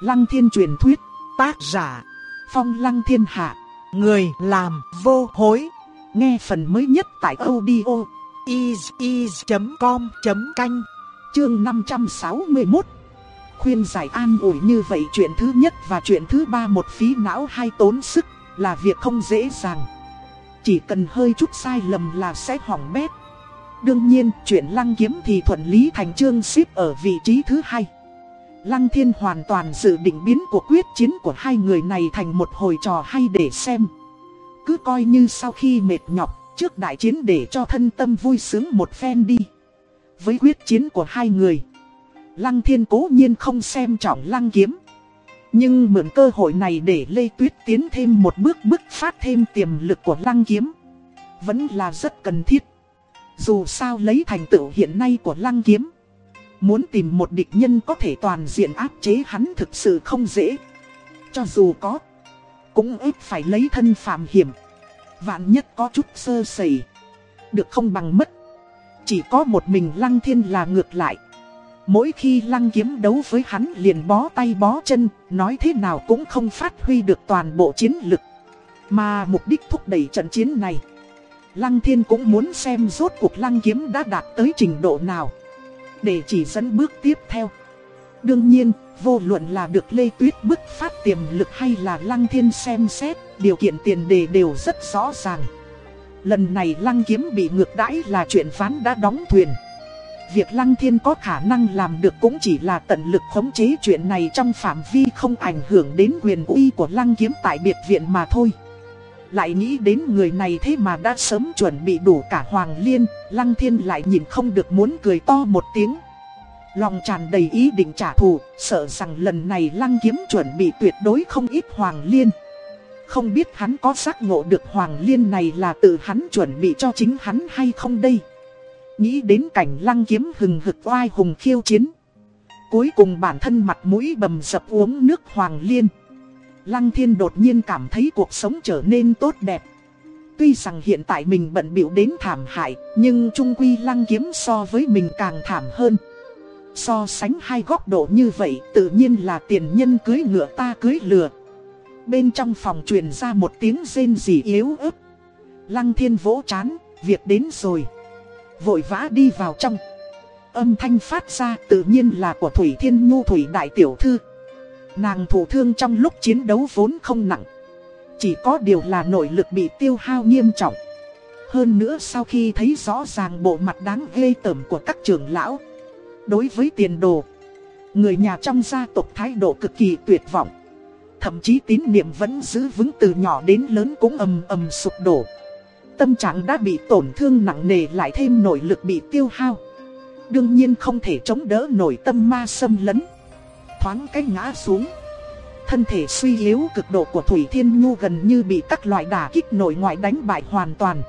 Lăng thiên truyền thuyết, tác giả, phong lăng thiên hạ, người làm vô hối. Nghe phần mới nhất tại audio is.com.canh, chương 561. Khuyên giải an ủi như vậy chuyện thứ nhất và chuyện thứ ba một phí não hay tốn sức là việc không dễ dàng. Chỉ cần hơi chút sai lầm là sẽ hỏng bét. Đương nhiên, chuyện lăng kiếm thì thuận lý thành chương xếp ở vị trí thứ hai. Lăng thiên hoàn toàn dự định biến cuộc quyết chiến của hai người này thành một hồi trò hay để xem. Cứ coi như sau khi mệt nhọc, trước đại chiến để cho thân tâm vui sướng một phen đi. Với quyết chiến của hai người, Lăng thiên cố nhiên không xem trọng lăng kiếm. Nhưng mượn cơ hội này để Lê Tuyết tiến thêm một bước bứt phát thêm tiềm lực của lăng kiếm. Vẫn là rất cần thiết. Dù sao lấy thành tựu hiện nay của lăng kiếm. Muốn tìm một địch nhân có thể toàn diện áp chế hắn thực sự không dễ. Cho dù có, cũng ít phải lấy thân phạm hiểm. Vạn nhất có chút sơ sẩy. Được không bằng mất. Chỉ có một mình lăng thiên là ngược lại. Mỗi khi lăng kiếm đấu với hắn liền bó tay bó chân, nói thế nào cũng không phát huy được toàn bộ chiến lực. Mà mục đích thúc đẩy trận chiến này, lăng thiên cũng muốn xem rốt cuộc lăng kiếm đã đạt tới trình độ nào. Để chỉ dẫn bước tiếp theo. Đương nhiên, vô luận là được Lê Tuyết bức phát tiềm lực hay là lăng thiên xem xét, điều kiện tiền đề đều rất rõ ràng. Lần này lăng kiếm bị ngược đãi là chuyện ván đã đóng thuyền. Việc Lăng Thiên có khả năng làm được cũng chỉ là tận lực khống chế chuyện này trong phạm vi không ảnh hưởng đến quyền uy của Lăng Kiếm tại biệt viện mà thôi. Lại nghĩ đến người này thế mà đã sớm chuẩn bị đủ cả Hoàng Liên, Lăng Thiên lại nhìn không được muốn cười to một tiếng. Lòng tràn đầy ý định trả thù, sợ rằng lần này Lăng Kiếm chuẩn bị tuyệt đối không ít Hoàng Liên. Không biết hắn có giác ngộ được Hoàng Liên này là tự hắn chuẩn bị cho chính hắn hay không đây. Nghĩ đến cảnh lăng kiếm hừng hực oai hùng khiêu chiến. Cuối cùng bản thân mặt mũi bầm dập uống nước hoàng liên. Lăng thiên đột nhiên cảm thấy cuộc sống trở nên tốt đẹp. Tuy rằng hiện tại mình bận bịu đến thảm hại, nhưng trung quy lăng kiếm so với mình càng thảm hơn. So sánh hai góc độ như vậy, tự nhiên là tiền nhân cưới ngựa ta cưới lừa. Bên trong phòng truyền ra một tiếng rên rỉ yếu ớt. Lăng thiên vỗ chán, việc đến rồi vội vã đi vào trong. Âm thanh phát ra tự nhiên là của Thủy Thiên Nhu Thủy Đại Tiểu Thư. Nàng thủ thương trong lúc chiến đấu vốn không nặng. Chỉ có điều là nội lực bị tiêu hao nghiêm trọng. Hơn nữa sau khi thấy rõ ràng bộ mặt đáng ghê tởm của các trưởng lão. Đối với tiền đồ, người nhà trong gia tộc thái độ cực kỳ tuyệt vọng. Thậm chí tín niệm vẫn giữ vững từ nhỏ đến lớn cũng ầm ầm sụp đổ tâm trạng đã bị tổn thương nặng nề lại thêm nội lực bị tiêu hao. Đương nhiên không thể chống đỡ nổi tâm ma xâm lấn. Thoáng cái ngã xuống. Thân thể suy yếu cực độ của Thủy Thiên Nhu gần như bị các loại đả kích nội ngoại đánh bại hoàn toàn.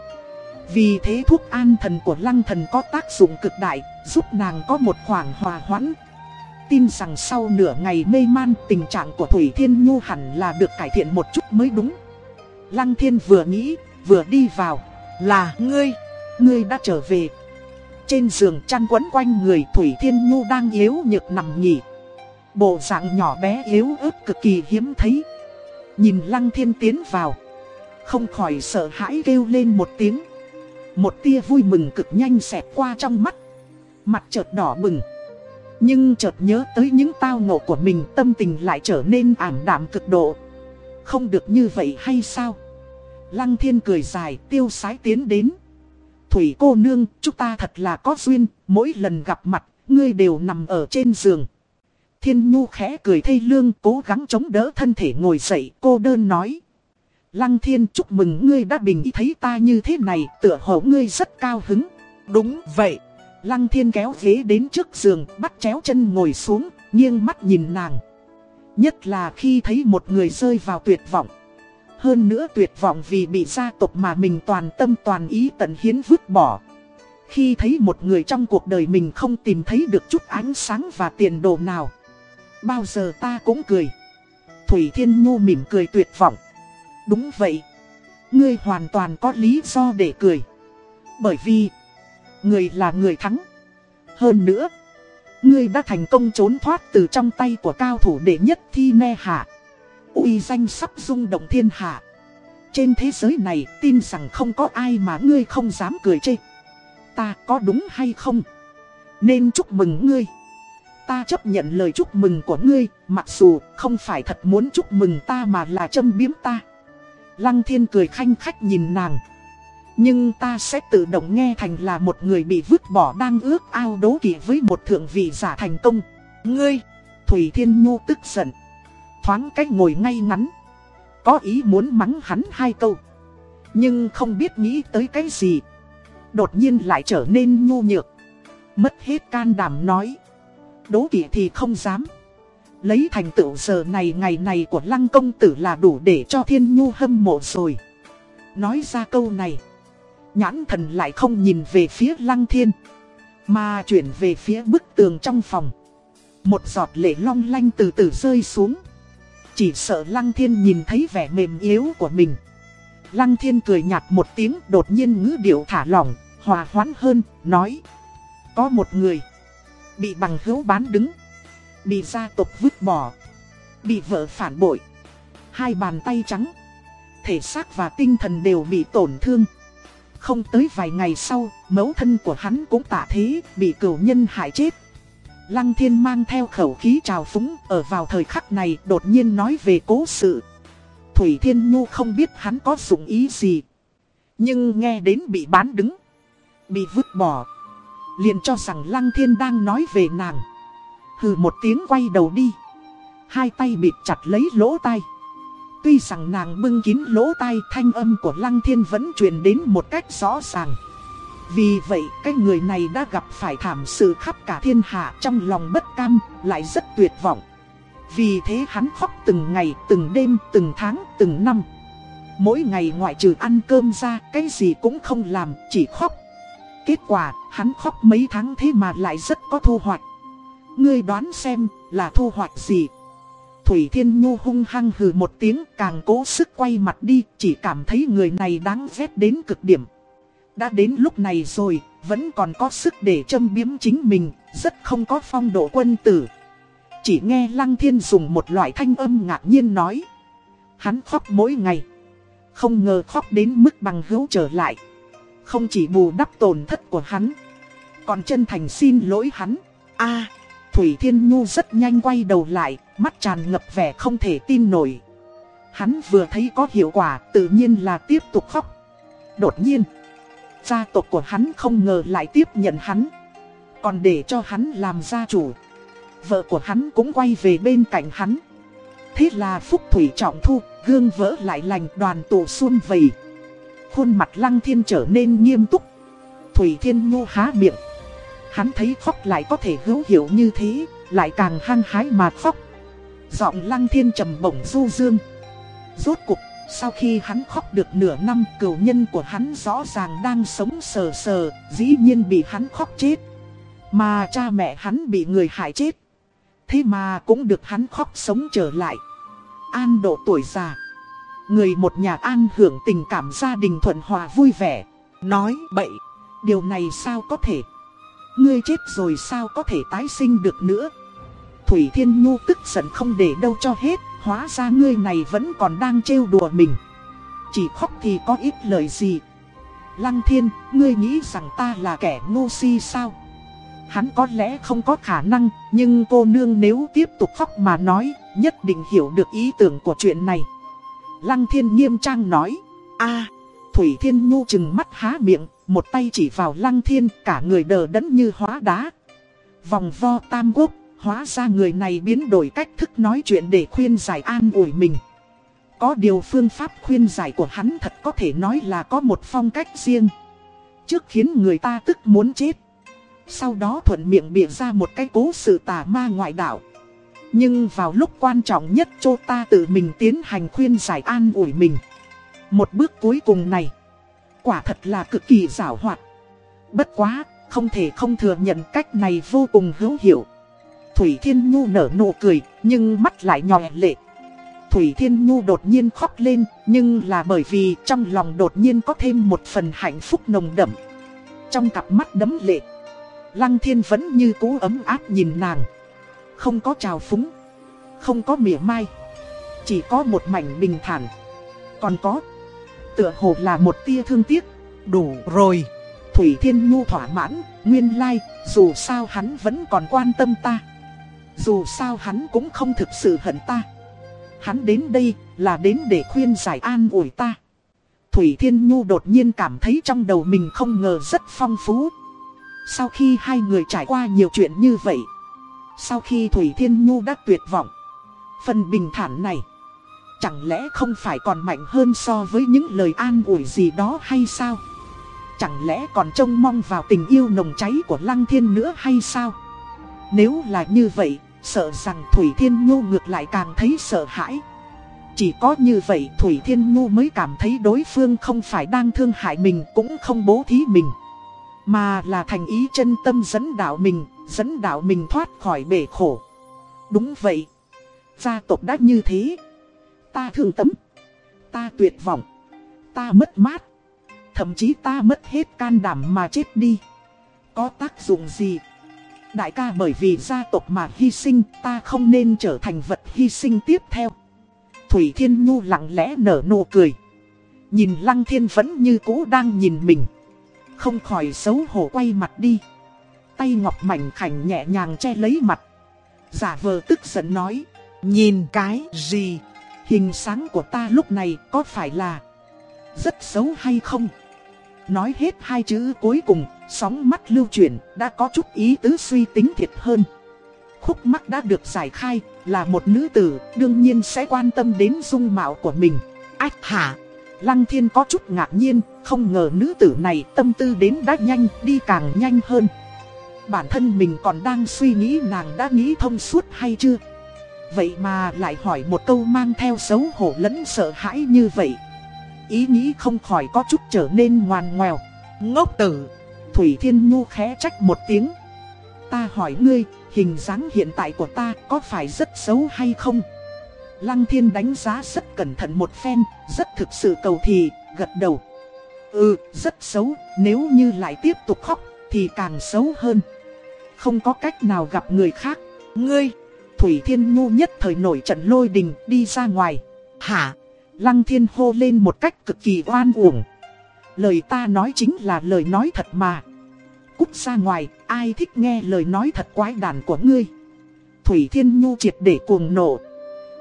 Vì thế thuốc an thần của lăng thần có tác dụng cực đại, giúp nàng có một khoảng hòa hoãn. Tin rằng sau nửa ngày mê man tình trạng của Thủy Thiên Nhu hẳn là được cải thiện một chút mới đúng. Lăng Thiên vừa nghĩ, vừa đi vào, là ngươi, ngươi đã trở về. Trên giường chăn quấn quanh người Thủy Thiên Nhu đang yếu nhược nằm nghỉ. Bộ dạng nhỏ bé yếu ớt cực kỳ hiếm thấy. Nhìn Lăng Thiên tiến vào, không khỏi sợ hãi kêu lên một tiếng. Một tia vui mừng cực nhanh xẹt qua trong mắt. Mặt chợt đỏ bừng. Nhưng chợt nhớ tới những tao ngộ của mình tâm tình lại trở nên ảm đạm cực độ. Không được như vậy hay sao? Lăng thiên cười dài tiêu sái tiến đến. Thủy cô nương, chúng ta thật là có duyên, mỗi lần gặp mặt, ngươi đều nằm ở trên giường. Thiên Nhu khẽ cười thê lương cố gắng chống đỡ thân thể ngồi dậy, cô đơn nói. Lăng thiên chúc mừng ngươi đã bình ý thấy ta như thế này, tựa hồ ngươi rất cao hứng. Đúng vậy. Lăng thiên kéo ghế đến trước giường, bắt chéo chân ngồi xuống, nghiêng mắt nhìn nàng. Nhất là khi thấy một người rơi vào tuyệt vọng. Hơn nữa tuyệt vọng vì bị gia tộc mà mình toàn tâm toàn ý tận hiến vứt bỏ. Khi thấy một người trong cuộc đời mình không tìm thấy được chút ánh sáng và tiền đồ nào. Bao giờ ta cũng cười. Thủy Thiên Nhu mỉm cười tuyệt vọng. Đúng vậy. Ngươi hoàn toàn có lý do để cười. Bởi vì, người là người thắng. Hơn nữa, Ngươi đã thành công trốn thoát từ trong tay của cao thủ đệ nhất thi ne hạ. uy danh sắp rung động thiên hạ. Trên thế giới này tin rằng không có ai mà ngươi không dám cười chê. Ta có đúng hay không? Nên chúc mừng ngươi. Ta chấp nhận lời chúc mừng của ngươi, mặc dù không phải thật muốn chúc mừng ta mà là châm biếm ta. Lăng thiên cười khanh khách nhìn nàng. Nhưng ta sẽ tự động nghe thành là một người bị vứt bỏ đang ước ao đấu kỵ với một thượng vị giả thành công. Ngươi, Thủy Thiên Nhu tức giận. Thoáng cách ngồi ngay ngắn. Có ý muốn mắng hắn hai câu. Nhưng không biết nghĩ tới cái gì. Đột nhiên lại trở nên nhu nhược. Mất hết can đảm nói. Đố kỵ thì không dám. Lấy thành tựu giờ này ngày này của lăng công tử là đủ để cho thiên nhu hâm mộ rồi. Nói ra câu này. Nhãn thần lại không nhìn về phía lăng thiên. Mà chuyển về phía bức tường trong phòng. Một giọt lệ long lanh từ từ rơi xuống. Chỉ sợ lăng thiên nhìn thấy vẻ mềm yếu của mình. Lăng thiên cười nhạt một tiếng đột nhiên ngữ điệu thả lỏng, hòa hoãn hơn, nói. Có một người, bị bằng hữu bán đứng, bị gia tộc vứt bỏ, bị vợ phản bội, hai bàn tay trắng, thể xác và tinh thần đều bị tổn thương. Không tới vài ngày sau, mẫu thân của hắn cũng tạ thế, bị cửu nhân hại chết. Lăng thiên mang theo khẩu khí trào phúng, ở vào thời khắc này đột nhiên nói về cố sự. Thủy Thiên Nhu không biết hắn có dụng ý gì. Nhưng nghe đến bị bán đứng, bị vứt bỏ. Liền cho rằng Lăng Thiên đang nói về nàng. Hừ một tiếng quay đầu đi. Hai tay bịt chặt lấy lỗ tai. Tuy rằng nàng bưng kín lỗ tai thanh âm của Lăng Thiên vẫn truyền đến một cách rõ ràng. Vì vậy cái người này đã gặp phải thảm sự khắp cả thiên hạ trong lòng bất cam, lại rất tuyệt vọng. Vì thế hắn khóc từng ngày, từng đêm, từng tháng, từng năm. Mỗi ngày ngoại trừ ăn cơm ra, cái gì cũng không làm, chỉ khóc. Kết quả, hắn khóc mấy tháng thế mà lại rất có thu hoạch. Ngươi đoán xem, là thu hoạch gì? Thủy Thiên Nhu hung hăng hừ một tiếng càng cố sức quay mặt đi, chỉ cảm thấy người này đáng ghét đến cực điểm. Đã đến lúc này rồi, vẫn còn có sức để châm biếm chính mình, rất không có phong độ quân tử. Chỉ nghe Lăng Thiên dùng một loại thanh âm ngạc nhiên nói. Hắn khóc mỗi ngày. Không ngờ khóc đến mức bằng hữu trở lại. Không chỉ bù đắp tổn thất của hắn. Còn chân thành xin lỗi hắn. a Thủy Thiên Nhu rất nhanh quay đầu lại, mắt tràn ngập vẻ không thể tin nổi. Hắn vừa thấy có hiệu quả, tự nhiên là tiếp tục khóc. Đột nhiên, gia tộc của hắn không ngờ lại tiếp nhận hắn. Còn để cho hắn làm gia chủ. Vợ của hắn cũng quay về bên cạnh hắn. Thế là Phúc Thủy trọng thu, gương vỡ lại lành đoàn tụ xuân vầy. Khuôn mặt Lăng Thiên trở nên nghiêm túc. Thủy Thiên Nhu há miệng. Hắn thấy khóc lại có thể hữu hiểu như thế, lại càng hăng hái mà khóc. Giọng Lăng Thiên trầm bổng du dương. Rốt cục, sau khi hắn khóc được nửa năm, cửu nhân của hắn rõ ràng đang sống sờ sờ, dĩ nhiên bị hắn khóc chết. Mà cha mẹ hắn bị người hại chết. Thế mà cũng được hắn khóc sống trở lại. An độ tuổi già. Người một nhà an hưởng tình cảm gia đình thuận hòa vui vẻ. Nói bậy, điều này sao có thể? Ngươi chết rồi sao có thể tái sinh được nữa? Thủy Thiên Nhu tức giận không để đâu cho hết, hóa ra ngươi này vẫn còn đang trêu đùa mình. Chỉ khóc thì có ít lời gì? Lăng Thiên, ngươi nghĩ rằng ta là kẻ ngu si sao? Hắn có lẽ không có khả năng, nhưng cô nương nếu tiếp tục khóc mà nói, nhất định hiểu được ý tưởng của chuyện này. Lăng thiên nghiêm trang nói, a Thủy Thiên Nhu chừng mắt há miệng, một tay chỉ vào lăng thiên, cả người đờ đẫn như hóa đá. Vòng vo tam quốc, hóa ra người này biến đổi cách thức nói chuyện để khuyên giải an ủi mình. Có điều phương pháp khuyên giải của hắn thật có thể nói là có một phong cách riêng. Trước khiến người ta tức muốn chết. Sau đó thuận miệng bịa ra một cái cố sự tà ma ngoại đạo. Nhưng vào lúc quan trọng nhất cho ta tự mình tiến hành khuyên giải an ủi mình. Một bước cuối cùng này, quả thật là cực kỳ giảo hoạt. Bất quá, không thể không thừa nhận cách này vô cùng hữu hiệu. Thủy Thiên Nhu nở nụ cười, nhưng mắt lại nhòe lệ. Thủy Thiên Nhu đột nhiên khóc lên, nhưng là bởi vì trong lòng đột nhiên có thêm một phần hạnh phúc nồng đậm. Trong cặp mắt đấm lệ, Lăng thiên vẫn như cũ ấm áp nhìn nàng không có trào phúng, Không có mỉa mai, Chỉ có một mảnh bình thản. Còn có, Tựa hồ là một tia thương tiếc. Đủ rồi, Thủy Thiên Nhu thỏa mãn, Nguyên lai, dù sao hắn vẫn còn quan tâm ta. Dù sao hắn cũng không thực sự hận ta. Hắn đến đây là đến để khuyên giải an ủi ta. Thủy Thiên Nhu đột nhiên cảm thấy trong đầu mình không ngờ rất phong phú. Sau khi hai người trải qua nhiều chuyện như vậy sau khi Thủy Thiên Nhu đã tuyệt vọng Phần bình thản này Chẳng lẽ không phải còn mạnh hơn so với những lời an ủi gì đó hay sao? Chẳng lẽ còn trông mong vào tình yêu nồng cháy của Lăng Thiên nữa hay sao? Nếu là như vậy Sợ rằng Thủy Thiên Nhu ngược lại càng thấy sợ hãi. Chỉ có như vậy Thủy Thiên Nhu mới cảm thấy đối phương không phải đang thương hại mình cũng không bố thí mình Mà là thành ý chân tâm dẫn đạo mình, dẫn đạo mình thoát khỏi bể khổ. Đúng vậy. Gia tộc đã như thế. Ta thương tấm. Ta tuyệt vọng. Ta mất mát. Thậm chí ta mất hết can đảm mà chết đi. Có tác dụng gì? Đại ca bởi vì gia tộc mà hy sinh, ta không nên trở thành vật hy sinh tiếp theo. Thủy Thiên Nhu lặng lẽ nở nụ cười. Nhìn Lăng Thiên vẫn như cũ đang nhìn mình. Không khỏi xấu hổ quay mặt đi. Tay ngọc mảnh khảnh nhẹ nhàng che lấy mặt. Giả vờ tức giận nói, Nhìn cái gì? Hình sáng của ta lúc này có phải là Rất xấu hay không? Nói hết hai chữ cuối cùng, Sóng mắt lưu chuyển, đã có chút ý tứ suy tính thiệt hơn. Khúc mắt đã được giải khai, là một nữ tử, đương nhiên sẽ quan tâm đến dung mạo của mình. Ách hả? Lăng thiên có chút ngạc nhiên, Không ngờ nữ tử này tâm tư đến đã nhanh, đi càng nhanh hơn. Bản thân mình còn đang suy nghĩ nàng đã nghĩ thông suốt hay chưa Vậy mà lại hỏi một câu mang theo xấu hổ lẫn sợ hãi như vậy Ý nghĩ không khỏi có chút trở nên ngoan ngoèo Ngốc tử Thủy Thiên Nhu khẽ trách một tiếng. Ta hỏi ngươi, hình dáng hiện tại của ta có phải rất xấu hay không? Lăng Thiên đánh giá rất cẩn thận một phen, rất thực sự cầu thì, gật đầu. Ừ, rất xấu, nếu như lại tiếp tục khóc, thì càng xấu hơn. Không có cách nào gặp người khác. Ngươi, Thủy Thiên Nhu nhất thời nổi trận lôi đình, đi ra ngoài. Hả? Lăng Thiên hô lên một cách cực kỳ oan uổng. Lời ta nói chính là lời nói thật mà. Cút ra ngoài, ai thích nghe lời nói thật quái đản của ngươi. Thủy Thiên Nhu triệt để cuồng nổ.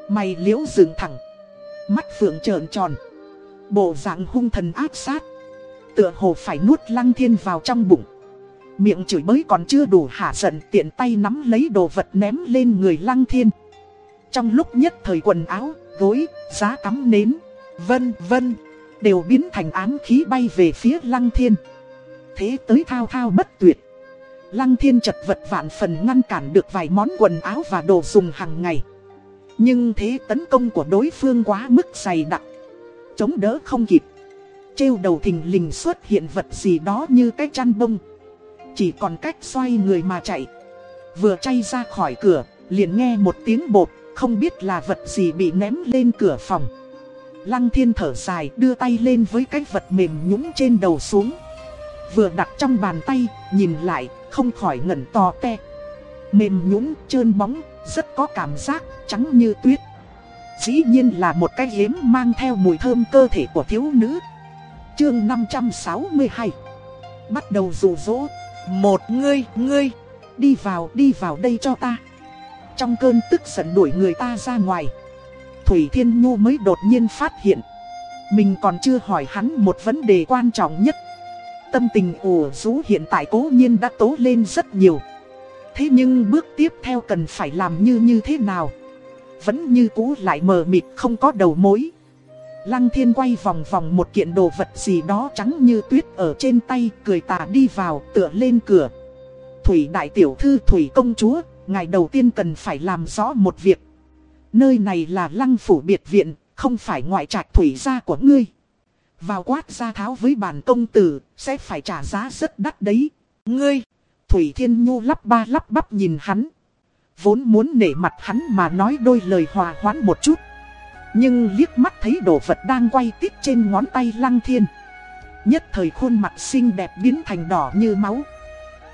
Mày liễu dựng thẳng. Mắt phượng trợn tròn. Bộ dạng hung thần áp sát. Tựa hồ phải nuốt lăng thiên vào trong bụng. Miệng chửi bới còn chưa đủ hạ giận tiện tay nắm lấy đồ vật ném lên người lăng thiên. Trong lúc nhất thời quần áo, gối, giá cắm nến, vân vân đều biến thành ám khí bay về phía Lăng Thiên. Thế tới thao thao bất tuyệt. Lăng Thiên chật vật vạn phần ngăn cản được vài món quần áo và đồ dùng hàng ngày. Nhưng thế tấn công của đối phương quá mức dày đặc. Chống đỡ không kịp. Trêu đầu thình lình xuất hiện vật gì đó như cái chăn bông. Chỉ còn cách xoay người mà chạy. Vừa chay ra khỏi cửa, liền nghe một tiếng bột, không biết là vật gì bị ném lên cửa phòng. Lăng thiên thở dài đưa tay lên với cái vật mềm nhũng trên đầu xuống. Vừa đặt trong bàn tay, nhìn lại, không khỏi ngẩn to te. Mềm nhũng, trơn bóng, rất có cảm giác, trắng như tuyết. Dĩ nhiên là một cái hiếm mang theo mùi thơm cơ thể của thiếu nữ. Chương 562 Bắt đầu rủ rỗ. Một ngươi, ngươi Đi vào, đi vào đây cho ta Trong cơn tức giận đuổi người ta ra ngoài Thủy Thiên Nhu mới đột nhiên phát hiện. Mình còn chưa hỏi hắn một vấn đề quan trọng nhất. Tâm tình ủ rũ hiện tại cố nhiên đã tố lên rất nhiều. Thế nhưng bước tiếp theo cần phải làm như như thế nào? Vẫn như cũ lại mờ mịt không có đầu mối. Lăng thiên quay vòng vòng một kiện đồ vật gì đó trắng như tuyết ở trên tay cười tà đi vào tựa lên cửa. Thủy đại tiểu thư Thủy công chúa, ngày đầu tiên cần phải làm rõ một việc. Nơi này là lăng phủ biệt viện, không phải ngoại trạch thủy gia của ngươi. Vào quát ra tháo với bản công tử, sẽ phải trả giá rất đắt đấy. Ngươi, Thủy Thiên Nhu lắp ba lắp bắp nhìn hắn. Vốn muốn nể mặt hắn mà nói đôi lời hòa hoãn một chút. Nhưng liếc mắt thấy đồ vật đang quay tít trên ngón tay lăng thiên. Nhất thời khuôn mặt xinh đẹp biến thành đỏ như máu.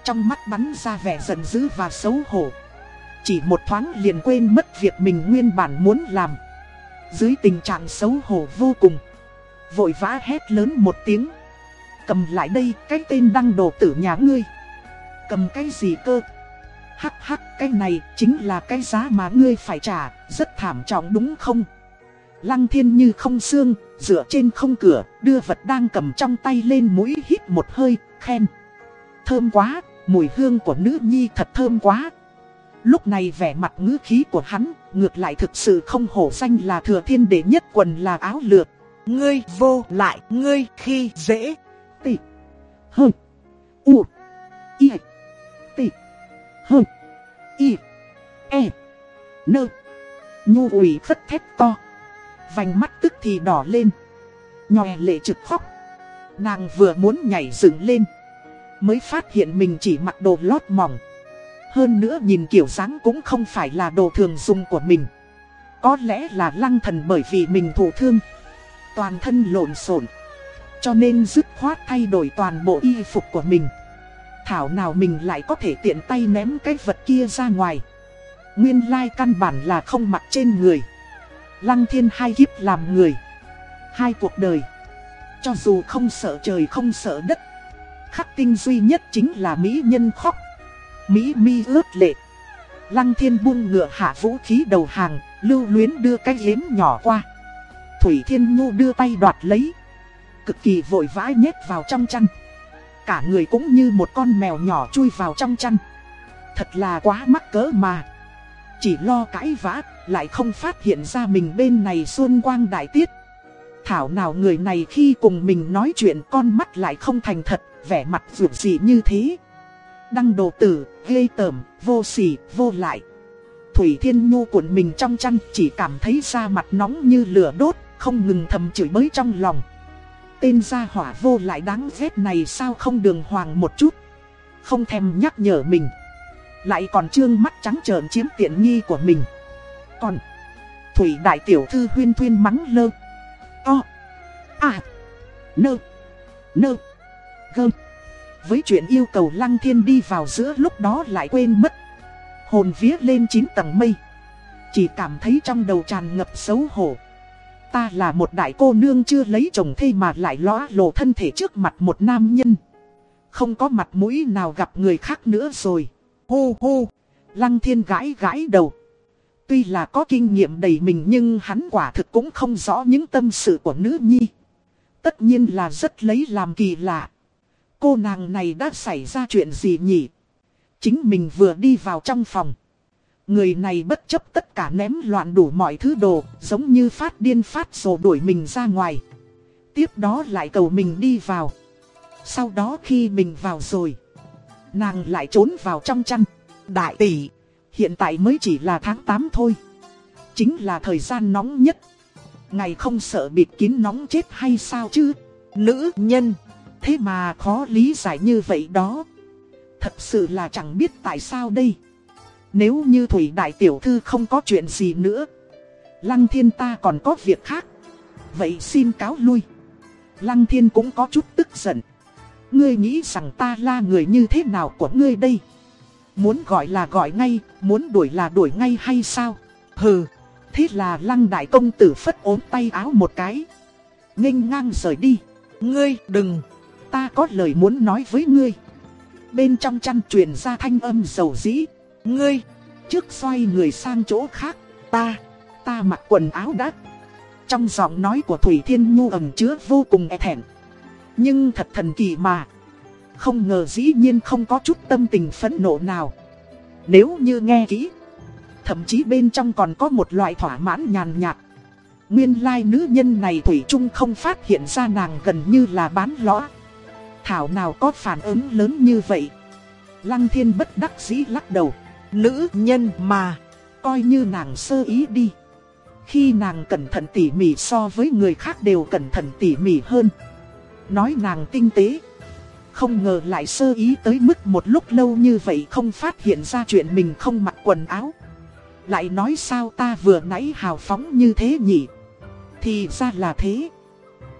Trong mắt bắn ra vẻ giận dữ và xấu hổ. Chỉ một thoáng liền quên mất việc mình nguyên bản muốn làm. Dưới tình trạng xấu hổ vô cùng, Vội vã hét lớn một tiếng. Cầm lại đây, cái tên đăng đồ tử nhà ngươi. Cầm cái gì cơ? Hắc hắc, cái này chính là cái giá mà ngươi phải trả, Rất thảm trọng đúng không? Lăng thiên như không xương, Dựa trên không cửa, Đưa vật đang cầm trong tay lên mũi hít một hơi, Khen. Thơm quá, Mùi hương của nữ nhi thật thơm quá. Lúc này vẻ mặt ngữ khí của hắn, Ngược lại thực sự không hổ danh là thừa thiên đệ nhất quần là áo lược. Ngươi vô lại, ngươi khi dễ. Tị. Hơ. U. Y Tị. Hơ. Y E. Nơ. Nhu ủy khất thét to. Vành mắt tức thì đỏ lên. Nhòe lệ trực khóc. Nàng vừa muốn nhảy dựng lên. Mới phát hiện mình chỉ mặc đồ lót mỏng. Hơn nữa nhìn kiểu dáng cũng không phải là đồ thường dùng của mình. Có lẽ là lăng thần bởi vì mình thụ thương. Toàn thân lộn xộn. Cho nên dứt khoát thay đổi toàn bộ y phục của mình. Thảo nào mình lại có thể tiện tay ném cái vật kia ra ngoài. Nguyên lai căn bản là không mặc trên người. Lăng thiên hai kiếp làm người. Hai cuộc đời. Cho dù không sợ trời không sợ đất, Khắc tinh duy nhất chính là Mỹ nhân khóc, Mỹ mi ướt lệ. Lăng thiên buông ngựa hạ vũ khí đầu hàng, Lưu luyến đưa cái yếm nhỏ qua. Thủy Thiên Nhu đưa tay đoạt lấy, Cực kỳ vội vã nhét vào trong chăn. Cả người cũng như một con mèo nhỏ chui vào trong chăn. Thật là quá mắc cỡ mà. Chỉ lo cãi vã. Lại không phát hiện ra mình bên này xuân quang đại tiết. Thảo nào người này khi cùng mình nói chuyện con mắt lại không thành thật Vẻ mặt vượt dị như thế. Đăng đồ tử, ghê tởm, vô sỉ, vô lại. Thủy Thiên Nhu cuộn mình trong chăn chỉ cảm thấy da mặt nóng như lửa đốt Không ngừng thầm chửi bới trong lòng. Tên gia hỏa vô lại đáng ghét này sao không đường hoàng một chút? Không thèm nhắc nhở mình. Lại còn trương mắt trắng trợn chiếm tiện nghi của mình. Còn. Thủy đại tiểu thư huyên thuyên mắng lơ. O. À Nơ Nơ Gơ Với chuyện yêu cầu lăng thiên đi vào giữa lúc đó lại quên mất. Hồn vía lên 9 tầng mây. Chỉ cảm thấy trong đầu tràn ngập xấu hổ. Ta là một đại cô nương chưa lấy chồng thê mà lại lõa lộ thân thể trước mặt một nam nhân. Không có mặt mũi nào gặp người khác nữa rồi. Hô hô, lăng thiên gãi gãi đầu. Tuy là có kinh nghiệm đầy mình nhưng hắn quả thực cũng không rõ những tâm sự của nữ nhi. Tất nhiên là rất lấy làm kỳ lạ. Cô nàng này đã xảy ra chuyện gì nhỉ? Chính mình vừa đi vào trong phòng. Người này bất chấp tất cả ném loạn đủ mọi thứ đồ, giống như phát điên phát rồ đuổi mình ra ngoài. Tiếp đó lại cầu mình đi vào. Sau đó khi mình vào rồi, nàng lại trốn vào trong chăn. Đại tỷ, hiện tại mới chỉ là tháng 8 thôi. Chính là thời gian nóng nhất. Ngày không sợ bịt kín nóng chết hay sao chứ? Nữ nhân, thế mà khó lý giải như vậy đó. Thật sự là chẳng biết tại sao đây. Nếu như Thủy Đại Tiểu Thư không có chuyện gì nữa Lăng Thiên ta còn có việc khác Vậy xin cáo lui Lăng Thiên cũng có chút tức giận Ngươi nghĩ rằng ta là người như thế nào của ngươi đây Muốn gọi là gọi ngay Muốn đuổi là đuổi ngay hay sao Hừ Thế là lăng đại công tử phất ốm tay áo một cái nghênh ngang rời đi Ngươi đừng Ta có lời muốn nói với ngươi Bên trong chăn truyền ra thanh âm dầu dĩ Ngươi, trước xoay người sang chỗ khác, ta, ta mặc quần áo đã. Trong giọng nói của Thủy Thiên Nhu ẩm chứa vô cùng e thẹn. Nhưng thật thần kỳ mà. Không ngờ dĩ nhiên không có chút tâm tình phẫn nộ nào. Nếu như nghe kỹ, thậm chí bên trong còn có một loại thỏa mãn nhàn nhạt. Nguyên lai nữ nhân này Thủy chung không phát hiện ra nàng gần như là bán lõa. Thảo nào có phản ứng lớn như vậy. Lăng thiên bất đắc dĩ lắc đầu. Nữ nhân mà, coi như nàng sơ ý đi. Khi nàng cẩn thận tỉ mỉ so với người khác đều cẩn thận tỉ mỉ hơn. Nói nàng tinh tế. Không ngờ lại sơ ý tới mức một lúc lâu như vậy không phát hiện ra chuyện mình không mặc quần áo. Lại nói sao ta vừa nãy hào phóng như thế nhỉ? Thì ra là thế.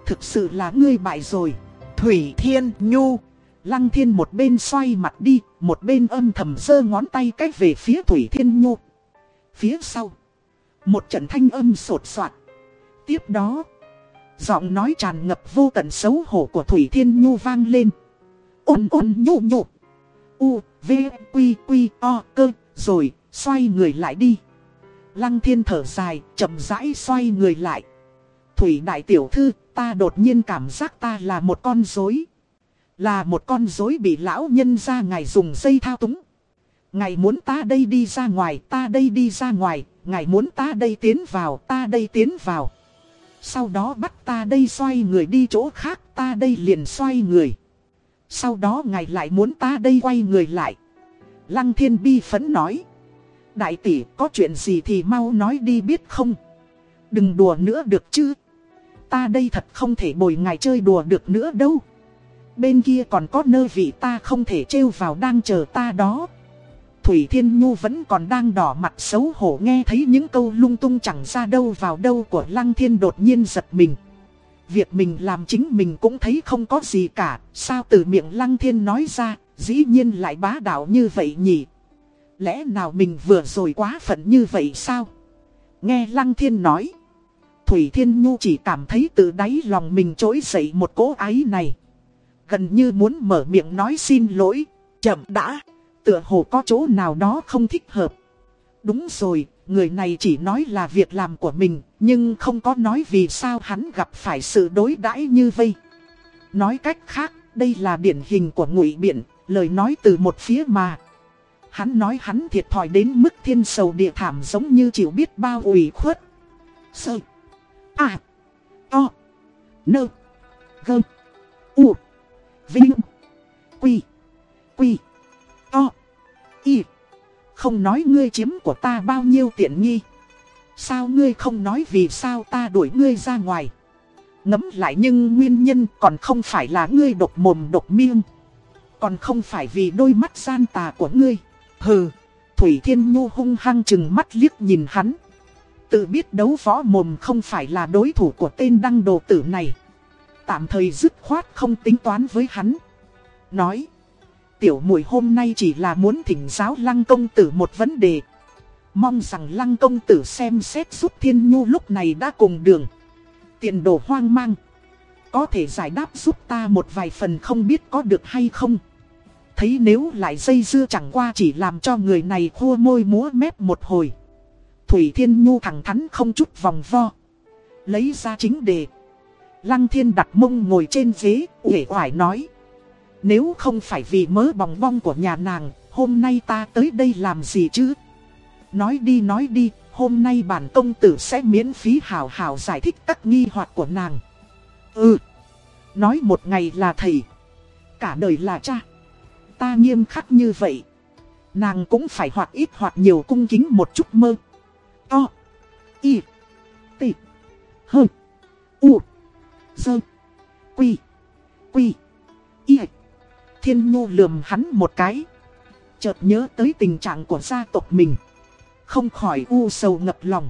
Thực sự là ngươi bại rồi. Thủy Thiên Nhu. Lăng Thiên một bên xoay mặt đi, một bên âm thầm giơ ngón tay cách về phía Thủy Thiên Nhu. Phía sau, một trận thanh âm sột soạt. Tiếp đó, giọng nói tràn ngập vô tận xấu hổ của Thủy Thiên Nhu vang lên. Ôn ôn nhu nhu. U, V, Quy, Quy, O, cơ, rồi, xoay người lại đi. Lăng thiên thở dài, chậm rãi xoay người lại. Thủy đại tiểu thư, ta đột nhiên cảm giác ta là một con rối. Là một con rối bị lão nhân ra ngài dùng dây thao túng. Ngài muốn ta đây đi ra ngoài, ta đây đi ra ngoài, ngài muốn ta đây tiến vào, ta đây tiến vào. Sau đó bắt ta đây xoay người đi chỗ khác, ta đây liền xoay người. Sau đó ngài lại muốn ta đây quay người lại. Lăng thiên bi phấn nói. Đại tỷ, có chuyện gì thì mau nói đi biết không. Đừng đùa nữa được chứ. Ta đây thật không thể bồi ngài chơi đùa được nữa đâu. Bên kia còn có nơi vị ta không thể trêu vào đang chờ ta đó. Thủy Thiên Nhu vẫn còn đang đỏ mặt xấu hổ nghe thấy những câu lung tung chẳng ra đâu vào đâu của Lăng Thiên đột nhiên giật mình. Việc mình làm chính mình cũng thấy không có gì cả, sao từ miệng Lăng Thiên nói ra, dĩ nhiên lại bá đạo như vậy nhỉ? Lẽ nào mình vừa rồi quá phận như vậy sao? Nghe Lăng Thiên nói. Thủy Thiên Nhu chỉ cảm thấy từ đáy lòng mình trỗi dậy một cỗ ái này. Gần như muốn mở miệng nói xin lỗi. Chậm đã. Tựa hồ có chỗ nào đó không thích hợp. Đúng rồi, người này chỉ nói là việc làm của mình, nhưng không có nói vì sao hắn gặp phải sự đối đãi như vây. Nói cách khác, đây là điển hình của ngụy biện, lời nói từ một phía mà. Hắn nói hắn thiệt thòi đến mức thiên sầu địa thảm giống như chịu biết bao ủy khuất. Sơ. À. To. Nơ. gơm, U. Vinh. Quy. Quy. To. Y. Không nói ngươi chiếm của ta bao nhiêu tiện nghi. Sao ngươi không nói vì sao ta đuổi ngươi ra ngoài. Ngấm lại nhưng nguyên nhân còn không phải là ngươi độc mồm độc miệng. Còn không phải vì đôi mắt gian tà của ngươi. Hừ, Thủy Thiên Nhu hung hăng chừng mắt liếc nhìn hắn. Tự biết đấu võ mồm không phải là đối thủ của tên đăng đồ tử này. Tạm thời dứt khoát không tính toán với hắn. Nói, tiểu mùi hôm nay chỉ là muốn thỉnh giáo lăng công tử một vấn đề. Mong rằng lăng công tử xem xét giúp Thiên Nhu lúc này đã cùng đường. Tiền đồ hoang mang. Có thể giải đáp giúp ta một vài phần không biết có được hay không. Thấy nếu lại dây dưa chẳng qua chỉ làm cho người này khua môi múa mép một hồi. Thủy Thiên Nhu thẳng thắn không chút vòng vo. Lấy ra chính đề. Lăng Thiên đặt mông ngồi trên ghế, uể oải nói. Nếu không phải vì mớ bòng bong của nhà nàng, hôm nay ta tới đây làm gì chứ? Nói đi nói đi, hôm nay bản công tử sẽ miễn phí hào hào giải thích các nghi hoặc của nàng. Ừ, nói một ngày là thầy, cả đời là cha ta nghiêm khắc như vậy. Nàng cũng phải hoặc ít hoặc nhiều cung kính một chút mơ. To. Y. T. H. U. Dơ. Quy. Quy. Y. Thiên nhu lườm hắn một cái. Chợt nhớ tới tình trạng của gia tộc mình. Không khỏi u sầu ngập lòng.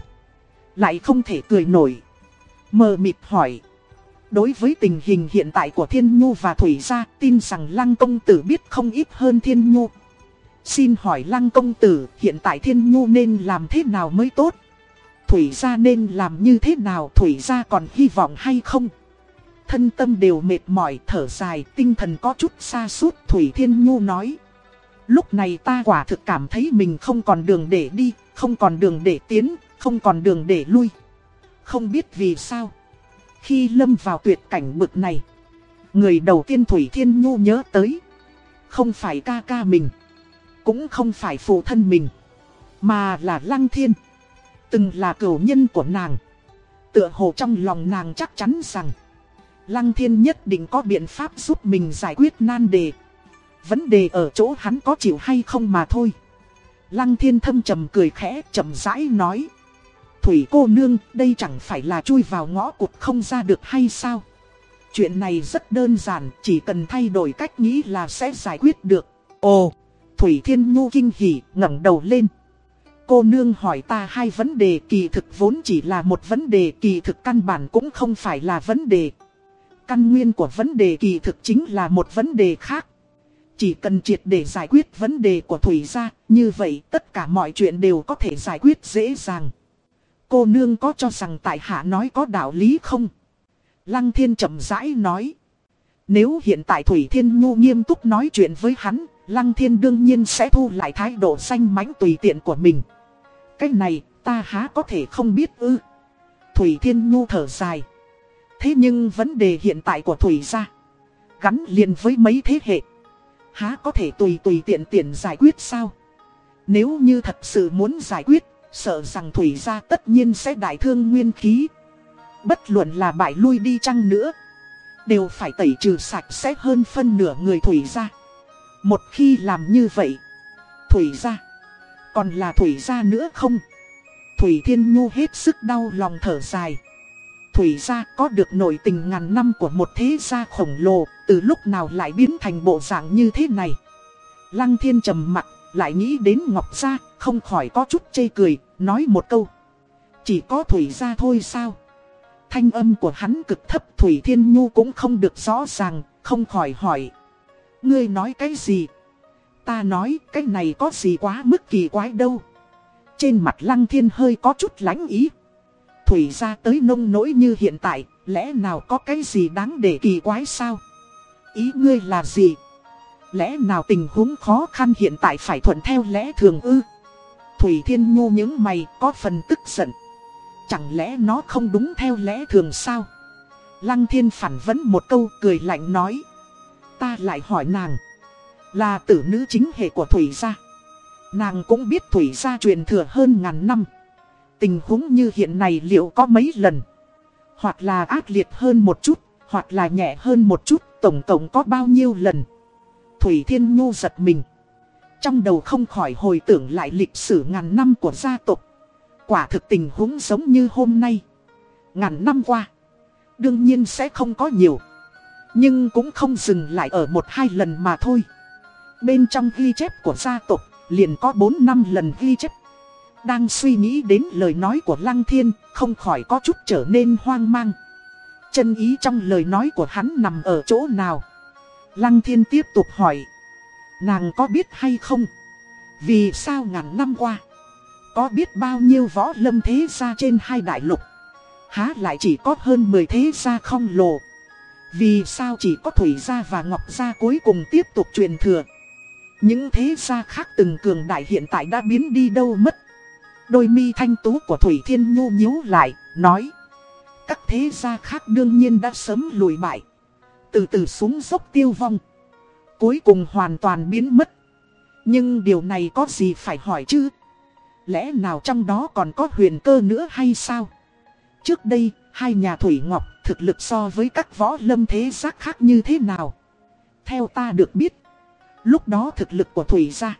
Lại không thể cười nổi. Mờ mịt hỏi. Đối với tình hình hiện tại của Thiên Nhu và Thủy Gia, tin rằng Lăng Công Tử biết không ít hơn Thiên Nhu. Xin hỏi Lăng Công Tử, hiện tại Thiên Nhu nên làm thế nào mới tốt? Thủy Gia nên làm như thế nào? Thủy Gia còn hy vọng hay không? Thân tâm đều mệt mỏi, thở dài, tinh thần có chút xa suốt. Thủy Thiên Nhu nói. Lúc này ta quả thực cảm thấy mình không còn đường để đi, không còn đường để tiến, không còn đường để lui. Không biết vì sao. Khi lâm vào tuyệt cảnh bực này, người đầu tiên Thủy Thiên Nhu nhớ tới. Không phải ca ca mình, cũng không phải phụ thân mình, mà là Lăng Thiên. Từng là cửu nhân của nàng. Tựa hồ trong lòng nàng chắc chắn rằng, Lăng Thiên nhất định có biện pháp giúp mình giải quyết nan đề. Vấn đề ở chỗ hắn có chịu hay không mà thôi. Lăng Thiên thâm trầm cười khẽ, chậm rãi nói. Thủy cô nương, đây chẳng phải là chui vào ngõ cụt không ra được hay sao? Chuyện này rất đơn giản, chỉ cần thay đổi cách nghĩ là sẽ giải quyết được. Ồ, Thủy Thiên Nhu kinh hỉ, ngẩng đầu lên. Cô nương hỏi ta hai vấn đề kỳ thực vốn chỉ là một vấn đề kỳ thực căn bản cũng không phải là vấn đề. Căn nguyên của vấn đề kỳ thực chính là một vấn đề khác. Chỉ cần triệt để giải quyết vấn đề của Thủy gia, như vậy tất cả mọi chuyện đều có thể giải quyết dễ dàng. Cô nương có cho rằng tại hạ nói có đạo lý không? Lăng thiên chậm rãi nói. Nếu hiện tại Thủy Thiên Nhu nghiêm túc nói chuyện với hắn, Lăng Thiên đương nhiên sẽ thu lại thái độ xanh mánh tùy tiện của mình. Cái này, ta há có thể không biết ư. Thủy Thiên Nhu thở dài. Thế nhưng vấn đề hiện tại của Thủy gia, gắn liền với mấy thế hệ. Há có thể tùy tùy tiện tiện giải quyết sao? Nếu như thật sự muốn giải quyết, sợ rằng Thủy gia tất nhiên sẽ đại thương nguyên khí. Bất luận là bại lui đi chăng nữa Đều phải tẩy trừ sạch sẽ hơn phân nửa người Thủy gia Một khi làm như vậy Thủy gia Còn là Thủy gia nữa không Thủy Thiên Nhu hết sức đau lòng thở dài Thủy gia có được nội tình ngàn năm của một thế gia khổng lồ Từ lúc nào lại biến thành bộ dạng như thế này Lăng thiên trầm mặt lại nghĩ đến Ngọc gia Không khỏi có chút chê cười Nói một câu Chỉ có Thủy gia thôi sao Thanh âm của hắn cực thấp Thủy Thiên Nhu cũng không được rõ ràng, không khỏi hỏi. Ngươi nói cái gì? Ta nói cái này có gì quá mức kỳ quái đâu. Trên mặt Lăng Thiên hơi có chút lánh ý. Thủy ra tới nông nỗi như hiện tại, lẽ nào có cái gì đáng để kỳ quái sao? Ý ngươi là gì? Lẽ nào tình huống khó khăn hiện tại phải thuận theo lẽ thường ư? Thủy Thiên Nhu những mày có phần tức giận. Chẳng lẽ nó không đúng theo lẽ thường sao? Lăng thiên phản vấn một câu cười lạnh nói. Ta lại hỏi nàng. Là tử nữ chính hệ của Thủy gia. Nàng cũng biết Thủy gia truyền thừa hơn ngàn năm. Tình huống như hiện này liệu có mấy lần? Hoặc là ác liệt hơn một chút, hoặc là nhẹ hơn một chút, tổng tổng có bao nhiêu lần? Thủy Thiên Nhu giật mình. Trong đầu không khỏi hồi tưởng lại lịch sử ngàn năm của gia tộc. Quả thực tình huống giống như hôm nay. Ngàn năm qua. Đương nhiên sẽ không có nhiều. Nhưng cũng không dừng lại ở một hai lần mà thôi. Bên trong ghi chép của gia tộc liền có 4 năm lần ghi chép. Đang suy nghĩ đến lời nói của Lăng Thiên, không khỏi có chút trở nên hoang mang. Chân ý trong lời nói của hắn nằm ở chỗ nào? Lăng Thiên tiếp tục hỏi. Nàng có biết hay không? Vì sao ngàn năm qua? Có biết bao nhiêu võ lâm thế gia trên hai đại lục Há lại chỉ có hơn 10 thế gia không lồ Vì sao chỉ có Thủy gia và Ngọc gia cuối cùng tiếp tục truyền thừa Những thế gia khác từng cường đại hiện tại đã biến đi đâu mất Đôi mi thanh tú của Thủy Thiên Nhu nhíu lại, nói Các thế gia khác đương nhiên đã sớm lùi bại Từ từ xuống dốc tiêu vong Cuối cùng hoàn toàn biến mất Nhưng điều này có gì phải hỏi chứ Lẽ nào trong đó còn có huyền cơ nữa hay sao? Trước đây, hai nhà Thủy Ngọc thực lực so với các võ lâm thế giác khác như thế nào? Theo ta được biết, lúc đó thực lực của Thủy gia,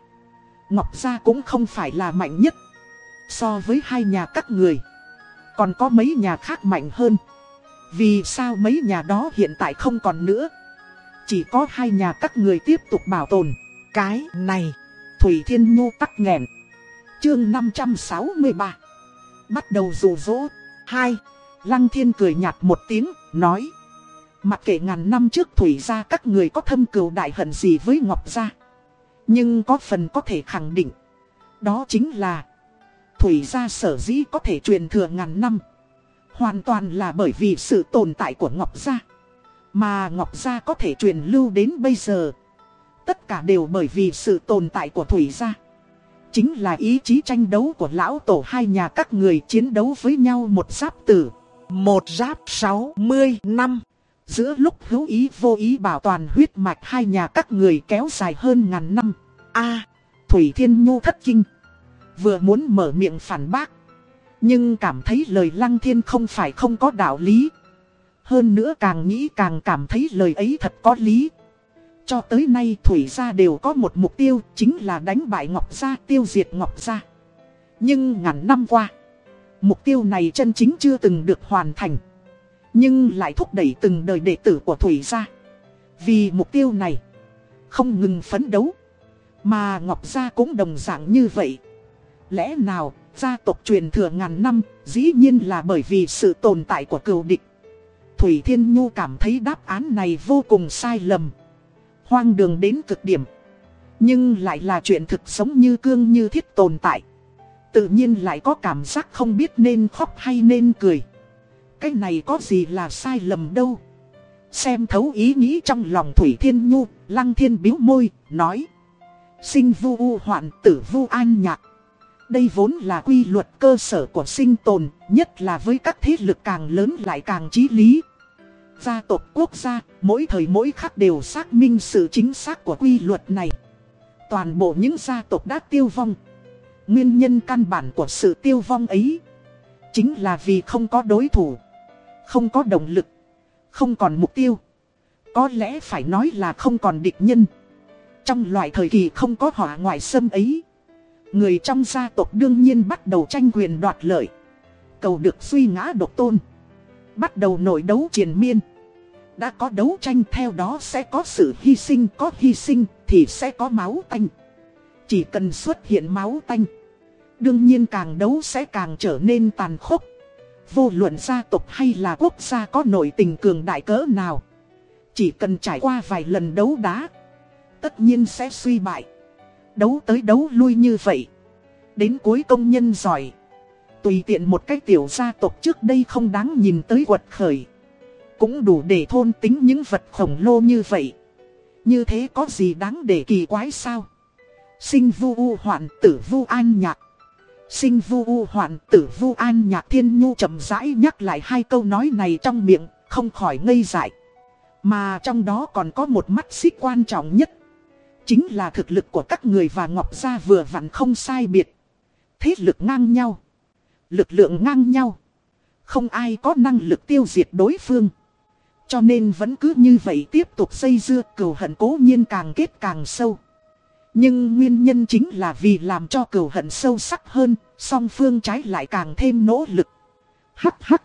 Ngọc gia cũng không phải là mạnh nhất. So với hai nhà các người, còn có mấy nhà khác mạnh hơn. Vì sao mấy nhà đó hiện tại không còn nữa? Chỉ có hai nhà các người tiếp tục bảo tồn. Cái này, Thủy Thiên Nhu tắc nghẹn. Chương 563 Bắt đầu rủ rỗ hai Lăng thiên cười nhạt một tiếng, nói Mặc kệ ngàn năm trước Thủy gia các người có thâm cừu đại hận gì với Ngọc gia Nhưng có phần có thể khẳng định Đó chính là Thủy gia sở dĩ có thể truyền thừa ngàn năm Hoàn toàn là bởi vì sự tồn tại của Ngọc gia Mà Ngọc gia có thể truyền lưu đến bây giờ Tất cả đều bởi vì sự tồn tại của Thủy gia Chính là ý chí tranh đấu của lão tổ hai nhà các người chiến đấu với nhau một giáp tử. Một giáp 60 năm. Giữa lúc hữu ý vô ý bảo toàn huyết mạch hai nhà các người kéo dài hơn ngàn năm. a Thủy Thiên Nhu thất kinh. Vừa muốn mở miệng phản bác. Nhưng cảm thấy lời Lăng Thiên không phải không có đạo lý. Hơn nữa càng nghĩ càng cảm thấy lời ấy thật có lý. Cho tới nay Thủy gia đều có một mục tiêu chính là đánh bại Ngọc gia tiêu diệt Ngọc gia. Nhưng ngàn năm qua, mục tiêu này chân chính chưa từng được hoàn thành. Nhưng lại thúc đẩy từng đời đệ tử của Thủy gia. Vì mục tiêu này, không ngừng phấn đấu. Mà Ngọc gia cũng đồng dạng như vậy. Lẽ nào, gia tộc truyền thừa ngàn năm, dĩ nhiên là bởi vì sự tồn tại của cừu địch. Thủy Thiên Nhu cảm thấy đáp án này vô cùng sai lầm. Hoang đường đến cực điểm. Nhưng lại là chuyện thực sống như cương như thiết tồn tại. Tự nhiên lại có cảm giác không biết nên khóc hay nên cười. Cái này có gì là sai lầm đâu. Xem thấu ý nghĩ trong lòng Thủy Thiên Nhu, Lăng Thiên biếu môi, nói. Sinh vu u hoạn tử vu an nhạc. Đây vốn là quy luật cơ sở của sinh tồn, nhất là với các thế lực càng lớn lại càng trí lý. Gia tộc quốc gia, mỗi thời mỗi khắc đều xác minh sự chính xác của quy luật này. Toàn bộ những gia tộc đã tiêu vong. Nguyên nhân căn bản của sự tiêu vong ấy Chính là vì không có đối thủ Không có động lực Không còn mục tiêu Có lẽ phải nói là không còn địch nhân Trong loại thời kỳ không có họa ngoại xâm ấy Người trong gia tộc đương nhiên bắt đầu tranh quyền đoạt lợi. Cầu được suy ngã độc tôn. Bắt đầu nổi đấu triền miên. Đã có đấu tranh theo đó sẽ có sự hy sinh, Có hy sinh thì sẽ có máu tanh. Chỉ cần xuất hiện máu tanh, Đương nhiên càng đấu sẽ càng trở nên tàn khốc. Vô luận gia tộc hay là quốc gia có nội tình cường đại cỡ nào, Chỉ cần trải qua vài lần đấu đá, Tất nhiên sẽ suy bại. Đấu tới đấu lui như vậy. Đến cuối công nhân giỏi. Tùy tiện một cái tiểu gia tộc trước đây không đáng nhìn tới quật khởi. Cũng đủ để thôn tính những vật khổng lồ như vậy. Như thế có gì đáng để kỳ quái sao? Sinh vu u hoạn tử vu an nhạc. Sinh vu u hoạn tử vu an nhạc thiên nhu chậm rãi nhắc lại hai câu nói này trong miệng, không khỏi ngây dại. Mà trong đó còn có một mắt xích quan trọng nhất. Chính là thực lực của các người và Ngọc Gia vừa vặn không sai biệt. Thế lực ngang nhau. Lực lượng ngang nhau. Không ai có năng lực tiêu diệt đối phương. Cho nên vẫn cứ như vậy tiếp tục xây dưa cừu hận cố nhiên càng kết càng sâu. Nhưng nguyên nhân chính là vì làm cho cừu hận sâu sắc hơn, song phương trái lại càng thêm nỗ lực. Hắc hắc.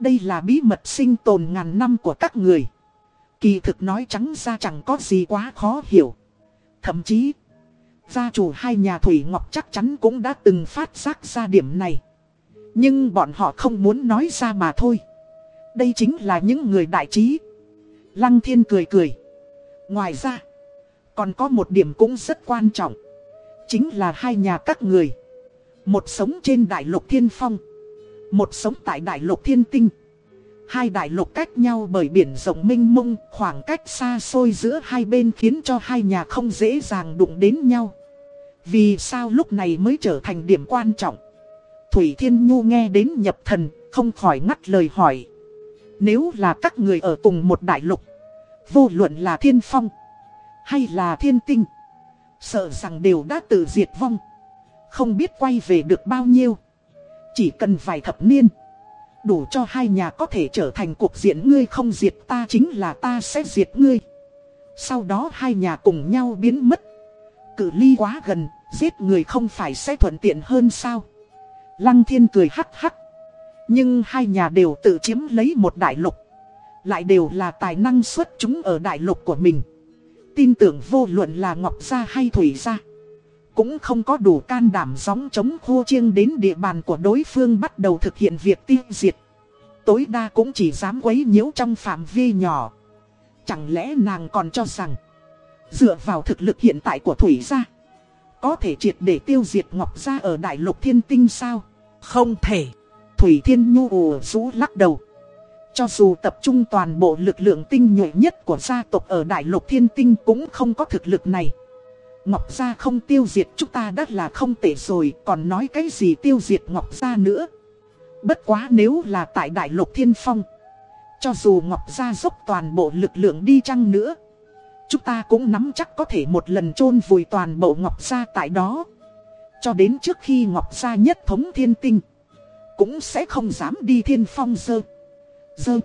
Đây là bí mật sinh tồn ngàn năm của các người. Kỳ thực nói trắng ra chẳng có gì quá khó hiểu. Thậm chí, gia chủ hai nhà Thủy Ngọc chắc chắn cũng đã từng phát giác ra điểm này. Nhưng bọn họ không muốn nói ra mà thôi. Đây chính là những người đại trí. Lăng thiên cười cười. Ngoài ra, còn có một điểm cũng rất quan trọng. Chính là hai nhà các người. Một sống trên đại lục thiên phong. Một sống tại đại lục thiên tinh. Hai đại lục cách nhau bởi biển rộng mênh mông, khoảng cách xa xôi giữa hai bên khiến cho hai nhà không dễ dàng đụng đến nhau. Vì sao lúc này mới trở thành điểm quan trọng? Thủy Thiên Nhu nghe đến nhập thần, không khỏi ngắt lời hỏi. Nếu là các người ở cùng một đại lục, vô luận là thiên phong, hay là thiên tinh. Sợ rằng đều đã tự diệt vong. Không biết quay về được bao nhiêu. Chỉ cần vài thập niên. Đủ cho hai nhà có thể trở thành cuộc diện ngươi không diệt ta chính là ta sẽ diệt ngươi. Sau đó hai nhà cùng nhau biến mất. Cự ly quá gần, giết người không phải sẽ thuận tiện hơn sao. Lăng thiên cười hắc hắc. Nhưng hai nhà đều tự chiếm lấy một đại lục. Lại đều là tài năng xuất chúng ở đại lục của mình tin tưởng vô luận là Ngọc Gia hay Thủy Gia. Cũng không có đủ can đảm gióng chống khô chiêng đến địa bàn của đối phương bắt đầu thực hiện việc tiêu diệt. Tối đa cũng chỉ dám quấy nhiễu trong phạm vi nhỏ. Chẳng lẽ nàng còn cho rằng, dựa vào thực lực hiện tại của Thủy Gia, có thể triệt để tiêu diệt Ngọc Gia ở Đại Lục Thiên Tinh sao? Không thể. Thủy Thiên Nhu ủ rũ lắc đầu. Cho dù tập trung toàn bộ lực lượng tinh nhuệ nhất của gia tộc ở Đại Lục Thiên Tinh cũng không có thực lực này. Ngọc Gia không tiêu diệt chúng ta đã là không tệ rồi, còn nói cái gì tiêu diệt Ngọc Gia nữa. Bất quá nếu là tại Đại Lục Thiên Phong. Cho dù Ngọc Gia dốc toàn bộ lực lượng đi chăng nữa. Chúng ta cũng nắm chắc có thể một lần chôn vùi toàn bộ Ngọc Gia tại đó. Cho đến trước khi Ngọc Gia nhất thống thiên tinh. Cũng sẽ không dám đi thiên phong dơ. Dơ.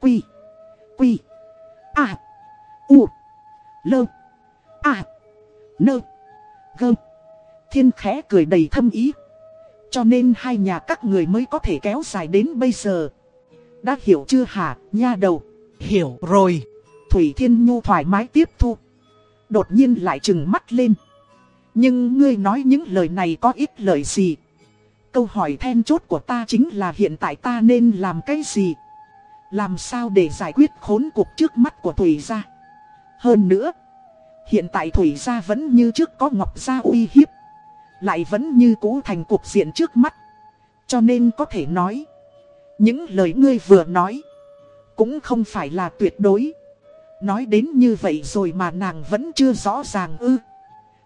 Quy. Quy. À. U. Lơ. À. Nơ. Gơ. Thiên khẽ cười đầy thâm ý. Cho nên hai nhà các người mới có thể kéo dài đến bây giờ. Đã hiểu chưa hả, nha đầu? Hiểu rồi. Thủy Thiên Nhu thoải mái tiếp thu. Đột nhiên lại trừng mắt lên. Nhưng ngươi nói những lời này có ít lời gì? Câu hỏi then chốt của ta chính là hiện tại ta nên làm cái gì? Làm sao để giải quyết khốn cuộc trước mắt của Thủy gia? Hơn nữa, hiện tại Thủy gia vẫn như trước có Ngọc gia uy hiếp. Lại vẫn như cũ thành cuộc diện trước mắt. Cho nên có thể nói, những lời ngươi vừa nói, cũng không phải là tuyệt đối. Nói đến như vậy rồi mà nàng vẫn chưa rõ ràng ư.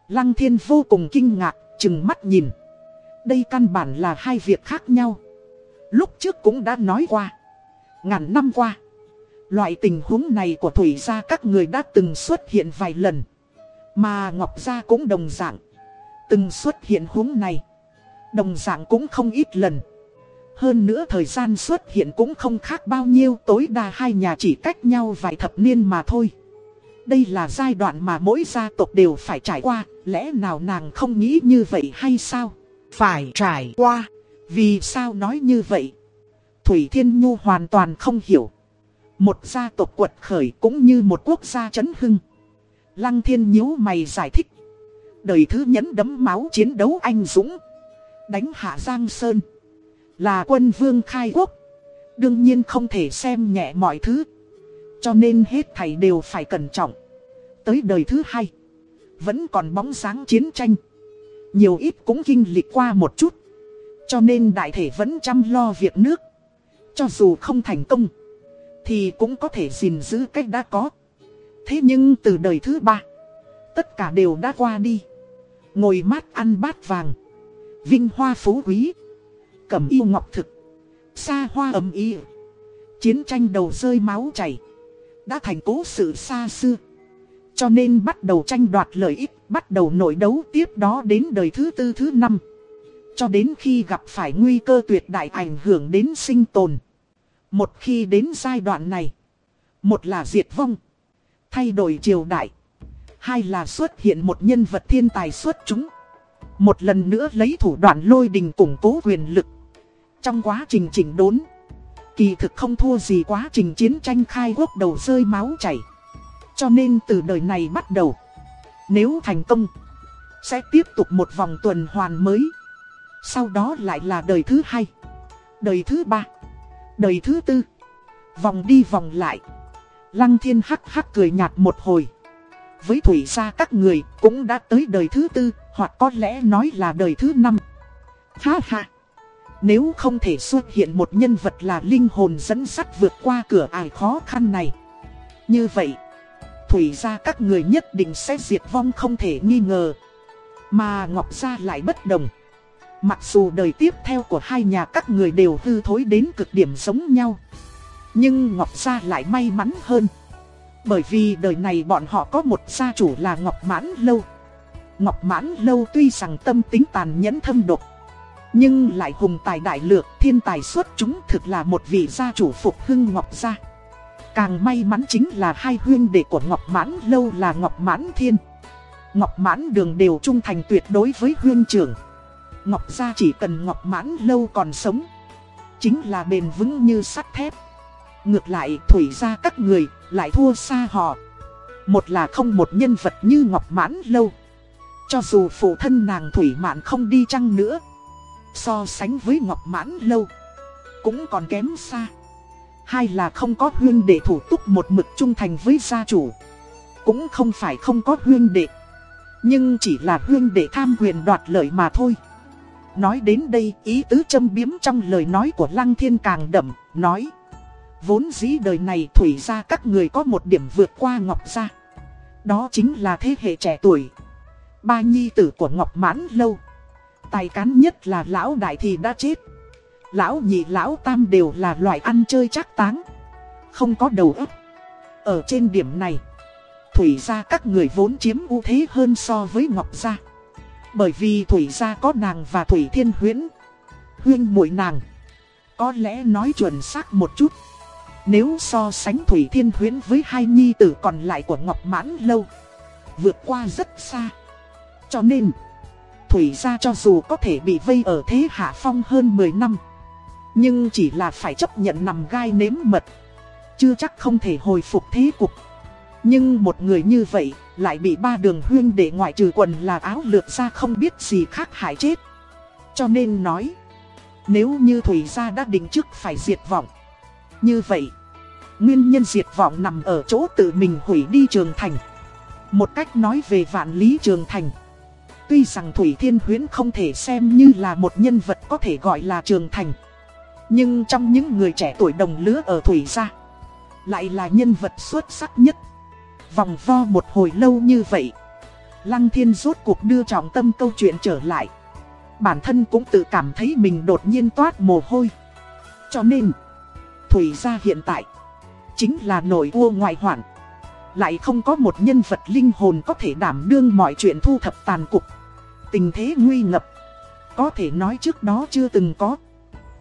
Lăng thiên vô cùng kinh ngạc, chừng mắt nhìn. Đây căn bản là hai việc khác nhau. Lúc trước cũng đã nói qua. Ngàn năm qua. Loại tình huống này của Thủy gia các người đã từng xuất hiện vài lần. Mà Ngọc gia cũng đồng dạng. Từng xuất hiện huống này. Đồng dạng cũng không ít lần. Hơn nữa thời gian xuất hiện cũng không khác bao nhiêu tối đa hai nhà chỉ cách nhau vài thập niên mà thôi. Đây là giai đoạn mà mỗi gia tộc đều phải trải qua, lẽ nào nàng không nghĩ như vậy hay sao? Phải trải qua. Vì sao nói như vậy? Thủy Thiên Nhu hoàn toàn không hiểu. Một gia tộc quật khởi cũng như một quốc gia chấn hưng. Lăng Thiên nhíu mày giải thích. Đời thứ nhẫn đấm máu chiến đấu anh dũng. Đánh hạ Giang Sơn. Là quân vương khai quốc. Đương nhiên không thể xem nhẹ mọi thứ. Cho nên hết thảy đều phải cẩn trọng. Tới đời thứ hai. Vẫn còn bóng sáng chiến tranh. Nhiều ít cũng kinh lịch qua một chút. Cho nên đại thể vẫn chăm lo việc nước. Cho dù không thành công. Thì cũng có thể gìn giữ cách đã có. Thế nhưng từ đời thứ ba. Tất cả đều đã qua đi. Ngồi mát ăn bát vàng. Vinh hoa phú quý. Cẩm yêu ngọc thực. Xa hoa ấm y. Chiến tranh đầu rơi máu chảy. Đã thành cố sự xa xưa. Cho nên bắt đầu tranh đoạt lợi ích, bắt đầu nội đấu tiếp đó đến đời thứ tư thứ năm. Cho đến khi gặp phải nguy cơ tuyệt đại ảnh hưởng đến sinh tồn. Một khi đến giai đoạn này, một là diệt vong, thay đổi triều đại. Hai là xuất hiện một nhân vật thiên tài xuất chúng. Một lần nữa lấy thủ đoạn lôi đình củng cố quyền lực. Trong quá trình chỉnh đốn, kỳ thực không thua gì quá trình chiến tranh khai quốc đầu rơi máu chảy. Cho nên từ đời này bắt đầu, nếu thành công, sẽ tiếp tục một vòng tuần hoàn mới. Sau đó lại là đời thứ hai, đời thứ ba, đời thứ tư. Vòng đi vòng lại. Lăng thiên hắc hắc cười nhạt một hồi. Với thủy gia các người cũng đã tới đời thứ tư, hoặc có lẽ nói là đời thứ năm. Ha ha! Nếu không thể xuất hiện một nhân vật là linh hồn dẫn sắt vượt qua cửa ải khó khăn này. Như vậy, thủy gia các người nhất định sẽ diệt vong không thể nghi ngờ. Mà Ngọc Gia lại bất đồng. Mặc dù đời tiếp theo của hai nhà các người đều hư thối đến cực điểm giống nhau. Nhưng Ngọc Gia lại may mắn hơn. Bởi vì đời này bọn họ có một gia chủ là Ngọc Mãn Lâu. Ngọc Mãn Lâu tuy rằng tâm tính tàn nhẫn thâm độc. Nhưng lại hùng tài đại lược, thiên tài xuất chúng thực là một vị gia chủ phục hưng Ngọc Gia. Càng may mắn chính là hai huyên đệ của Ngọc Mãn Lâu là Ngọc Mãn Thiên. Ngọc Mãn Đường đều trung thành tuyệt đối với huyên trưởng. Ngọc Gia chỉ cần Ngọc Mãn Lâu còn sống. Chính là bền vững như sắt thép. Ngược lại Thủy Gia các người lại thua xa họ. Một là không một nhân vật như Ngọc Mãn Lâu. Cho dù phụ thân nàng Thủy Mạn không đi chăng nữa. So sánh với Ngọc Mãn Lâu. Cũng còn kém xa. Hai là không có huyên đệ thủ túc một mực trung thành với gia chủ. Cũng không phải không có huyên đệ. Nhưng chỉ là huyên đệ tham quyền đoạt lợi mà thôi. Nói đến đây ý tứ châm biếm trong lời nói của Lăng Thiên càng đậm, nói. Vốn dĩ đời này thủy ra các người có một điểm vượt qua Ngọc gia. Đó chính là thế hệ trẻ tuổi. Ba nhi tử của Ngọc mãn lâu. Tài cán nhất là lão đại thì đã chết. Lão nhị lão tam đều là loại ăn chơi chắc táng. Không có đầu óc. Ở trên điểm này, Thủy gia các người vốn chiếm ưu thế hơn so với Ngọc gia. Bởi vì Thủy gia có nàng và Thủy Thiên Huyễn. Huyên muội nàng. Có lẽ nói chuẩn xác một chút. Nếu so sánh Thủy Thiên Huyễn với hai nhi tử còn lại của Ngọc Mãn Lâu. Vượt qua rất xa. Cho nên, Thủy gia cho dù có thể bị vây ở thế hạ phong hơn 10 năm. Nhưng chỉ là phải chấp nhận nằm gai nếm mật. Chưa chắc không thể hồi phục thế cục. Nhưng một người như vậy lại bị ba đường huyên để ngoại trừ quần là áo lược ra không biết gì khác hại chết. Cho nên nói, nếu như Thủy gia đã định trước phải diệt vọng. Như vậy, Nguyên nhân diệt vọng nằm ở chỗ tự mình hủy đi trường thành. Một cách nói về vạn lý trường thành. Tuy rằng Thủy Thiên Huyến không thể xem như là một nhân vật có thể gọi là trường thành. Nhưng trong những người trẻ tuổi đồng lứa ở Thủy gia, lại là nhân vật xuất sắc nhất. Vòng vo một hồi lâu như vậy, Lăng Thiên rốt cuộc đưa trọng tâm câu chuyện trở lại. Bản thân cũng tự cảm thấy mình đột nhiên toát mồ hôi. Cho nên, Thủy gia hiện tại, chính là nổi vua ngoại hoạn. Lại không có một nhân vật linh hồn có thể đảm đương mọi chuyện thu thập tàn cục. Tình thế nguy ngập. Có thể nói trước đó chưa từng có.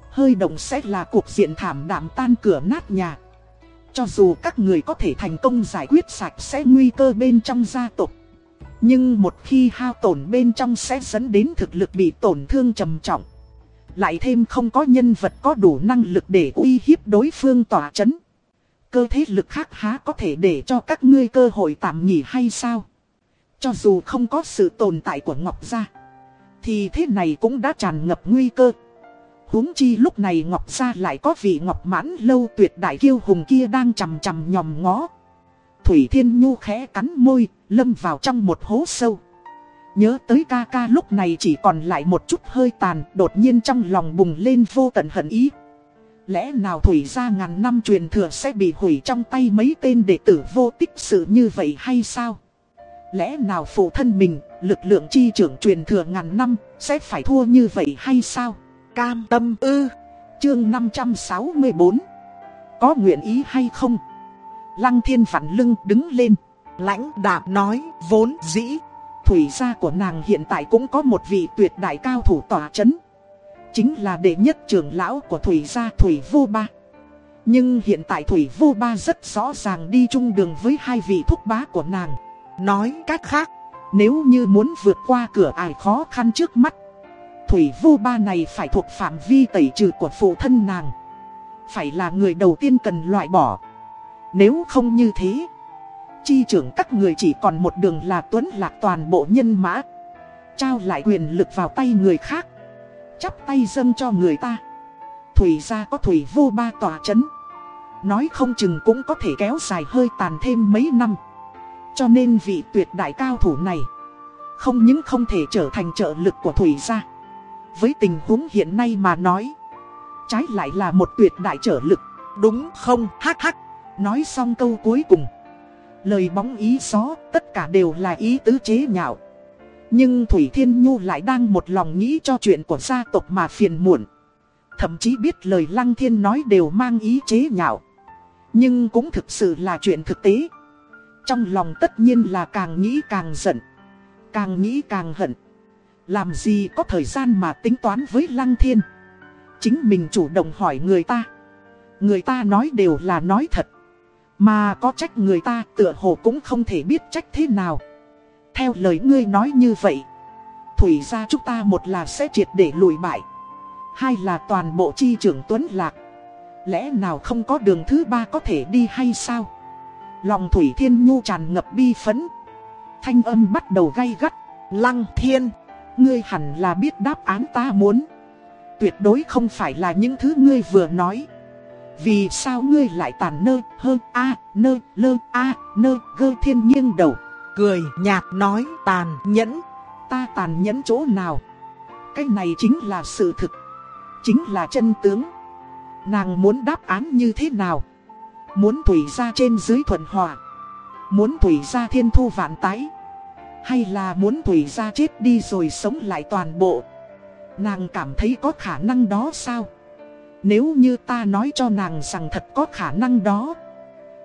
Hơi động sẽ là cuộc diện thảm đảm tan cửa nát nhà. Cho dù các người có thể thành công giải quyết sạch sẽ nguy cơ bên trong gia tộc. Nhưng một khi hao tổn bên trong sẽ dẫn đến thực lực bị tổn thương trầm trọng. Lại thêm không có nhân vật có đủ năng lực để uy hiếp đối phương tỏa chấn. Cơ thế lực khác há có thể để cho các ngươi cơ hội tạm nghỉ hay sao? Cho dù không có sự tồn tại của Ngọc Gia Thì thế này cũng đã tràn ngập nguy cơ huống chi lúc này Ngọc Gia lại có vị Ngọc mãn lâu tuyệt đại kiêu hùng kia đang chầm chầm nhòm ngó Thủy Thiên Nhu khẽ cắn môi, lâm vào trong một hố sâu Nhớ tới ca ca lúc này chỉ còn lại một chút hơi tàn Đột nhiên trong lòng bùng lên vô tận hận ý Lẽ nào Thủy gia ngàn năm truyền thừa sẽ bị hủy trong tay mấy tên đệ tử vô tích sự như vậy hay sao? Lẽ nào phụ thân mình, lực lượng chi trưởng truyền thừa ngàn năm, sẽ phải thua như vậy hay sao? Cam tâm ư. Chương 564 Có nguyện ý hay không? Lăng thiên phản lưng đứng lên. Lãnh đạm nói vốn dĩ. Thủy gia của nàng hiện tại cũng có một vị tuyệt đại cao thủ tỏa chấn. Chính là đệ nhất trưởng lão của Thủy gia Thủy Vô Ba. Nhưng hiện tại Thủy Vô Ba rất rõ ràng đi chung đường với hai vị thúc bá của nàng. Nói cách khác, nếu như muốn vượt qua cửa ải khó khăn trước mắt, Thủy Vô Ba này phải thuộc phạm vi tẩy trừ của phụ thân nàng. Phải là người đầu tiên cần loại bỏ. Nếu không như thế, chi trưởng các người chỉ còn một đường là tuấn lạc toàn bộ nhân mã. Trao lại quyền lực vào tay người khác. Chắp tay dâng cho người ta. Thủy ra có Thủy Vô Ba tòa chấn. Nói không chừng cũng có thể kéo dài hơi tàn thêm mấy năm. Cho nên vị tuyệt đại cao thủ này Không những không thể trở thành trợ lực của Thủy gia Với tình huống hiện nay mà nói Trái lại là một tuyệt đại trợ lực Đúng không hắc hắc Nói xong câu cuối cùng Lời bóng ý gió, tất cả đều là ý tứ chế nhạo. Nhưng Thủy Thiên Nhu lại đang một lòng nghĩ cho chuyện của gia tộc mà phiền muộn. Thậm chí biết lời Lăng Thiên nói đều mang ý chế nhạo. Nhưng cũng thực sự là chuyện thực tế. Trong lòng tất nhiên là càng nghĩ càng giận, Càng nghĩ càng hận. Làm gì có thời gian mà tính toán với Lăng Thiên? Chính mình chủ động hỏi người ta. Người ta nói đều là nói thật. Mà có trách người ta tựa hồ cũng không thể biết trách thế nào Theo lời ngươi nói như vậy Thủy ra chúng ta một là sẽ triệt để lùi bại Hai là toàn bộ chi trưởng Tuấn Lạc Lẽ nào không có đường thứ ba có thể đi hay sao Lòng Thủy Thiên Nhu tràn ngập bi phấn. Thanh âm bắt đầu gay gắt. Lăng Thiên, ngươi hẳn là biết đáp án ta muốn. Tuyệt đối không phải là những thứ ngươi vừa nói. Vì sao ngươi lại tàn nơ, hơn a, nơ, lơ, a, nơ, gơ thiên nghiêng đầu. Cười nhạt nói tàn nhẫn. Ta tàn nhẫn chỗ nào? Cái này chính là sự thực. Chính là chân tướng. Nàng muốn đáp án như thế nào? Muốn thủy ra trên dưới thuận hòa Muốn thủy ra thiên thu vạn tái Hay là muốn thủy ra chết đi rồi sống lại toàn bộ Nàng cảm thấy có khả năng đó sao nếu như ta nói cho nàng rằng thật có khả năng đó,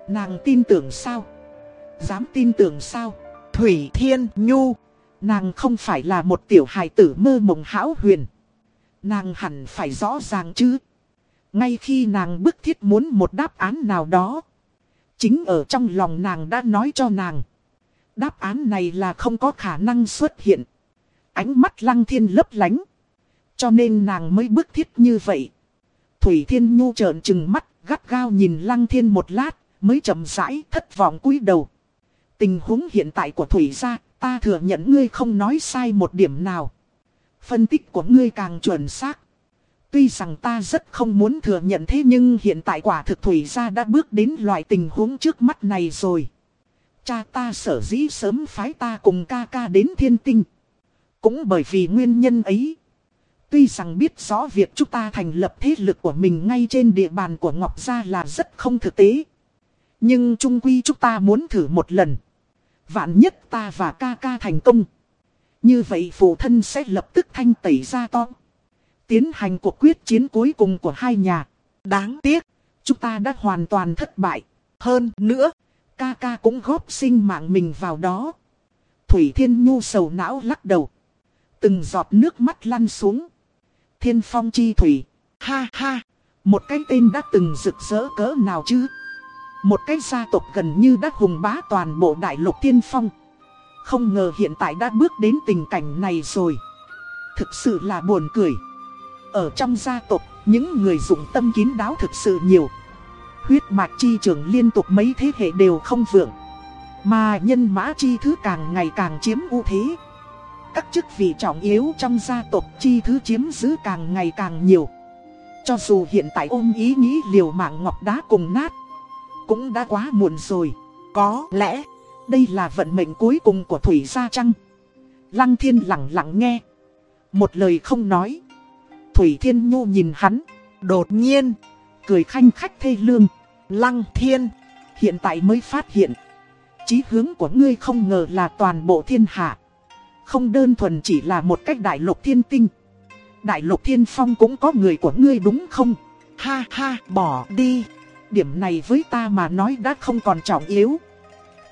Nàng tin tưởng sao Dám tin tưởng sao Thủy Thiên Nhu, Nàng không phải là một tiểu hài tử mơ mộng hão huyền Nàng hẳn phải rõ ràng chứ ngay khi nàng bức thiết muốn một đáp án nào đó. Chính ở trong lòng nàng đã nói cho nàng. Đáp án này là không có khả năng xuất hiện. Ánh mắt lăng thiên lấp lánh. Cho nên nàng mới bức thiết như vậy. Thủy Thiên Nhu trợn trừng mắt, gắt gao nhìn lăng thiên một lát, mới chậm rãi thất vọng cúi đầu. Tình huống hiện tại của Thủy gia, ta thừa nhận ngươi không nói sai một điểm nào. Phân tích của ngươi càng chuẩn xác. Tuy rằng ta rất không muốn thừa nhận thế nhưng hiện tại quả thực Thủy gia đã bước đến loại tình huống trước mắt này rồi. Cha ta sở dĩ sớm phái ta cùng ca ca đến thiên tinh. Cũng bởi vì nguyên nhân ấy. Tuy rằng biết rõ việc chúng ta thành lập thế lực của mình ngay trên địa bàn của Ngọc Gia là rất không thực tế. Nhưng trung quy chúng ta muốn thử một lần. Vạn nhất ta và ca ca thành công. Như vậy phụ thân sẽ lập tức thanh tẩy ra to. Tiến hành cuộc quyết chiến cuối cùng của hai nhà. Đáng tiếc, chúng ta đã hoàn toàn thất bại. Hơn nữa, ca ca cũng góp sinh mạng mình vào đó. Thủy Thiên Nhu sầu não lắc đầu. Từng giọt nước mắt lăn xuống. Thiên phong chi thủy. Ha ha. Một cái tên đã từng rực rỡ cỡ nào chứ? Một cái gia tộc gần như đã hùng bá toàn bộ đại lục thiên phong. Không ngờ hiện tại đã bước đến tình cảnh này rồi. Thực sự là buồn cười. Ở trong gia tộc, những người dụng tâm kín đáo thực sự nhiều. Huyết mạch chi trưởng liên tục mấy thế hệ đều không vượng. Mà nhân mã chi thứ càng ngày càng chiếm ưu thế. Các chức vị trọng yếu trong gia tộc chi thứ chiếm giữ càng ngày càng nhiều. Cho dù hiện tại ôm ý nghĩ liều mạng ngọc đá cùng nát, cũng đã quá muộn rồi. Có lẽ, đây là vận mệnh cuối cùng của Thủy Gia Trăng. Lăng thiên lặng lặng nghe. Một lời không nói. Thủy Thiên Nhu nhìn hắn. Đột nhiên, cười khanh khách thê lương. Lăng thiên, hiện tại mới phát hiện. Chí hướng của ngươi không ngờ là toàn bộ thiên hạ. Không đơn thuần chỉ là một cách đại lục thiên tinh. Đại lục thiên phong cũng có người của ngươi đúng không? Ha ha, bỏ đi. Điểm này với ta mà nói đã không còn trọng yếu.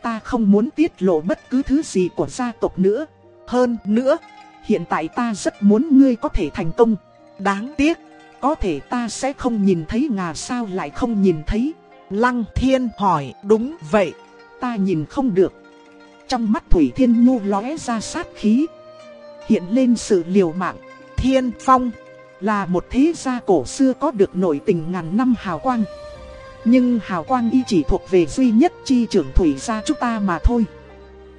Ta không muốn tiết lộ bất cứ thứ gì của gia tộc nữa. Hơn nữa, hiện tại ta rất muốn ngươi có thể thành công. Đáng tiếc, có thể ta sẽ không nhìn thấy ngà sao lại không nhìn thấy. Lăng thiên hỏi đúng vậy, ta nhìn không được. Trong mắt Thủy Thiên Nhu lóe ra sát khí. Hiện lên sự liều mạng. Thiên Phong là một thế gia cổ xưa có được nổi tình ngàn năm hào quang. Nhưng hào quang y chỉ thuộc về duy nhất chi trưởng Thủy gia chúng ta mà thôi.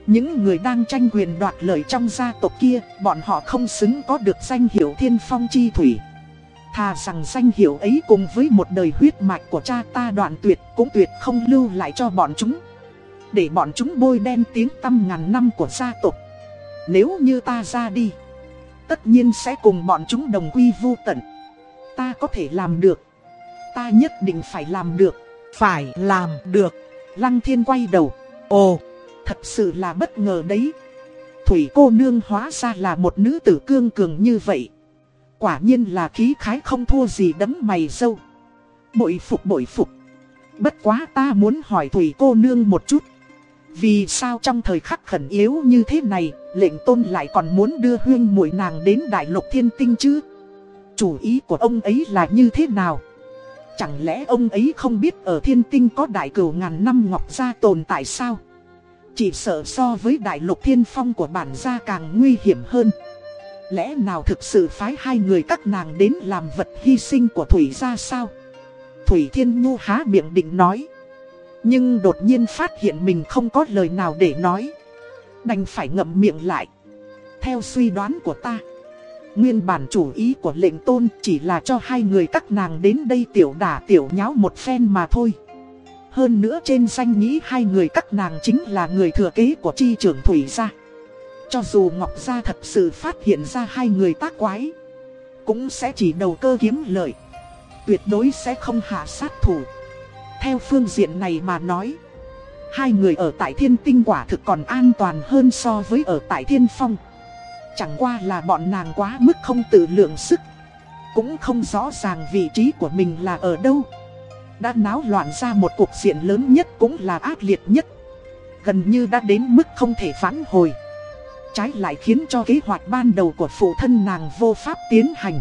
Những người đang tranh quyền đoạt lợi trong gia tộc kia, bọn họ không xứng có được danh hiệu Thiên Phong Chi Thủy. Thà rằng danh hiệu ấy cùng với một đời huyết mạch của cha ta đoạn tuyệt cũng tuyệt không lưu lại cho bọn chúng. Để bọn chúng bôi đen tiếng tăm ngàn năm của gia tộc. Nếu như ta ra đi, Tất nhiên sẽ cùng bọn chúng đồng quy vu tận. Ta có thể làm được. Ta nhất định phải làm được. Phải làm được. Lăng thiên quay đầu. Ồ, Thật sự là bất ngờ đấy. Thủy cô nương hóa ra là một nữ tử cương cường như vậy. Quả nhiên là khí khái không thua gì đấm mày sâu Bội phục bội phục. Bất quá ta muốn hỏi Thủy cô nương một chút vì sao trong thời khắc khẩn yếu như thế này, lệnh tôn lại còn muốn đưa huyên muội nàng đến đại lục thiên tinh chứ? Chủ ý của ông ấy là như thế nào? Chẳng lẽ ông ấy không biết ở thiên tinh có đại cửu ngàn năm ngọc gia tồn tại sao? Chỉ sợ so với đại lục thiên phong của bản gia càng nguy hiểm hơn. Lẽ nào thực sự phái hai người các nàng đến làm vật hy sinh của Thủy gia sao? Thủy Thiên Nhu há miệng định nói. Nhưng đột nhiên phát hiện mình không có lời nào để nói. Đành phải ngậm miệng lại. Theo suy đoán của ta, Nguyên bản chủ ý của lệnh tôn chỉ là cho hai người các nàng đến đây tiểu đả tiểu nháo một phen mà thôi. Hơn nữa trên danh nghĩ hai người các nàng chính là người thừa kế của chi trưởng Thủy gia. Cho dù Ngọc Gia thật sự phát hiện ra hai người tác quái, Cũng sẽ chỉ đầu cơ kiếm lợi, Tuyệt đối sẽ không hạ sát thủ theo phương diện này mà nói, Hai người ở tại thiên tinh quả thực còn an toàn hơn so với ở tại thiên phong. Chẳng qua là bọn nàng quá mức không tự lượng sức, Cũng không rõ ràng vị trí của mình là ở đâu. Đã náo loạn ra một cuộc diện lớn nhất cũng là ác liệt nhất, Gần như đã đến mức không thể phản hồi. Trái lại khiến cho kế hoạch ban đầu của phụ thân nàng vô pháp tiến hành,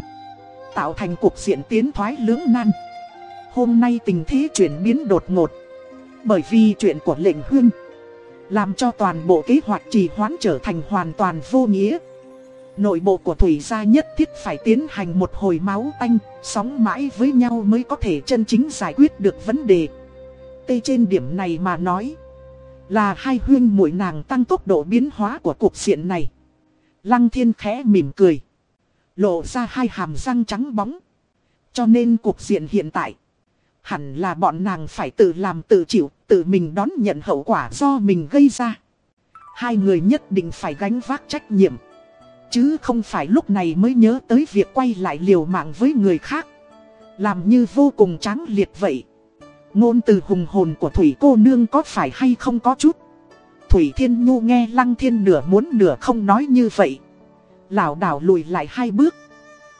Tạo thành cuộc diện tiến thoái lưỡng nan. Hôm nay tình thế chuyển biến đột ngột. Bởi vì chuyện của lệnh huyên. Làm cho toàn bộ kế hoạch trì hoãn trở thành hoàn toàn vô nghĩa. Nội bộ của Thủy gia nhất thiết phải tiến hành một hồi máu tanh, sóng mãi với nhau mới có thể chân chính giải quyết được vấn đề. Tê trên điểm này mà nói, là hai huyên mũi nàng tăng tốc độ biến hóa của cuộc diện này. Lăng thiên khẽ mỉm cười, lộ ra hai hàm răng trắng bóng. Cho nên cuộc diện hiện tại, hẳn là bọn nàng phải tự làm tự chịu, tự mình đón nhận hậu quả do mình gây ra. Hai người nhất định phải gánh vác trách nhiệm. Chứ không phải lúc này mới nhớ tới việc quay lại liều mạng với người khác. Làm như vô cùng tráng liệt vậy. Ngôn từ hùng hồn của Thủy cô nương có phải hay không có chút. Thủy Thiên Nhu nghe Lăng Thiên nửa muốn nửa không nói như vậy. Lảo đảo lùi lại hai bước.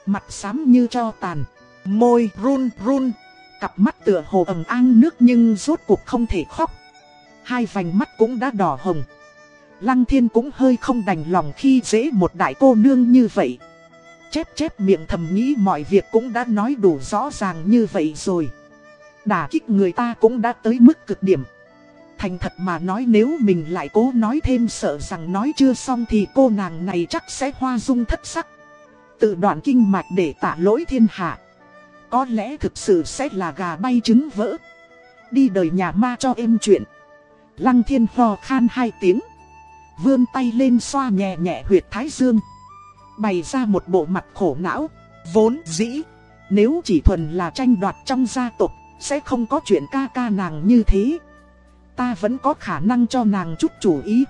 Mặt xám như cho tàn. Môi run run. Cặp mắt tựa hồ ẩn an nước nhưng rốt cuộc không thể khóc. Hai vành mắt cũng đã đỏ hồng. Lăng Thiên cũng hơi không đành lòng khi dễ một đại cô nương như vậy. Chép chép miệng thầm nghĩ mọi việc cũng đã nói đủ rõ ràng như vậy rồi. Đả kích người ta cũng đã tới mức cực điểm. Thành thật mà nói nếu mình lại cố nói thêm sợ rằng nói chưa xong thì cô nàng này chắc sẽ hoa dung thất sắc. Tự đoạn kinh mạch để tạ lỗi thiên hạ. Có lẽ thực sự sẽ là gà bay trứng vỡ. Đi đời nhà ma cho êm chuyện. Lăng thiên ho khan hai tiếng. Vươn tay lên xoa nhẹ nhẹ huyệt thái dương. Bày ra một bộ mặt khổ não. Vốn dĩ. Nếu chỉ thuần là tranh đoạt trong gia tộc. Sẽ không có chuyện ca ca nàng như thế. Ta vẫn có khả năng cho nàng chút chủ ý.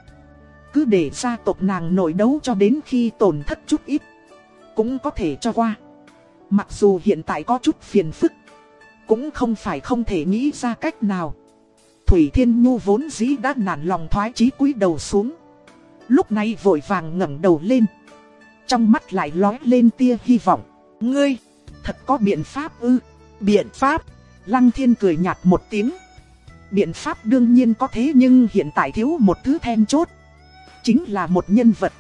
Cứ để gia tộc nàng nội đấu cho đến khi tổn thất chút ít. Cũng có thể cho qua. Mặc dù hiện tại có chút phiền phức. Cũng không phải không thể nghĩ ra cách nào. Thủy Thiên Nhu vốn dĩ đã nản lòng thoái chí cúi đầu xuống. Lúc này vội vàng ngẩng đầu lên. Trong mắt lại lói lên tia hy vọng. Ngươi, thật có biện pháp ư? Biện pháp? Lăng Thiên cười nhạt một tiếng. Biện pháp đương nhiên có thế nhưng hiện tại thiếu một thứ then chốt. Chính là một nhân vật.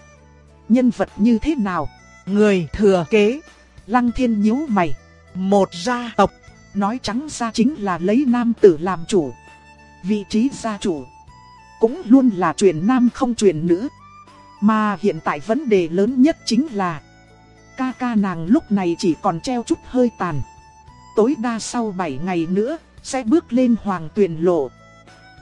Nhân vật như thế nào? Người thừa kế. Lăng thiên nhíu mày. Một gia tộc. Nói trắng ra chính là lấy nam tử làm chủ. Vị trí gia chủ. Cũng luôn là truyền nam không truyền nữ. Mà hiện tại vấn đề lớn nhất chính là. Ca ca nàng lúc này chỉ còn treo chút hơi tàn. Tối đa sau 7 ngày nữa sẽ bước lên hoàng tuyển lộ.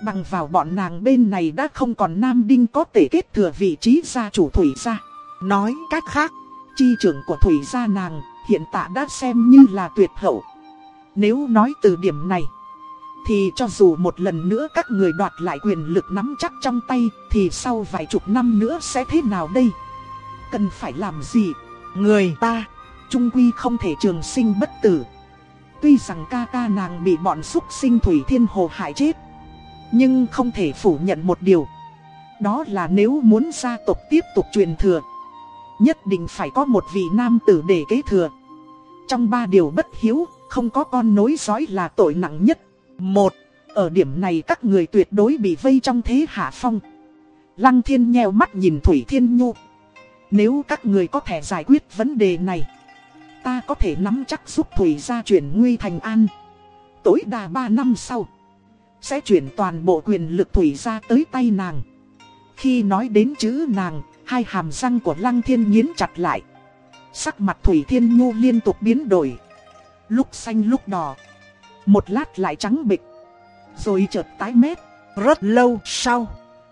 Bằng vào bọn nàng bên này đã không còn nam đinh có thể kết thừa vị trí gia chủ thủy gia. Nói cách khác, chi trưởng của thủy gia nàng hiện tại đã xem như là tuyệt hậu. Nếu nói từ điểm này, thì cho dù một lần nữa các người đoạt lại quyền lực nắm chắc trong tay, thì sau vài chục năm nữa sẽ thế nào đây? Cần phải làm gì? Người ta, trung quy không thể trường sinh bất tử. Tuy rằng ca ca nàng bị bọn xúc sinh Thủy Thiên Hồ hại chết Nhưng không thể phủ nhận một điều Đó là nếu muốn gia tộc tiếp tục truyền thừa Nhất định phải có một vị nam tử để kế thừa Trong ba điều bất hiếu Không có con nối dõi là tội nặng nhất Một Ở điểm này các người tuyệt đối bị vây trong thế hạ phong Lăng thiên nheo mắt nhìn Thủy Thiên Nhu Nếu các người có thể giải quyết vấn đề này ta có thể nắm chắc giúp Thủy gia chuyển nguy thành an. Tối đa 3 năm sau, sẽ chuyển toàn bộ quyền lực Thủy gia tới tay nàng. Khi nói đến chữ nàng, hai hàm răng của Lăng Thiên nghiến chặt lại. Sắc mặt Thủy Thiên Nhu liên tục biến đổi. Lúc xanh lúc đỏ. Một lát lại trắng bịch. Rồi chợt tái mét. Rất lâu sau,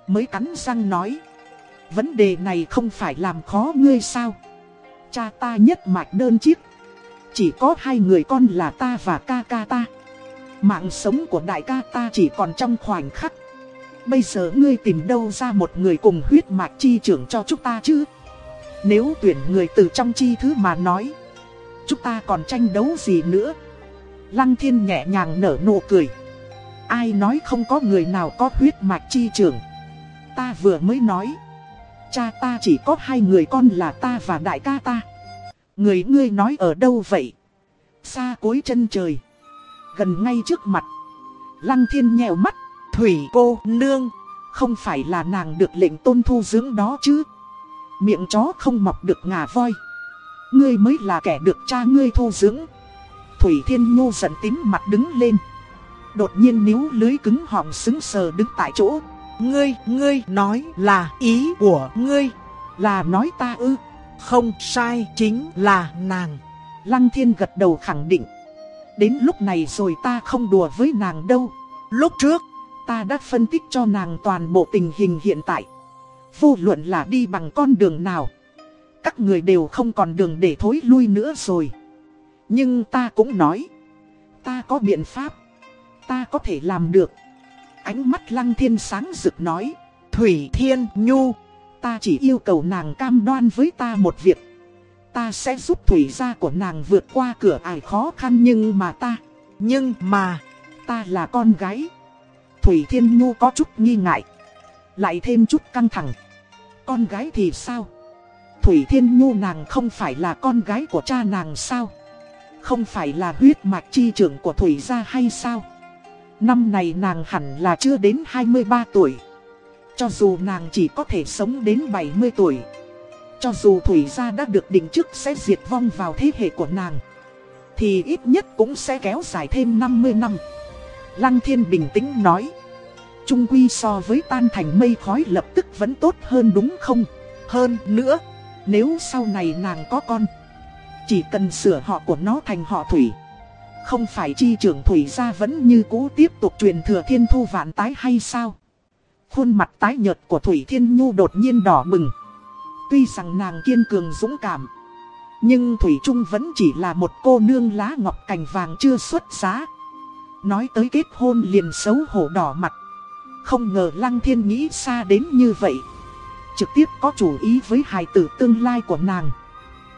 mới cắn răng nói. Vấn đề này không phải làm khó ngươi sao? cha ta nhất mạch đơn chiếc. Chỉ có hai người con là ta và ca ca ta. Mạng sống của đại ca ta chỉ còn trong khoảnh khắc. Bây giờ ngươi tìm đâu ra một người cùng huyết mạch chi trưởng cho chúng ta chứ? Nếu tuyển người từ trong chi thứ mà nói, chúng ta còn tranh đấu gì nữa? Lăng thiên nhẹ nhàng nở nụ cười. Ai nói không có người nào có huyết mạch chi trưởng? Ta vừa mới nói cha ta chỉ có hai người con là ta và đại ca ta. Người ngươi nói ở đâu vậy? Xa cuối chân trời. Gần ngay trước mặt. Lăng thiên nhèo mắt. Thủy cô nương. Không phải là nàng được lệnh tôn thu dưỡng đó chứ. Miệng chó không mọc được ngà voi. Ngươi mới là kẻ được cha ngươi thu dưỡng. Thủy thiên nhô giận tím mặt đứng lên. Đột nhiên níu lưới cứng họng xứng sờ đứng tại chỗ. Ngươi, ngươi nói là ý của ngươi, là nói ta ư. Không sai chính là nàng. Lăng thiên gật đầu khẳng định. Đến lúc này rồi ta không đùa với nàng đâu. Lúc trước, ta đã phân tích cho nàng toàn bộ tình hình hiện tại. Vô luận là đi bằng con đường nào. Các người đều không còn đường để thối lui nữa rồi. Nhưng ta cũng nói. Ta có biện pháp. Ta có thể làm được. Ánh mắt lăng thiên sáng rực nói. Thủy Thiên Nhu. Ta chỉ yêu cầu nàng cam đoan với ta một việc. Ta sẽ giúp thủy gia của nàng vượt qua cửa ải khó khăn nhưng mà ta. Nhưng mà. Ta là con gái. Thủy Thiên Nhu có chút nghi ngại. Lại thêm chút căng thẳng. Con gái thì sao? Thủy Thiên Nhu nàng không phải là con gái của cha nàng sao? Không phải là huyết mạch chi trưởng của Thủy gia hay sao? Năm này nàng hẳn là chưa đến 23 tuổi. Cho dù nàng chỉ có thể sống đến 70 tuổi. Cho dù Thủy gia đã được định trước sẽ diệt vong vào thế hệ của nàng. Thì ít nhất cũng sẽ kéo dài thêm 50 năm. Lăng Thiên bình tĩnh nói. Trung quy so với tan thành mây khói lập tức vẫn tốt hơn đúng không? Hơn nữa, nếu sau này nàng có con, chỉ cần sửa họ của nó thành họ Thủy. Không phải chi trưởng Thủy gia vẫn như cũ tiếp tục truyền thừa thiên thu vạn tái hay sao? Khuôn mặt tái nhợt của Thủy Thiên Nhu đột nhiên đỏ bừng. Tuy rằng nàng kiên cường dũng cảm, nhưng Thủy Trung vẫn chỉ là một cô nương lá ngọc cành vàng chưa xuất giá. Nói tới kết hôn liền xấu hổ đỏ mặt. Không ngờ Lăng Thiên nghĩ xa đến như vậy. Trực tiếp có chủ ý với hài tử tương lai của nàng.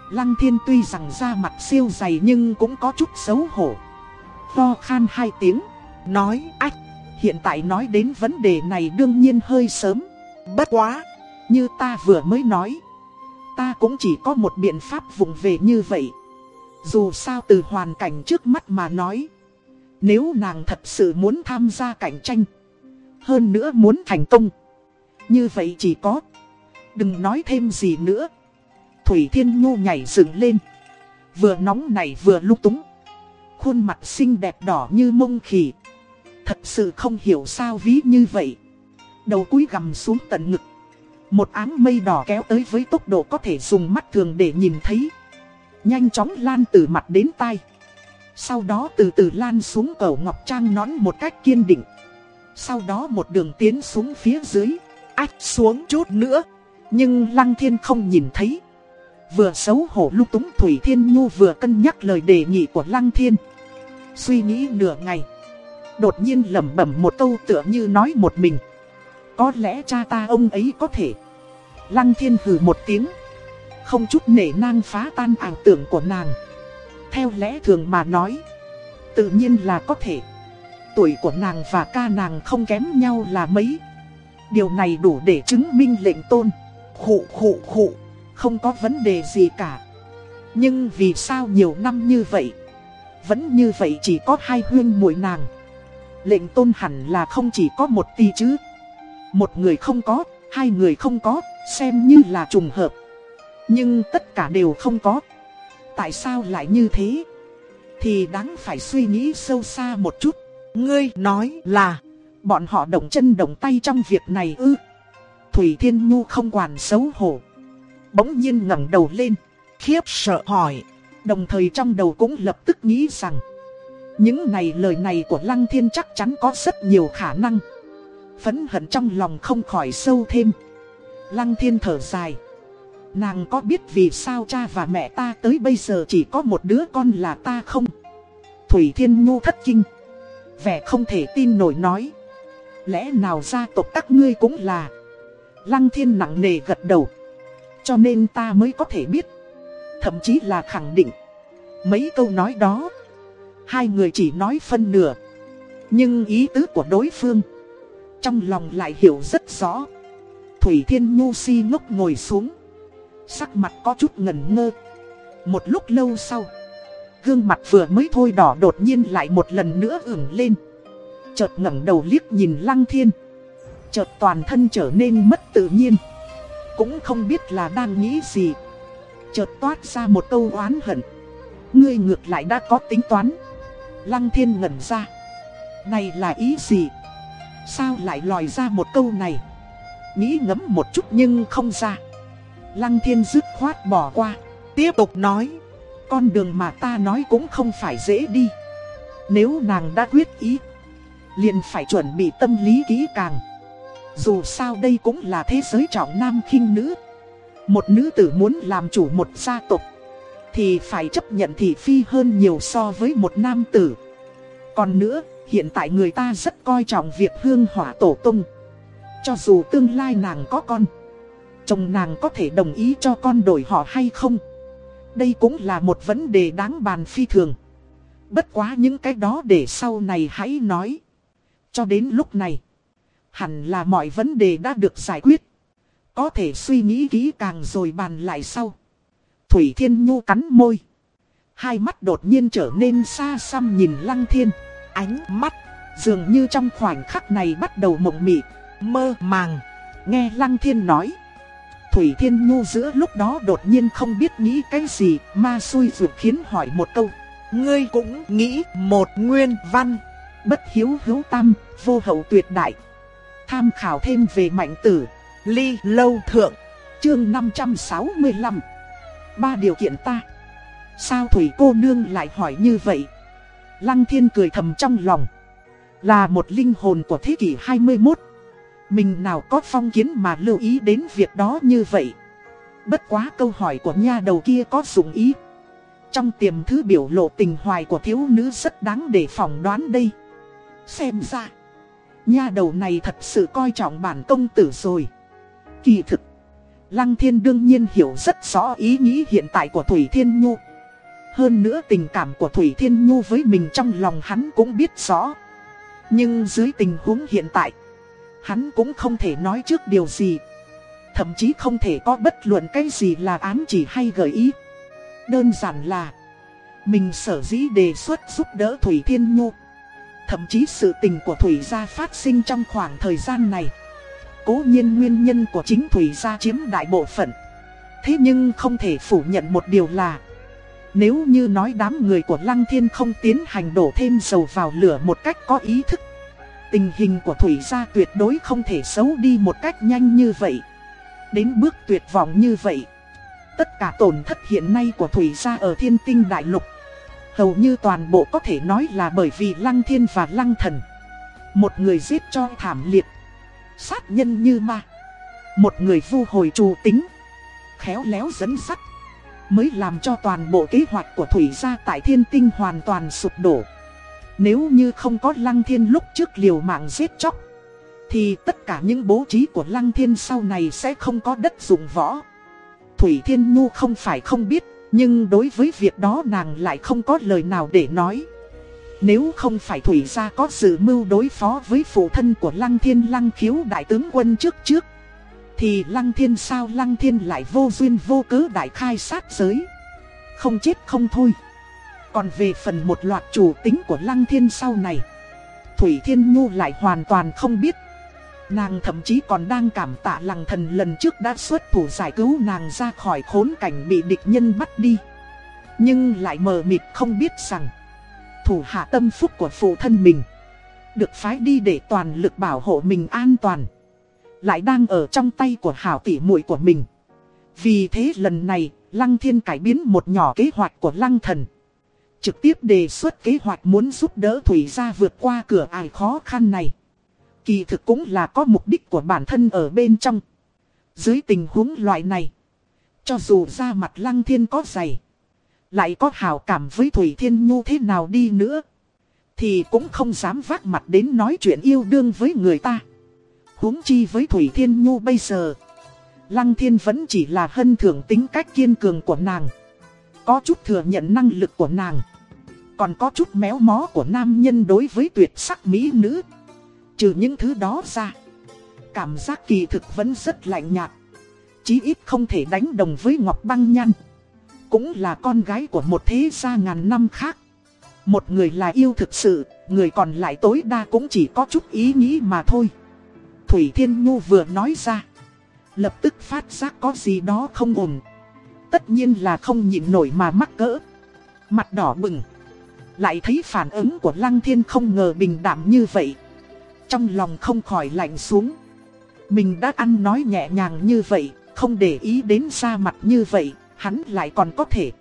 Lăng Thiên tuy rằng da mặt siêu dày nhưng cũng có chút xấu hổ. To khan hai tiếng, nói ách, hiện tại nói đến vấn đề này đương nhiên hơi sớm. Bất quá, như ta vừa mới nói. Ta cũng chỉ có một biện pháp vùng về như vậy. Dù sao từ hoàn cảnh trước mắt mà nói. Nếu nàng thật sự muốn tham gia cạnh tranh. Hơn nữa muốn thành công. Như vậy chỉ có. Đừng nói thêm gì nữa. Thủy Thiên Nhu nhảy dựng lên. Vừa nóng nảy vừa lúc túng. Khuôn mặt xinh đẹp đỏ như mông khỉ. Thật sự không hiểu sao ví như vậy. Đầu cúi gầm xuống tận ngực. Một áng mây đỏ kéo tới với tốc độ có thể dùng mắt thường để nhìn thấy. Nhanh chóng lan từ mặt đến tai. Sau đó từ từ lan xuống cầu ngọc trang nón một cách kiên định. Sau đó một đường tiến xuống phía dưới. Ách xuống chút nữa. Nhưng Lăng Thiên không nhìn thấy. Vừa xấu hổ lúc túng Thủy Thiên Nhu vừa cân nhắc lời đề nghị của Lăng Thiên. Suy nghĩ nửa ngày. Đột nhiên lẩm bẩm một câu tựa như nói một mình. Có lẽ cha ta ông ấy có thể. Lăng Thiên hừ một tiếng. Không chút nể nang phá tan ảo tưởng của nàng. Theo lẽ thường mà nói. Tự nhiên là có thể. Tuổi của nàng và ca nàng không kém nhau là mấy. Điều này đủ để chứng minh lệnh tôn. Khụ khụ khụ. Không có vấn đề gì cả. Nhưng vì sao nhiều năm như vậy? Vẫn như vậy chỉ có hai huyên muội nàng. Lệnh tôn hẳn là không chỉ có một tỷ chứ. Một người không có, hai người không có, xem như là trùng hợp. Nhưng tất cả đều không có. Tại sao lại như thế? Thì đáng phải suy nghĩ sâu xa một chút. Ngươi nói là bọn họ động chân động tay trong việc này ư. Thủy Thiên Nhu không quản xấu hổ. Bỗng nhiên ngẩng đầu lên, khiếp sợ hỏi. Đồng thời trong đầu cũng lập tức nghĩ rằng Những này lời này của Lăng Thiên chắc chắn có rất nhiều khả năng Phấn hận trong lòng không khỏi sâu thêm Lăng Thiên thở dài Nàng có biết vì sao cha và mẹ ta tới bây giờ chỉ có một đứa con là ta không? Thủy Thiên Nhu thất kinh. Vẻ không thể tin nổi nói. Lẽ nào gia tộc các ngươi cũng là? Lăng Thiên nặng nề gật đầu. Cho nên ta mới có thể biết. Thậm chí là khẳng định. Mấy câu nói đó, Hai người chỉ nói phân nửa. Nhưng ý tứ của đối phương, Trong lòng lại hiểu rất rõ. Thủy Thiên Nhu si ngốc ngồi xuống. Sắc mặt có chút ngẩn ngơ. Một lúc lâu sau, Gương mặt vừa mới thôi đỏ đột nhiên lại một lần nữa ửng lên. Chợt ngẩng đầu liếc nhìn Lăng Thiên. Chợt toàn thân trở nên mất tự nhiên. Cũng không biết là đang nghĩ gì. Chợt toát ra một câu oán hận. Ngươi ngược lại đã có tính toán. Lăng thiên ngẩn ra. Này là ý gì? Sao lại lòi ra một câu này? Nghĩ ngấm một chút nhưng không ra. Lăng thiên dứt khoát bỏ qua Tiếp tục nói Con đường mà ta nói cũng không phải dễ đi. Nếu nàng đã quyết ý liền phải chuẩn bị tâm lý kỹ càng. Dù sao đây cũng là thế giới trọng nam khinh nữ. Một nữ tử muốn làm chủ một gia tộc Thì phải chấp nhận thị phi hơn nhiều so với một nam tử. Còn nữa, hiện tại người ta rất coi trọng việc hương hỏa tổ tung Cho dù tương lai nàng có con Chồng nàng có thể đồng ý cho con đổi họ hay không? Đây cũng là một vấn đề đáng bàn phi thường. Bất quá những cái đó để sau này hãy nói. Cho đến lúc này, Hẳn là mọi vấn đề đã được giải quyết. Có thể suy nghĩ kỹ càng rồi bàn lại sau. Thủy Thiên Nhu cắn môi. Hai mắt đột nhiên trở nên xa xăm nhìn Lăng Thiên. Ánh mắt dường như trong khoảnh khắc này bắt đầu mộng mị, Mơ màng. Nghe Lăng Thiên nói Thủy Thiên Nhu giữa lúc đó đột nhiên không biết nghĩ cái gì Ma xui vượt khiến hỏi một câu. Ngươi cũng nghĩ một nguyên văn. Bất hiếu hữu tam, vô hậu tuyệt đại. Tham khảo thêm về mạnh tử Ly lâu thượng. Chương 565 Ba điều kiện ta. Sao Thủy cô nương lại hỏi như vậy? Lăng thiên cười thầm trong lòng. Là một linh hồn của thế kỷ 21 mình nào có phong kiến mà lưu ý đến việc đó như vậy? Bất quá câu hỏi của nha đầu kia có dụng ý. Trong tiềm thứ biểu lộ tình hoài của thiếu nữ rất đáng để phỏng đoán đây. Xem ra, Nha đầu này thật sự coi trọng bản công tử rồi. Kỳ thực, Lăng thiên đương nhiên hiểu rất rõ ý nghĩ hiện tại của Thủy Thiên Nhu. Hơn nữa tình cảm của Thủy Thiên Nhu với mình trong lòng hắn cũng biết rõ. Nhưng dưới tình huống hiện tại Hắn cũng không thể nói trước điều gì. Thậm chí không thể có bất luận cái gì là ám chỉ hay gợi ý. Đơn giản là, Mình sở dĩ đề xuất giúp đỡ Thủy Thiên Nhu. Thậm chí sự tình của Thủy gia phát sinh trong khoảng thời gian này. Cố nhiên nguyên nhân của chính Thủy gia chiếm đại bộ phận. Thế nhưng không thể phủ nhận một điều là, Nếu như nói đám người của Lăng Thiên không tiến hành đổ thêm dầu vào lửa một cách có ý thức Tình hình của Thủy gia tuyệt đối không thể xấu đi một cách nhanh như vậy. Đến bước tuyệt vọng như vậy, Tất cả tổn thất hiện nay của Thủy gia ở thiên tinh đại lục, Hầu như toàn bộ có thể nói là bởi vì Lăng Thiên và Lăng Thần. Một người giết cho thảm liệt, Sát nhân như ma. Một người vu hồi trù tính, Khéo léo dẫn sắt, Mới làm cho toàn bộ kế hoạch của Thủy gia tại thiên tinh hoàn toàn sụp đổ. Nếu như không có Lăng Thiên lúc trước liều mạng giết chóc, Thì tất cả những bố trí của Lăng Thiên sau này sẽ không có đất dụng võ. Thủy Thiên Nhu không phải không biết, Nhưng đối với việc đó nàng lại không có lời nào để nói. Nếu không phải Thủy gia có sự mưu đối phó với phụ thân của Lăng Thiên Lăng khiếu đại tướng quân trước trước, Thì Lăng Thiên sao Lăng Thiên lại vô duyên vô cớ đại khai sát giới? Không chết không thôi. Còn về phần một loạt chủ tính của Lăng Thiên sau này, Thủy Thiên Nhu lại hoàn toàn không biết. Nàng thậm chí còn đang cảm tạ lăng thần lần trước đã xuất thủ giải cứu nàng ra khỏi khốn cảnh bị địch nhân bắt đi. Nhưng lại mờ mịt không biết rằng, thủ hạ tâm phúc của phụ thân mình Được phái đi để toàn lực bảo hộ mình an toàn, Lại đang ở trong tay của hảo tỷ muội của mình. Vì thế lần này, Lăng Thiên cải biến một nhỏ kế hoạch của Lăng Thần. Trực tiếp đề xuất kế hoạch muốn giúp đỡ Thủy gia vượt qua cửa ải khó khăn này. Kỳ thực cũng là có mục đích của bản thân ở bên trong. Dưới tình huống loại này, Cho dù ra mặt Lăng Thiên có dày, lại có hào cảm với Thủy Thiên Nhu thế nào đi nữa, Thì cũng không dám vác mặt đến nói chuyện yêu đương với người ta. Huống chi với Thủy Thiên Nhu bây giờ, Lăng Thiên vẫn chỉ là hân thưởng tính cách kiên cường của nàng, Có chút thừa nhận năng lực của nàng. Còn có chút méo mó của nam nhân đối với tuyệt sắc mỹ nữ Trừ những thứ đó ra Cảm giác kỳ thực vẫn rất lạnh nhạt Chí ít không thể đánh đồng với Ngọc Băng nhan cũng là con gái của một thế gia ngàn năm khác. Một người là yêu thực sự, người còn lại tối đa cũng chỉ có chút ý nghĩ mà thôi. Thủy Thiên Nhu vừa nói ra. Lập tức phát giác có gì đó không ổn. Tất nhiên là không nhịn nổi mà mắc cỡ. Mặt đỏ bừng. Lại thấy phản ứng của Lăng Thiên không ngờ bình đảm như vậy. Trong lòng không khỏi lạnh xuống. Mình đã ăn nói nhẹ nhàng như vậy, không để ý đến da mặt như vậy, hắn lại còn có thể.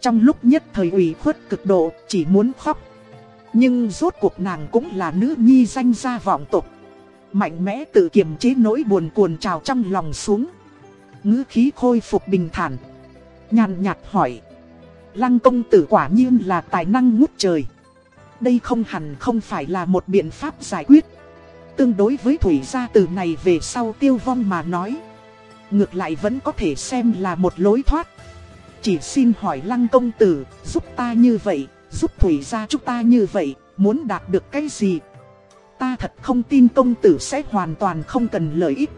Trong lúc nhất thời ủy khuất cực độ, chỉ muốn khóc. Nhưng rốt cuộc nàng cũng là nữ nhi danh gia vọng tục. Mạnh mẽ tự kiềm chế nỗi buồn cuồn trào trong lòng xuống. ngữ khí khôi phục bình thản. Nhàn nhạt hỏi. Lăng công tử quả nhiên là tài năng ngút trời. Đây không hẳn không phải là một biện pháp giải quyết. Tương đối với Thủy gia từ này về sau tiêu vong mà nói. Ngược lại vẫn có thể xem là một lối thoát. Chỉ xin hỏi Lăng công tử, giúp ta như vậy, giúp Thủy gia chúng ta như vậy, muốn đạt được cái gì? Ta thật không tin công tử sẽ hoàn toàn không cần lợi ích.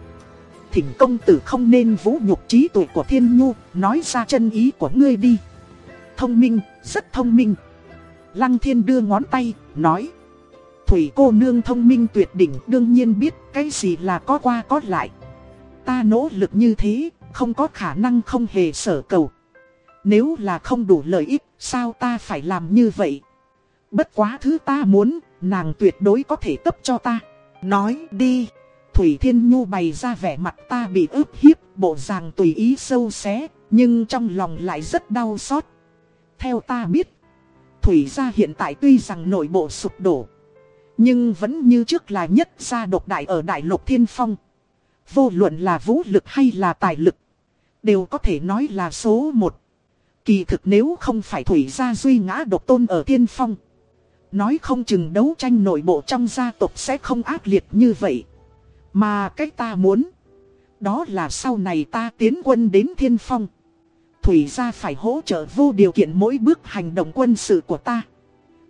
Thỉnh công tử không nên vũ nhục trí tuệ của thiên nhu, nói ra chân ý của ngươi đi. Thông minh, rất thông minh. Lăng thiên đưa ngón tay, nói. Thủy cô nương thông minh tuyệt đỉnh đương nhiên biết cái gì là có qua có lại. Ta nỗ lực như thế, không có khả năng không hề sở cầu. Nếu là không đủ lợi ích, sao ta phải làm như vậy? Bất quá thứ ta muốn, nàng tuyệt đối có thể cấp cho ta. Nói đi. Thủy Thiên Nhu bày ra vẻ mặt ta bị ướp hiếp, bộ dạng tùy ý sâu xé, nhưng trong lòng lại rất đau xót. Theo ta biết, Thủy gia hiện tại tuy rằng nội bộ sụp đổ, nhưng vẫn như trước là nhất gia độc đại ở Đại Lục Thiên Phong. Vô luận là vũ lực hay là tài lực, đều có thể nói là số một. Kỳ thực nếu không phải Thủy gia duy ngã độc tôn ở Thiên Phong, nói không chừng đấu tranh nội bộ trong gia tộc sẽ không ác liệt như vậy. Mà cách ta muốn, đó là sau này ta tiến quân đến Thiên Phong. Thủy gia phải hỗ trợ vô điều kiện mỗi bước hành động quân sự của ta.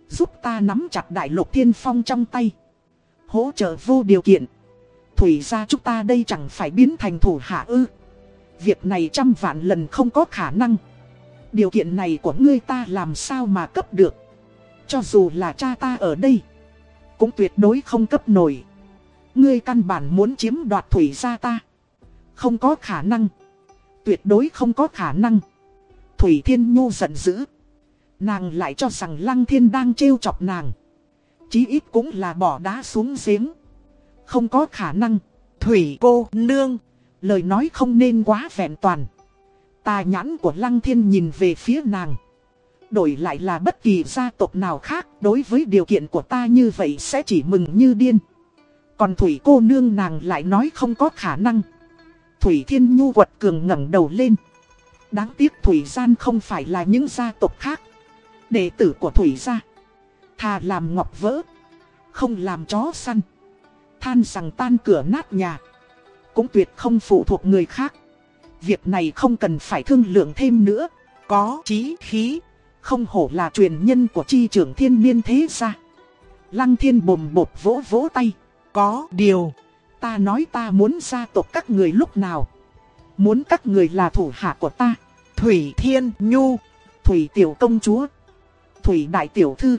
Giúp ta nắm chặt đại lục thiên phong trong tay. Hỗ trợ vô điều kiện. Thủy gia chúng ta đây chẳng phải biến thành thủ hạ ư. Việc này trăm vạn lần không có khả năng. Điều kiện này của ngươi ta làm sao mà cấp được. Cho dù là cha ta ở đây. Cũng tuyệt đối không cấp nổi. Ngươi căn bản muốn chiếm đoạt thủy gia ta. Không có khả năng. Tuyệt đối không có khả năng. Thủy Thiên Nhu giận dữ. Nàng lại cho rằng Lăng Thiên đang trêu chọc nàng. Chí ít cũng là bỏ đá xuống giếng. Không có khả năng. Thủy cô, nương. Lời nói không nên quá vẹn toàn. Tà nhãn của Lăng Thiên nhìn về phía nàng. Đổi lại là bất kỳ gia tộc nào khác, đối với điều kiện của ta như vậy sẽ chỉ mừng như điên. Còn Thủy cô nương nàng lại nói không có khả năng. Thủy Thiên Nhu quật cường ngẩng đầu lên. Đáng tiếc Thủy Gian không phải là những gia tộc khác. Đệ tử của Thủy gia. Thà làm ngọc vỡ. Không làm chó săn. Than rằng tan cửa nát nhà. Cũng tuyệt không phụ thuộc người khác. Việc này không cần phải thương lượng thêm nữa. Có chí khí. Không hổ là truyền nhân của chi trưởng thiên niên thế gia. Lăng thiên bồm bột vỗ vỗ tay. Có điều. Ta nói ta muốn gia tộc các người lúc nào. Muốn các người là thủ hạ của ta. Thủy Thiên Nhu. Thủy Tiểu Công Chúa. Thủy Đại Tiểu Thư.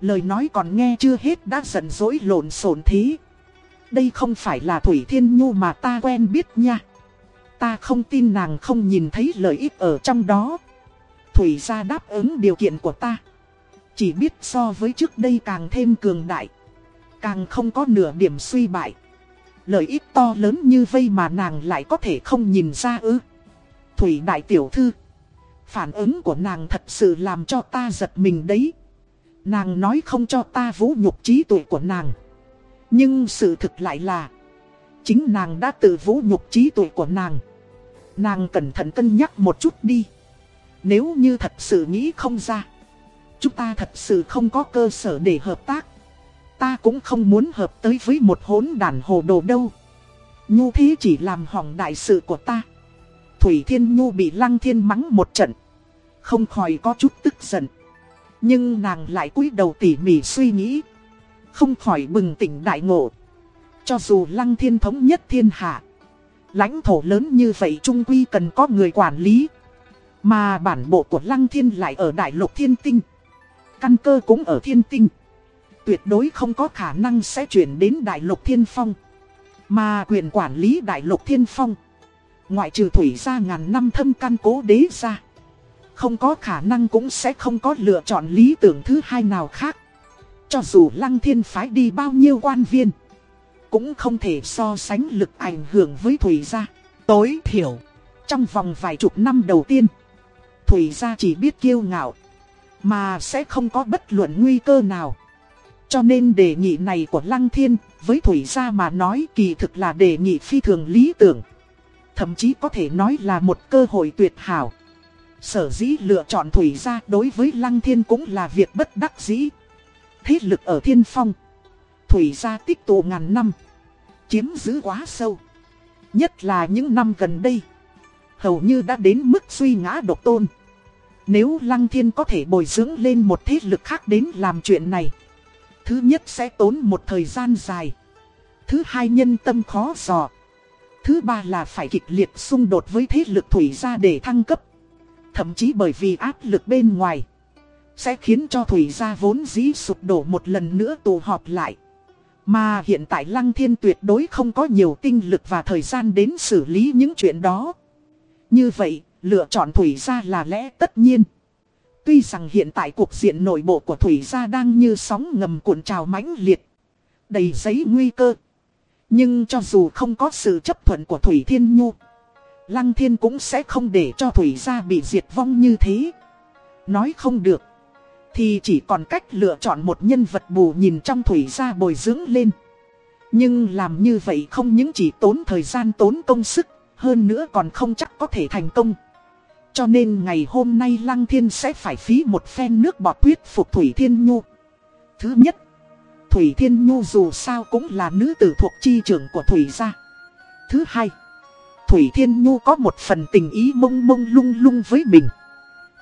Lời nói còn nghe chưa hết đã giận dỗi lộn xộn thế. Đây không phải là Thủy Thiên Nhu mà ta quen biết nha. Ta không tin nàng không nhìn thấy lợi ích ở trong đó. Thủy ra đáp ứng điều kiện của ta. Chỉ biết so với trước đây càng thêm cường đại. Càng không có nửa điểm suy bại. Lợi ích to lớn như vây mà nàng lại có thể không nhìn ra ư. Thủy đại tiểu thư. Phản ứng của nàng thật sự làm cho ta giật mình đấy. Nàng nói không cho ta vũ nhục trí tuệ của nàng. Nhưng sự thực lại là. Chính nàng đã tự vũ nhục trí tuệ của nàng. Nàng cẩn thận cân nhắc một chút đi. Nếu như thật sự nghĩ không ra. Chúng ta thật sự không có cơ sở để hợp tác. Ta cũng không muốn hợp tới với một hỗn đàn hồ đồ đâu. Nhu thế chỉ làm hỏng đại sự của ta. Thủy Thiên Nhu bị Lăng Thiên mắng một trận. Không khỏi có chút tức giận. Nhưng nàng lại cúi đầu tỉ mỉ suy nghĩ. Không khỏi bừng tỉnh đại ngộ. Cho dù Lăng Thiên thống nhất thiên hạ. lãnh thổ lớn như vậy trung quy cần có người quản lý. Mà bản bộ của Lăng Thiên lại ở đại lục thiên tinh. Căn cơ cũng ở thiên tinh tuyệt đối không có khả năng sẽ chuyển đến Đại Lục Thiên Phong. Mà quyền quản lý Đại Lục Thiên Phong, ngoại trừ thủy ra ngàn năm thâm căn cố đế ra. Không có khả năng cũng sẽ không có lựa chọn lý tưởng thứ hai nào khác. Cho dù Lăng Thiên phái đi bao nhiêu quan viên, cũng không thể so sánh lực ảnh hưởng với Thủy gia. Tối thiểu, trong vòng vài chục năm đầu tiên, Thủy gia chỉ biết kiêu ngạo, mà sẽ không có bất luận nguy cơ nào. Cho nên đề nghị này của Lăng Thiên, với Thủy Gia mà nói kỳ thực là đề nghị phi thường lý tưởng. Thậm chí có thể nói là một cơ hội tuyệt hảo. Sở dĩ lựa chọn Thủy gia đối với Lăng Thiên cũng là việc bất đắc dĩ. Thế lực ở thiên phong. Thủy gia tích tụ ngàn năm. Chiếm giữ quá sâu. Nhất là những năm gần đây. Hầu như đã đến mức suy ngã độc tôn. Nếu Lăng Thiên có thể bồi dưỡng lên một thế lực khác đến làm chuyện này. Thứ nhất sẽ tốn một thời gian dài. Thứ hai nhân tâm khó dò. Thứ ba là phải kịch liệt xung đột với thế lực thủy gia để thăng cấp. Thậm chí bởi vì áp lực bên ngoài. Sẽ khiến cho thủy gia vốn dĩ sụp đổ một lần nữa tụ họp lại. Mà hiện tại Lăng Thiên tuyệt đối không có nhiều tinh lực và thời gian đến xử lý những chuyện đó. Như vậy, lựa chọn Thủy gia là lẽ tất nhiên. Tuy rằng hiện tại cuộc diện nội bộ của Thủy gia đang như sóng ngầm cuộn trào mãnh liệt. Đầy giấy nguy cơ. Nhưng cho dù không có sự chấp thuận của Thủy Thiên Nhu. Lăng Thiên cũng sẽ không để cho Thủy gia bị diệt vong như thế. Nói không được. Thì chỉ còn cách lựa chọn một nhân vật bù nhìn trong Thủy gia bồi dưỡng lên. Nhưng làm như vậy không những chỉ tốn thời gian tốn công sức, hơn nữa còn không chắc có thể thành công. Cho nên ngày hôm nay Lăng Thiên sẽ phải phí một phen nước bọt tuyết phục Thủy Thiên Nhu. Thứ nhất, Thủy Thiên Nhu dù sao cũng là nữ tử thuộc chi trưởng của Thủy gia. Thứ hai, Thủy Thiên Nhu có một phần tình ý mông mông lung lung với mình.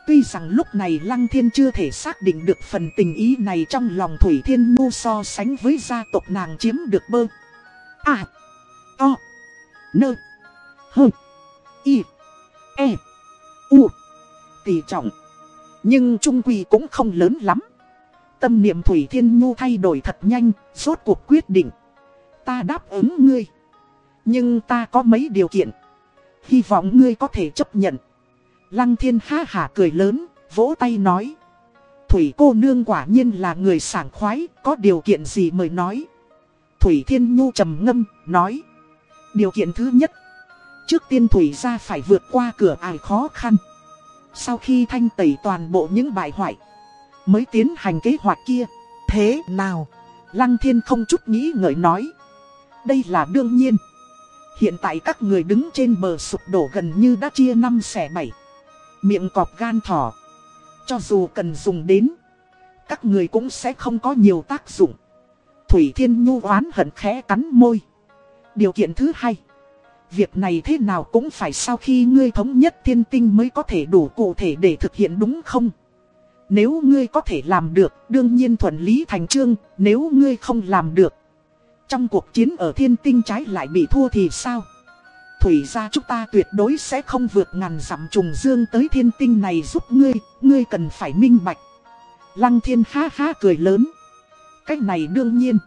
Tuy rằng lúc này Lăng Thiên chưa thể xác định được phần tình ý này trong lòng Thủy Thiên Nhu so sánh với gia tộc nàng chiếm được bơ. À, o, nơ, hơ, y, e, u, tỷ trọng. Nhưng trung quy cũng không lớn lắm. Tâm niệm Thủy Thiên Nhu thay đổi thật nhanh, rốt cuộc quyết định. Ta đáp ứng ngươi. Nhưng ta có mấy điều kiện. Hy vọng ngươi có thể chấp nhận. Lăng thiên ha hả cười lớn, vỗ tay nói. Thủy cô nương quả nhiên là người sảng khoái, có điều kiện gì mời nói. Thủy Thiên Nhu trầm ngâm, nói. Điều kiện thứ nhất. Trước tiên Thủy ra phải vượt qua cửa ải khó khăn. Sau khi thanh tẩy toàn bộ những bài hoại, mới tiến hành kế hoạch kia. Thế nào? Lăng Thiên không chút nghĩ ngợi nói. Đây là đương nhiên. Hiện tại các người đứng trên bờ sụp đổ gần như đã chia năm xẻ bảy. Miệng cọp gan thỏ. Cho dù cần dùng đến. Các người cũng sẽ không có nhiều tác dụng. Thủy Thiên Nhu oán hận khẽ cắn môi. Điều kiện thứ hai. Việc này thế nào cũng phải sau khi ngươi thống nhất thiên tinh mới có thể đủ cụ thể để thực hiện đúng không? Nếu ngươi có thể làm được, đương nhiên thuận lý thành trương, nếu ngươi không làm được. Trong cuộc chiến ở thiên tinh trái lại bị thua thì sao? Thủy ra chúng ta tuyệt đối sẽ không vượt ngàn dặm trùng dương tới thiên tinh này giúp ngươi, ngươi cần phải minh bạch. Lăng thiên ha ha cười lớn. Cách này đương nhiên.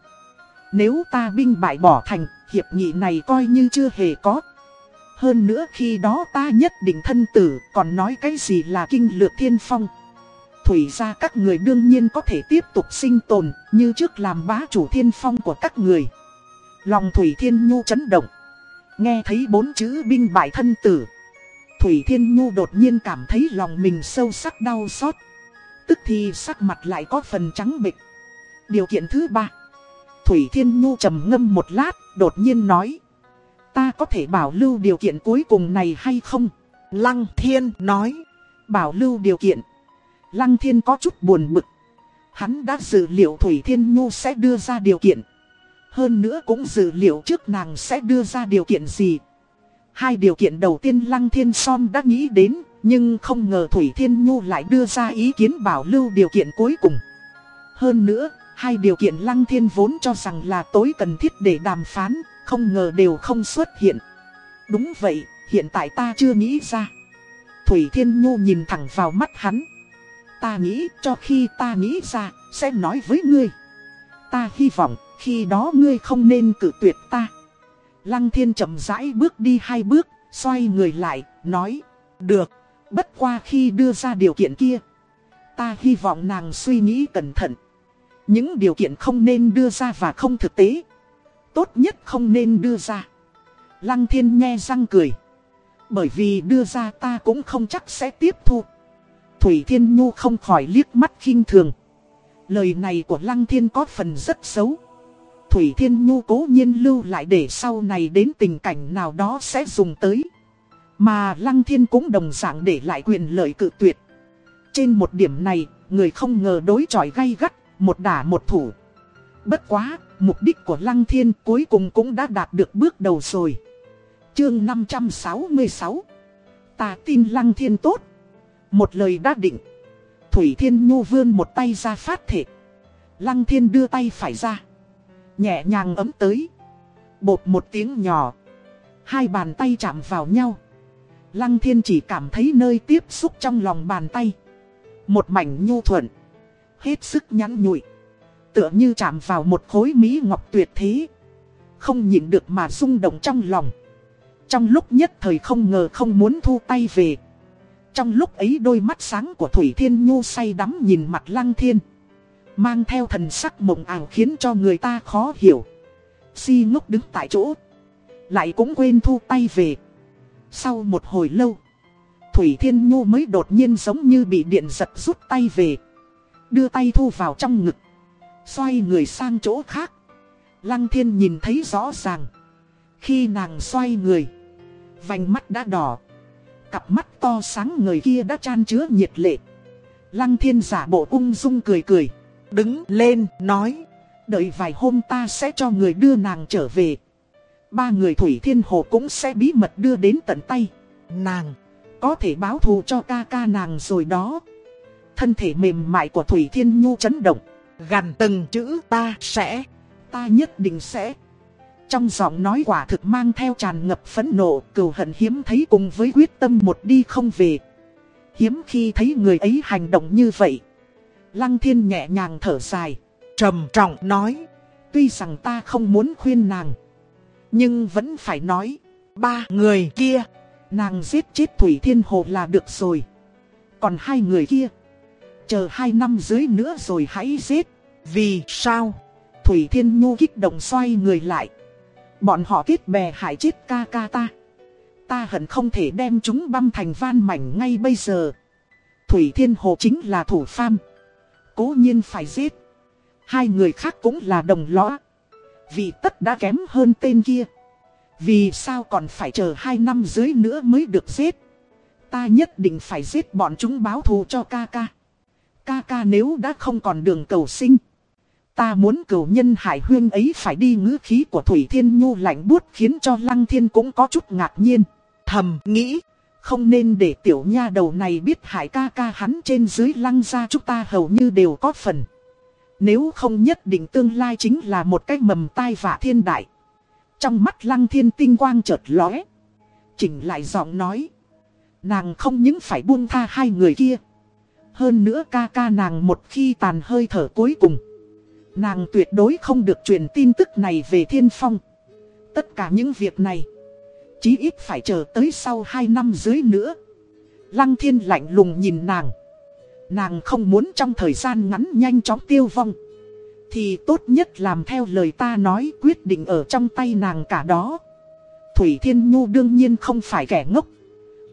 Nếu ta binh bại bỏ thành, hiệp nghị này coi như chưa hề có. Hơn nữa khi đó ta nhất định thân tử, còn nói cái gì là kinh lược thiên phong. Thủy ra các người đương nhiên có thể tiếp tục sinh tồn, như trước làm bá chủ thiên phong của các người. Lòng Thủy Thiên Nhu chấn động. Nghe thấy bốn chữ binh bại thân tử. Thủy Thiên Nhu đột nhiên cảm thấy lòng mình sâu sắc đau xót. Tức thì sắc mặt lại có phần trắng bệch. Điều kiện thứ ba. Thủy Thiên Nhu trầm ngâm một lát, đột nhiên nói. Ta có thể bảo lưu điều kiện cuối cùng này hay không? Lăng Thiên nói. Bảo lưu điều kiện. Lăng Thiên có chút buồn bực. Hắn đã dự liệu Thủy Thiên Nhu sẽ đưa ra điều kiện. Hơn nữa cũng dự liệu trước nàng sẽ đưa ra điều kiện gì. Hai điều kiện đầu tiên Lăng Thiên Son đã nghĩ đến, nhưng không ngờ Thủy Thiên Nhu lại đưa ra ý kiến bảo lưu điều kiện cuối cùng. Hơn nữa, hai điều kiện Lăng Thiên vốn cho rằng là tối cần thiết để đàm phán, không ngờ đều không xuất hiện. Đúng vậy, hiện tại ta chưa nghĩ ra. Thủy Thiên Nhu nhìn thẳng vào mắt hắn. Ta nghĩ cho khi ta nghĩ ra, sẽ nói với ngươi. Ta hy vọng khi đó ngươi không nên cử tuyệt ta. Lăng thiên chậm rãi bước đi hai bước, xoay người lại, nói, được, bất qua khi đưa ra điều kiện kia. Ta hy vọng nàng suy nghĩ cẩn thận. Những điều kiện không nên đưa ra và không thực tế. Tốt nhất không nên đưa ra. Lăng thiên nghe răng cười. Bởi vì đưa ra ta cũng không chắc sẽ tiếp thu. Thủy Thiên Nhu không khỏi liếc mắt khinh thường. Lời này của Lăng Thiên có phần rất xấu. Thủy Thiên Nhu cố nhiên lưu lại để sau này đến tình cảnh nào đó sẽ dùng tới. Mà Lăng Thiên cũng đồng dạng để lại quyền lợi cự tuyệt. Trên một điểm này, người không ngờ đối chọi gay gắt, một đả một thủ. Bất quá, mục đích của Lăng Thiên cuối cùng cũng đã đạt được bước đầu rồi. Chương 566 Ta tin Lăng Thiên tốt. Một lời đã định. Thủy Thiên Nhu vươn một tay ra phát thể. Lăng Thiên đưa tay phải ra. Nhẹ nhàng ấm tới. Bột một tiếng nhỏ. Hai bàn tay chạm vào nhau. Lăng Thiên chỉ cảm thấy nơi tiếp xúc trong lòng bàn tay. Một mảnh nhu thuận. Hết sức nhắn nhụi. Tựa như chạm vào một khối mỹ ngọc tuyệt thế. Không nhịn được mà rung động trong lòng. Trong lúc nhất thời không ngờ không muốn thu tay về. Trong lúc ấy đôi mắt sáng của Thủy Thiên Nhu say đắm nhìn mặt Lăng Thiên. Mang theo thần sắc mộng ảo khiến cho người ta khó hiểu. Si ngốc đứng tại chỗ. Lại cũng quên thu tay về. Sau một hồi lâu. Thủy Thiên Nhu mới đột nhiên giống như bị điện giật rút tay về. Đưa tay thu vào trong ngực. Xoay người sang chỗ khác. Lăng Thiên nhìn thấy rõ ràng. Khi nàng xoay người. Vành mắt đã đỏ. Cặp mắt to sáng người kia đã chan chứa nhiệt lệ. Lăng Thiên giả bộ ung dung cười cười. Đứng lên, nói. Đợi vài hôm ta sẽ cho người đưa nàng trở về. Ba người Thủy Thiên Hồ cũng sẽ bí mật đưa đến tận tay. Nàng, có thể báo thù cho ca ca nàng rồi đó. Thân thể mềm mại của Thủy Thiên Nhu chấn động. Gàn từng chữ ta sẽ, ta nhất định sẽ. Trong giọng nói quả thực mang theo tràn ngập phẫn nộ, cừu hận hiếm thấy cùng với quyết tâm một đi không về. Hiếm khi thấy người ấy hành động như vậy. Lăng thiên nhẹ nhàng thở dài, trầm trọng nói. Tuy rằng ta không muốn khuyên nàng, nhưng vẫn phải nói. Ba người kia, nàng giết chết Thủy Thiên Hồ là được rồi. Còn hai người kia, chờ hai năm dưới nữa rồi hãy giết. Vì sao? Thủy Thiên Nhu kích động xoay người lại. Bọn họ kết bè hại chết ca ca ta. Ta hận không thể đem chúng băm thành van mảnh ngay bây giờ. Thủy Thiên Hồ chính là thủ pham. Cố nhiên phải giết. Hai người khác cũng là đồng lõa. Vì tất đã kém hơn tên kia. Vì sao còn phải chờ hai năm dưới nữa mới được giết. Ta nhất định phải giết bọn chúng báo thù cho ca ca. Ca ca nếu đã không còn đường cầu sinh. Ta muốn cầu nhân hải huyên ấy phải đi ngữ khí của Thủy Thiên Nhu lạnh buốt khiến cho Lăng Thiên cũng có chút ngạc nhiên. Thầm nghĩ, không nên để tiểu nha đầu này biết hải ca ca hắn trên dưới lăng ra chúng ta hầu như đều có phần. Nếu không nhất định tương lai chính là một cái mầm tai vạ thiên đại. Trong mắt lăng thiên tinh quang chợt lóe. Chỉnh lại giọng nói. Nàng không những phải buông tha hai người kia. Hơn nữa ca ca nàng một khi tàn hơi thở cuối cùng. Nàng tuyệt đối không được truyền tin tức này về thiên phong. Tất cả những việc này. Chí ít phải chờ tới sau 2 năm dưới nữa. Lăng thiên lạnh lùng nhìn nàng. Nàng không muốn trong thời gian ngắn nhanh chóng tiêu vong. Thì tốt nhất làm theo lời ta nói, quyết định ở trong tay nàng cả đó. Thủy Thiên Nhu đương nhiên không phải kẻ ngốc.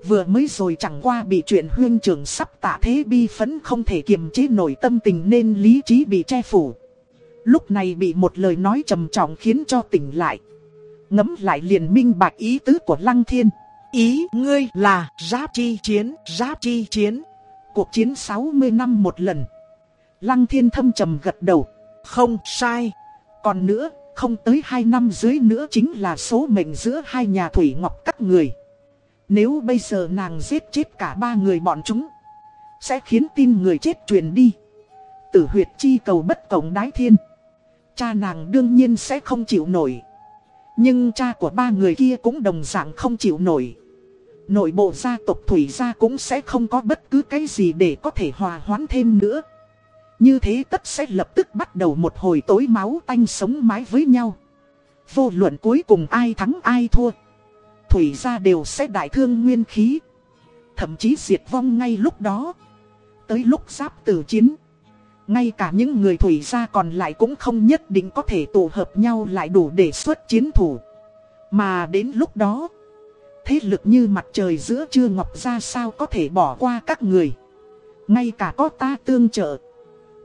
Vừa mới rồi chẳng qua bị chuyện huyên trưởng sắp tạ thế bi phấn không thể kiềm chế nổi tâm tình nên lý trí bị che phủ. Lúc này bị một lời nói trầm trọng khiến cho tỉnh lại. Ngấm lại liền minh bạch ý tứ của Lăng Thiên. Ý ngươi là giáp chi chiến, giáp chi chiến. Cuộc chiến 60 năm một lần. Lăng Thiên thâm trầm gật đầu. Không sai. Còn nữa, không tới 2 năm dưới nữa chính là số mệnh giữa hai nhà Thủy Ngọc các người. Nếu bây giờ nàng giết chết cả ba người bọn chúng, sẽ khiến tin người chết truyền đi. Tử huyệt chi cầu bất tổng đái thiên. Cha nàng đương nhiên sẽ không chịu nổi. Nhưng cha của ba người kia cũng đồng dạng không chịu nổi. Nội bộ gia tộc Thủy gia cũng sẽ không có bất cứ cái gì để có thể hòa hoãn thêm nữa. Như thế tất sẽ lập tức bắt đầu một hồi tối máu tanh sống mái với nhau. Vô luận cuối cùng ai thắng ai thua. Thủy gia đều sẽ đại thương nguyên khí. Thậm chí diệt vong ngay lúc đó. Tới lúc giáp tử chiến. Ngay cả những người thủy gia còn lại cũng không nhất định có thể tụ hợp nhau lại đủ để xuất chiến thủ. Mà đến lúc đó, thế lực như mặt trời giữa trưa ngọc ra sao có thể bỏ qua các người. Ngay cả có ta tương trợ,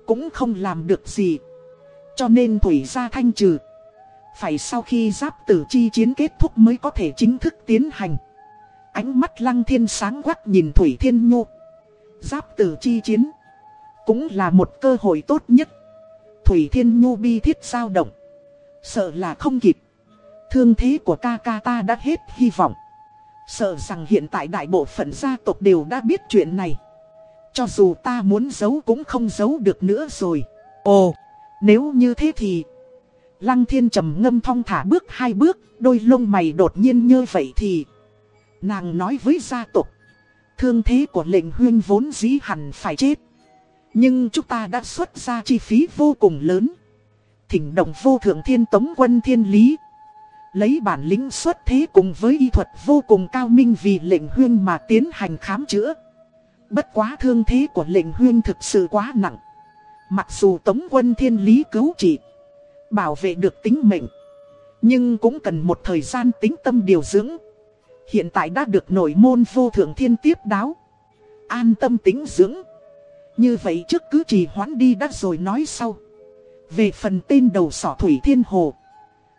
cũng không làm được gì. Cho nên thủy gia thanh trừ. Phải sau khi giáp tử chi chiến kết thúc mới có thể chính thức tiến hành. Ánh mắt lăng thiên sáng quắc nhìn Thủy Thiên Nhu. Giáp tử chi chiến. Cũng là một cơ hội tốt nhất. Thủy Thiên Nhu bi thiết sao động. Sợ là không kịp. Thương thế của ca ca ta đã hết hy vọng. Sợ rằng hiện tại đại bộ phận gia tộc đều đã biết chuyện này. Cho dù ta muốn giấu cũng không giấu được nữa rồi. Ồ, nếu như thế thì... Lăng thiên trầm ngâm thong thả bước hai bước, đôi lông mày đột nhiên như vậy thì... Nàng nói với gia tộc. Thương thế của lệnh huyên vốn dĩ hẳn phải chết. Nhưng chúng ta đã xuất ra chi phí vô cùng lớn. Thỉnh động vô thượng thiên tống quân thiên lý. Lấy bản lĩnh xuất thế cùng với y thuật vô cùng cao minh vì lệnh huyên mà tiến hành khám chữa. Bất quá thương thế của lệnh huyên thực sự quá nặng. Mặc dù tống quân thiên lý cứu trị, bảo vệ được tính mệnh. Nhưng cũng cần một thời gian tính tâm điều dưỡng. Hiện tại đã được nội môn vô thượng thiên tiếp đáo. An tâm tính dưỡng. Như vậy trước cứ trì hoãn đi đã rồi nói sau. Về phần tên đầu sỏ Thủy Thiên Hồ.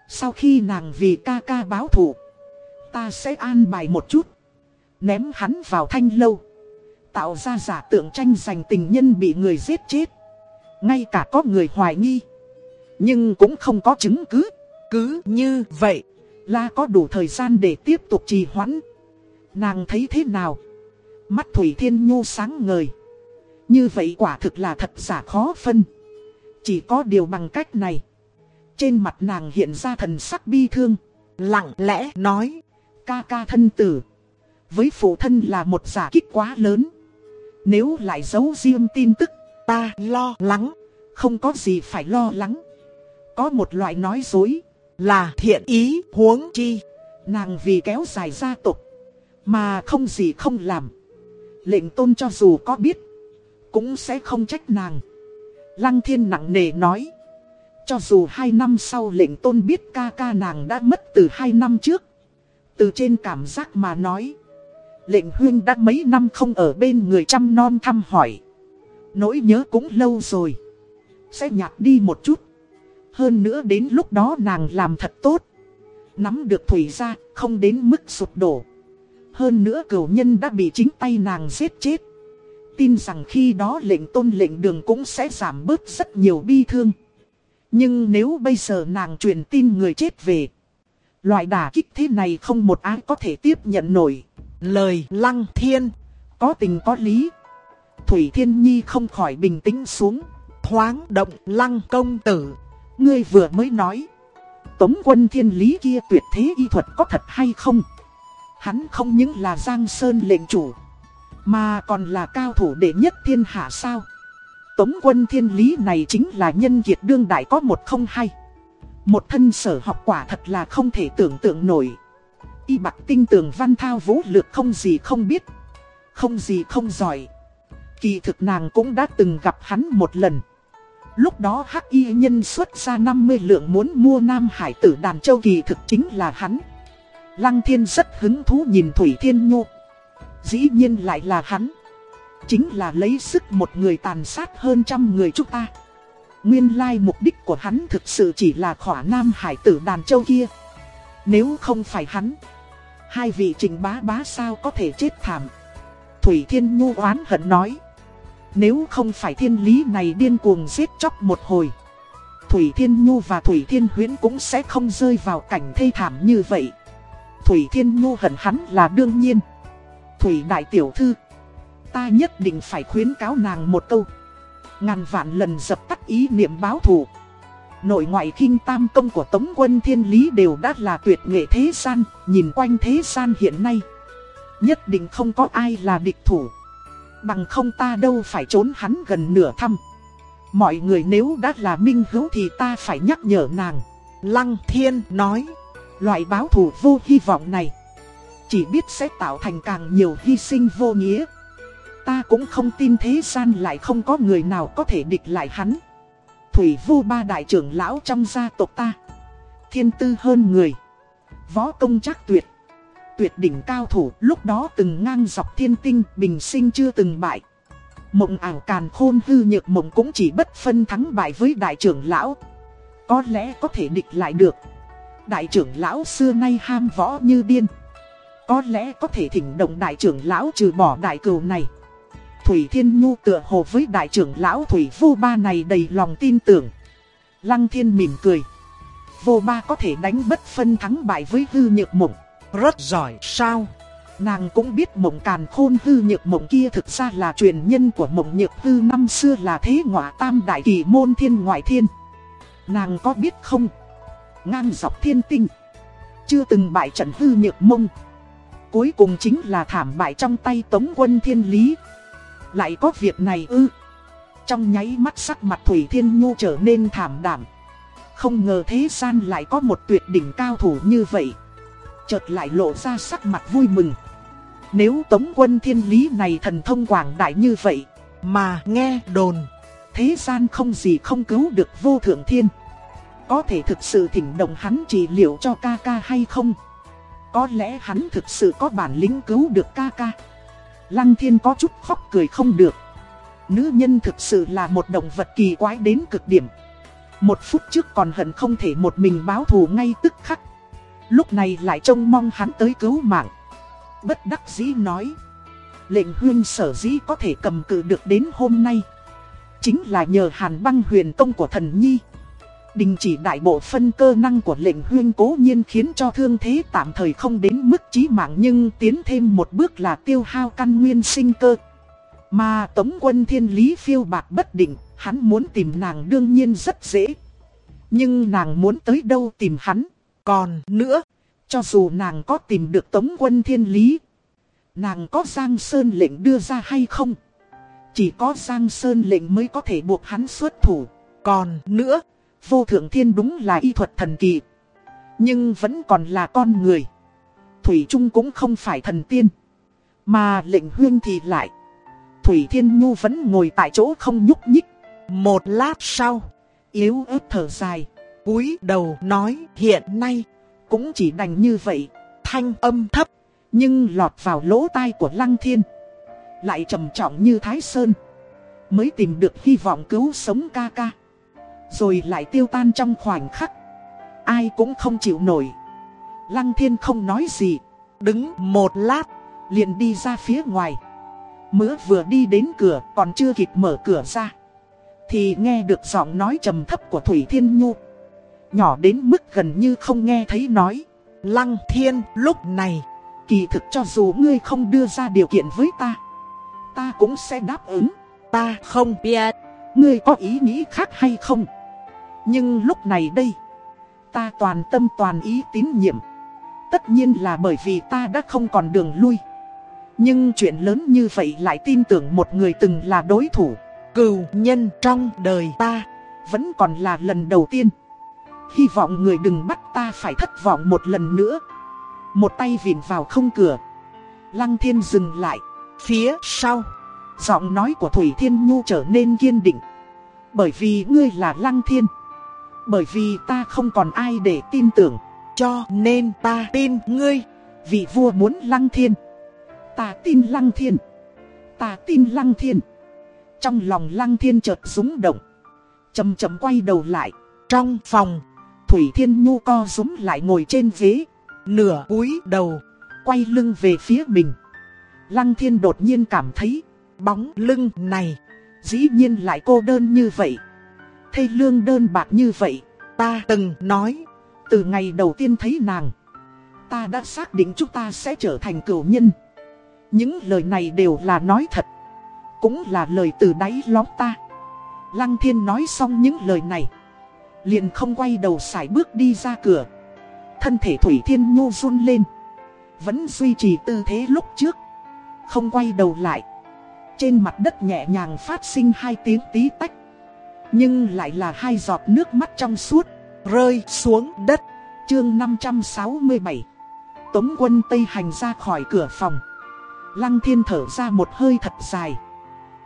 Sau khi nàng vì ca ca báo thù, Ta sẽ an bài một chút. Ném hắn vào thanh lâu. Tạo ra giả tượng tranh giành tình nhân bị người giết chết. Ngay cả có người hoài nghi. Nhưng cũng không có chứng cứ. Cứ như vậy. La có đủ thời gian để tiếp tục trì hoãn. Nàng thấy thế nào? Mắt Thủy Thiên Nhu sáng ngời. Như vậy quả thực là thật giả khó phân. Chỉ có điều bằng cách này. Trên mặt nàng hiện ra thần sắc bi thương. Lặng lẽ nói. Ca ca thân tử. Với phụ thân là một giả kích quá lớn. Nếu lại giấu riêng tin tức. Ta lo lắng. Không có gì phải lo lắng. Có một loại nói dối. Là thiện ý huống chi. Nàng vì kéo dài gia tộc Mà không gì không làm. Lệnh tôn cho dù có biết. Cũng sẽ không trách nàng. Lăng thiên nặng nề nói. Cho dù hai năm sau lệnh tôn biết ca ca nàng đã mất từ hai năm trước. Từ trên cảm giác mà nói. Lệnh huyên đã mấy năm không ở bên người chăm non thăm hỏi. Nỗi nhớ cũng lâu rồi. Sẽ nhạt đi một chút. Hơn nữa đến lúc đó nàng làm thật tốt. Nắm được thủy ra, không đến mức sụp đổ. Hơn nữa cửu nhân đã bị chính tay nàng giết chết. Tin rằng khi đó lệnh tôn lệnh đường cũng sẽ giảm bớt rất nhiều bi thương. Nhưng nếu bây giờ nàng truyền tin người chết về. Loại đả kích thế này không một ai có thể tiếp nhận nổi. Lời lăng thiên. Có tình có lý. Thủy Thiên Nhi không khỏi bình tĩnh xuống. Thoáng động lăng công tử. Ngươi vừa mới nói. Tống quân thiên lý kia tuyệt thế y thuật có thật hay không? Hắn không những là Giang Sơn lệnh chủ. Mà còn là cao thủ đệ nhất thiên hạ sao? Tống quân thiên lý này chính là nhân kiệt đương đại có một không hay. Một thân sở học quả thật là không thể tưởng tượng nổi. Y bạc tinh tường văn thao vũ lược không gì không biết. Không gì không giỏi. Kỳ thực nàng cũng đã từng gặp hắn một lần. Lúc đó hắc y nhân xuất ra 50 lượng muốn mua Nam Hải tử đàn châu kỳ thực chính là hắn. Lăng thiên rất hứng thú nhìn Thủy Thiên nhu Dĩ nhiên lại là hắn. Chính là lấy sức một người tàn sát hơn trăm người chúng ta. Nguyên lai mục đích của hắn thực sự chỉ là khỏa Nam Hải tử đàn châu kia. Nếu không phải hắn, hai vị trình bá bá sao có thể chết thảm. Thủy Thiên Nhu oán hận nói. Nếu không phải thiên lý này điên cuồng giết chóc một hồi, Thủy Thiên Nhu và Thủy Thiên Huyến cũng sẽ không rơi vào cảnh thê thảm như vậy. Thủy Thiên Nhu hận hắn là đương nhiên. Thủy Đại Tiểu Thư, Ta nhất định phải khuyến cáo nàng một câu. Ngàn vạn lần dập tắt ý niệm báo thù. Nội ngoại kinh tam công của Tống quân Thiên Lý đều đã là tuyệt nghệ thế gian, Nhìn quanh thế gian hiện nay, Nhất định không có ai là địch thủ. Bằng không ta đâu phải trốn hắn gần nửa thăm. Mọi người nếu đã là minh hữu thì ta phải nhắc nhở nàng. Lăng thiên nói, Loại báo thù vô hy vọng này, Chỉ biết sẽ tạo thành càng nhiều hy sinh vô nghĩa. Ta cũng không tin thế gian lại không có người nào có thể địch lại hắn. Thủy vu ba đại trưởng lão trong gia tộc ta, Thiên tư hơn người, Võ công chắc tuyệt tuyệt đỉnh cao thủ, lúc đó từng ngang dọc thiên tinh, bình sinh chưa từng bại. Mộng ảo càn khôn hư nhược mộng cũng chỉ bất phân thắng bại với đại trưởng lão. Có lẽ có thể địch lại được. Đại trưởng lão xưa nay ham võ như điên. Có lẽ có thể thỉnh động đại trưởng lão trừ bỏ đại cừu này Thủy Thiên Nhu tựa hồ với đại trưởng lão Thủy Vô Ba này đầy lòng tin tưởng Lăng Thiên mỉm cười Vô Ba có thể đánh bất phân thắng bại với hư nhược mộng rất giỏi, sao Nàng cũng biết mộng càn khôn hư nhược mộng kia thực ra là truyền nhân của mộng nhược hư năm xưa là thế ngọa tam đại kỳ môn thiên ngoại thiên. Nàng có biết không? Ngang dọc thiên tinh. Chưa từng bại trận hư nhược mông. Cuối cùng chính là thảm bại trong tay tống quân thiên lý. Lại có việc này ư. Trong nháy mắt sắc mặt Thủy Thiên Nhu trở nên thảm đảm. Không ngờ thế gian lại có một tuyệt đỉnh cao thủ như vậy. Chợt lại lộ ra sắc mặt vui mừng. Nếu tống quân thiên lý này thần thông quảng đại như vậy, mà nghe đồn, thế gian không gì không cứu được vô thượng thiên. Có thể thực sự thỉnh động hắn trị liệu cho ca ca hay không? Có lẽ hắn thực sự có bản lĩnh cứu được ca ca. Lăng thiên có chút khóc cười không được. Nữ nhân thực sự là một động vật kỳ quái đến cực điểm. Một phút trước còn hận không thể một mình báo thù ngay tức khắc. Lúc này lại trông mong hắn tới cứu mạng bất đắc dĩ nói. Lệnh huyên sở dĩ có thể cầm cự được đến hôm nay. Chính là nhờ hàn băng huyền công của thần nhi. Đình chỉ đại bộ phân cơ năng của lệnh huyên cố nhiên khiến cho thương thế tạm thời không đến mức chí mạng nhưng tiến thêm một bước là tiêu hao căn nguyên sinh cơ. Mà tống quân thiên lý phiêu bạc bất định, hắn muốn tìm nàng đương nhiên rất dễ. Nhưng nàng muốn tới đâu tìm hắn. Còn nữa, cho dù nàng có tìm được tống quân thiên lý, nàng có Giang Sơn lệnh đưa ra hay không? Chỉ có Giang Sơn lệnh mới có thể buộc hắn xuất thủ. Còn nữa, vô thượng thiên đúng là y thuật thần kỳ. Nhưng vẫn còn là con người. Thủy Trung cũng không phải thần tiên. Mà lệnh huyên thì lại. Thủy Thiên Nhu vẫn ngồi tại chỗ không nhúc nhích. Một lát sau, yếu ớt thở dài cúi đầu nói hiện nay cũng chỉ đành như vậy, thanh âm thấp, nhưng lọt vào lỗ tai của Lăng Thiên. Lại trầm trọng như Thái Sơn, mới tìm được hy vọng cứu sống ca ca. Rồi lại tiêu tan trong khoảnh khắc, ai cũng không chịu nổi. Lăng Thiên không nói gì, đứng một lát, liền đi ra phía ngoài. Mứa vừa đi đến cửa còn chưa kịp mở cửa ra Thì nghe được giọng nói trầm thấp của Thủy Thiên Nhu Nhỏ đến mức gần như không nghe thấy nói. Lăng thiên lúc này, kỳ thực cho dù ngươi không đưa ra điều kiện với ta, ta cũng sẽ đáp ứng. Ta không biết, ngươi có ý nghĩ khác hay không. Nhưng lúc này đây, ta toàn tâm toàn ý tín nhiệm. Tất nhiên là bởi vì ta đã không còn đường lui. Nhưng chuyện lớn như vậy lại tin tưởng một người từng là đối thủ. Cừu nhân trong đời ta, vẫn còn là lần đầu tiên. Hy vọng người đừng bắt ta phải thất vọng một lần nữa. Một tay vịn vào không cửa. Lăng thiên dừng lại. Phía sau, Giọng nói của Thủy Thiên Nhu trở nên kiên định. Bởi vì ngươi là Lăng Thiên. Bởi vì ta không còn ai để tin tưởng. Cho nên ta tin ngươi. Vị vua muốn Lăng Thiên. Ta tin Lăng Thiên. Ta tin Lăng Thiên. Trong lòng Lăng Thiên chợt rúng động. Chầm chậm quay đầu lại. Trong phòng Thủy Thiên Nhu co rúm lại ngồi trên ghế, nửa cúi đầu, quay lưng về phía mình. Lăng Thiên đột nhiên cảm thấy, bóng lưng này, dĩ nhiên lại cô đơn như vậy. Thê lương đơn bạc như vậy, ta từng nói, từ ngày đầu tiên thấy nàng, ta đã xác định chúng ta sẽ trở thành cửu nhân. Những lời này đều là nói thật, cũng là lời từ đáy lóng ta. Lăng Thiên nói xong những lời này Liền không quay đầu xài bước đi ra cửa. Thân thể Thủy Thiên Nhu run lên. Vẫn duy trì tư thế lúc trước. Không quay đầu lại. Trên mặt đất nhẹ nhàng phát sinh hai tiếng tí tách. Nhưng lại là hai giọt nước mắt trong suốt, Rơi xuống đất. Chương 567 Tống quân Tây hành ra khỏi cửa phòng. Lăng thiên thở ra một hơi thật dài.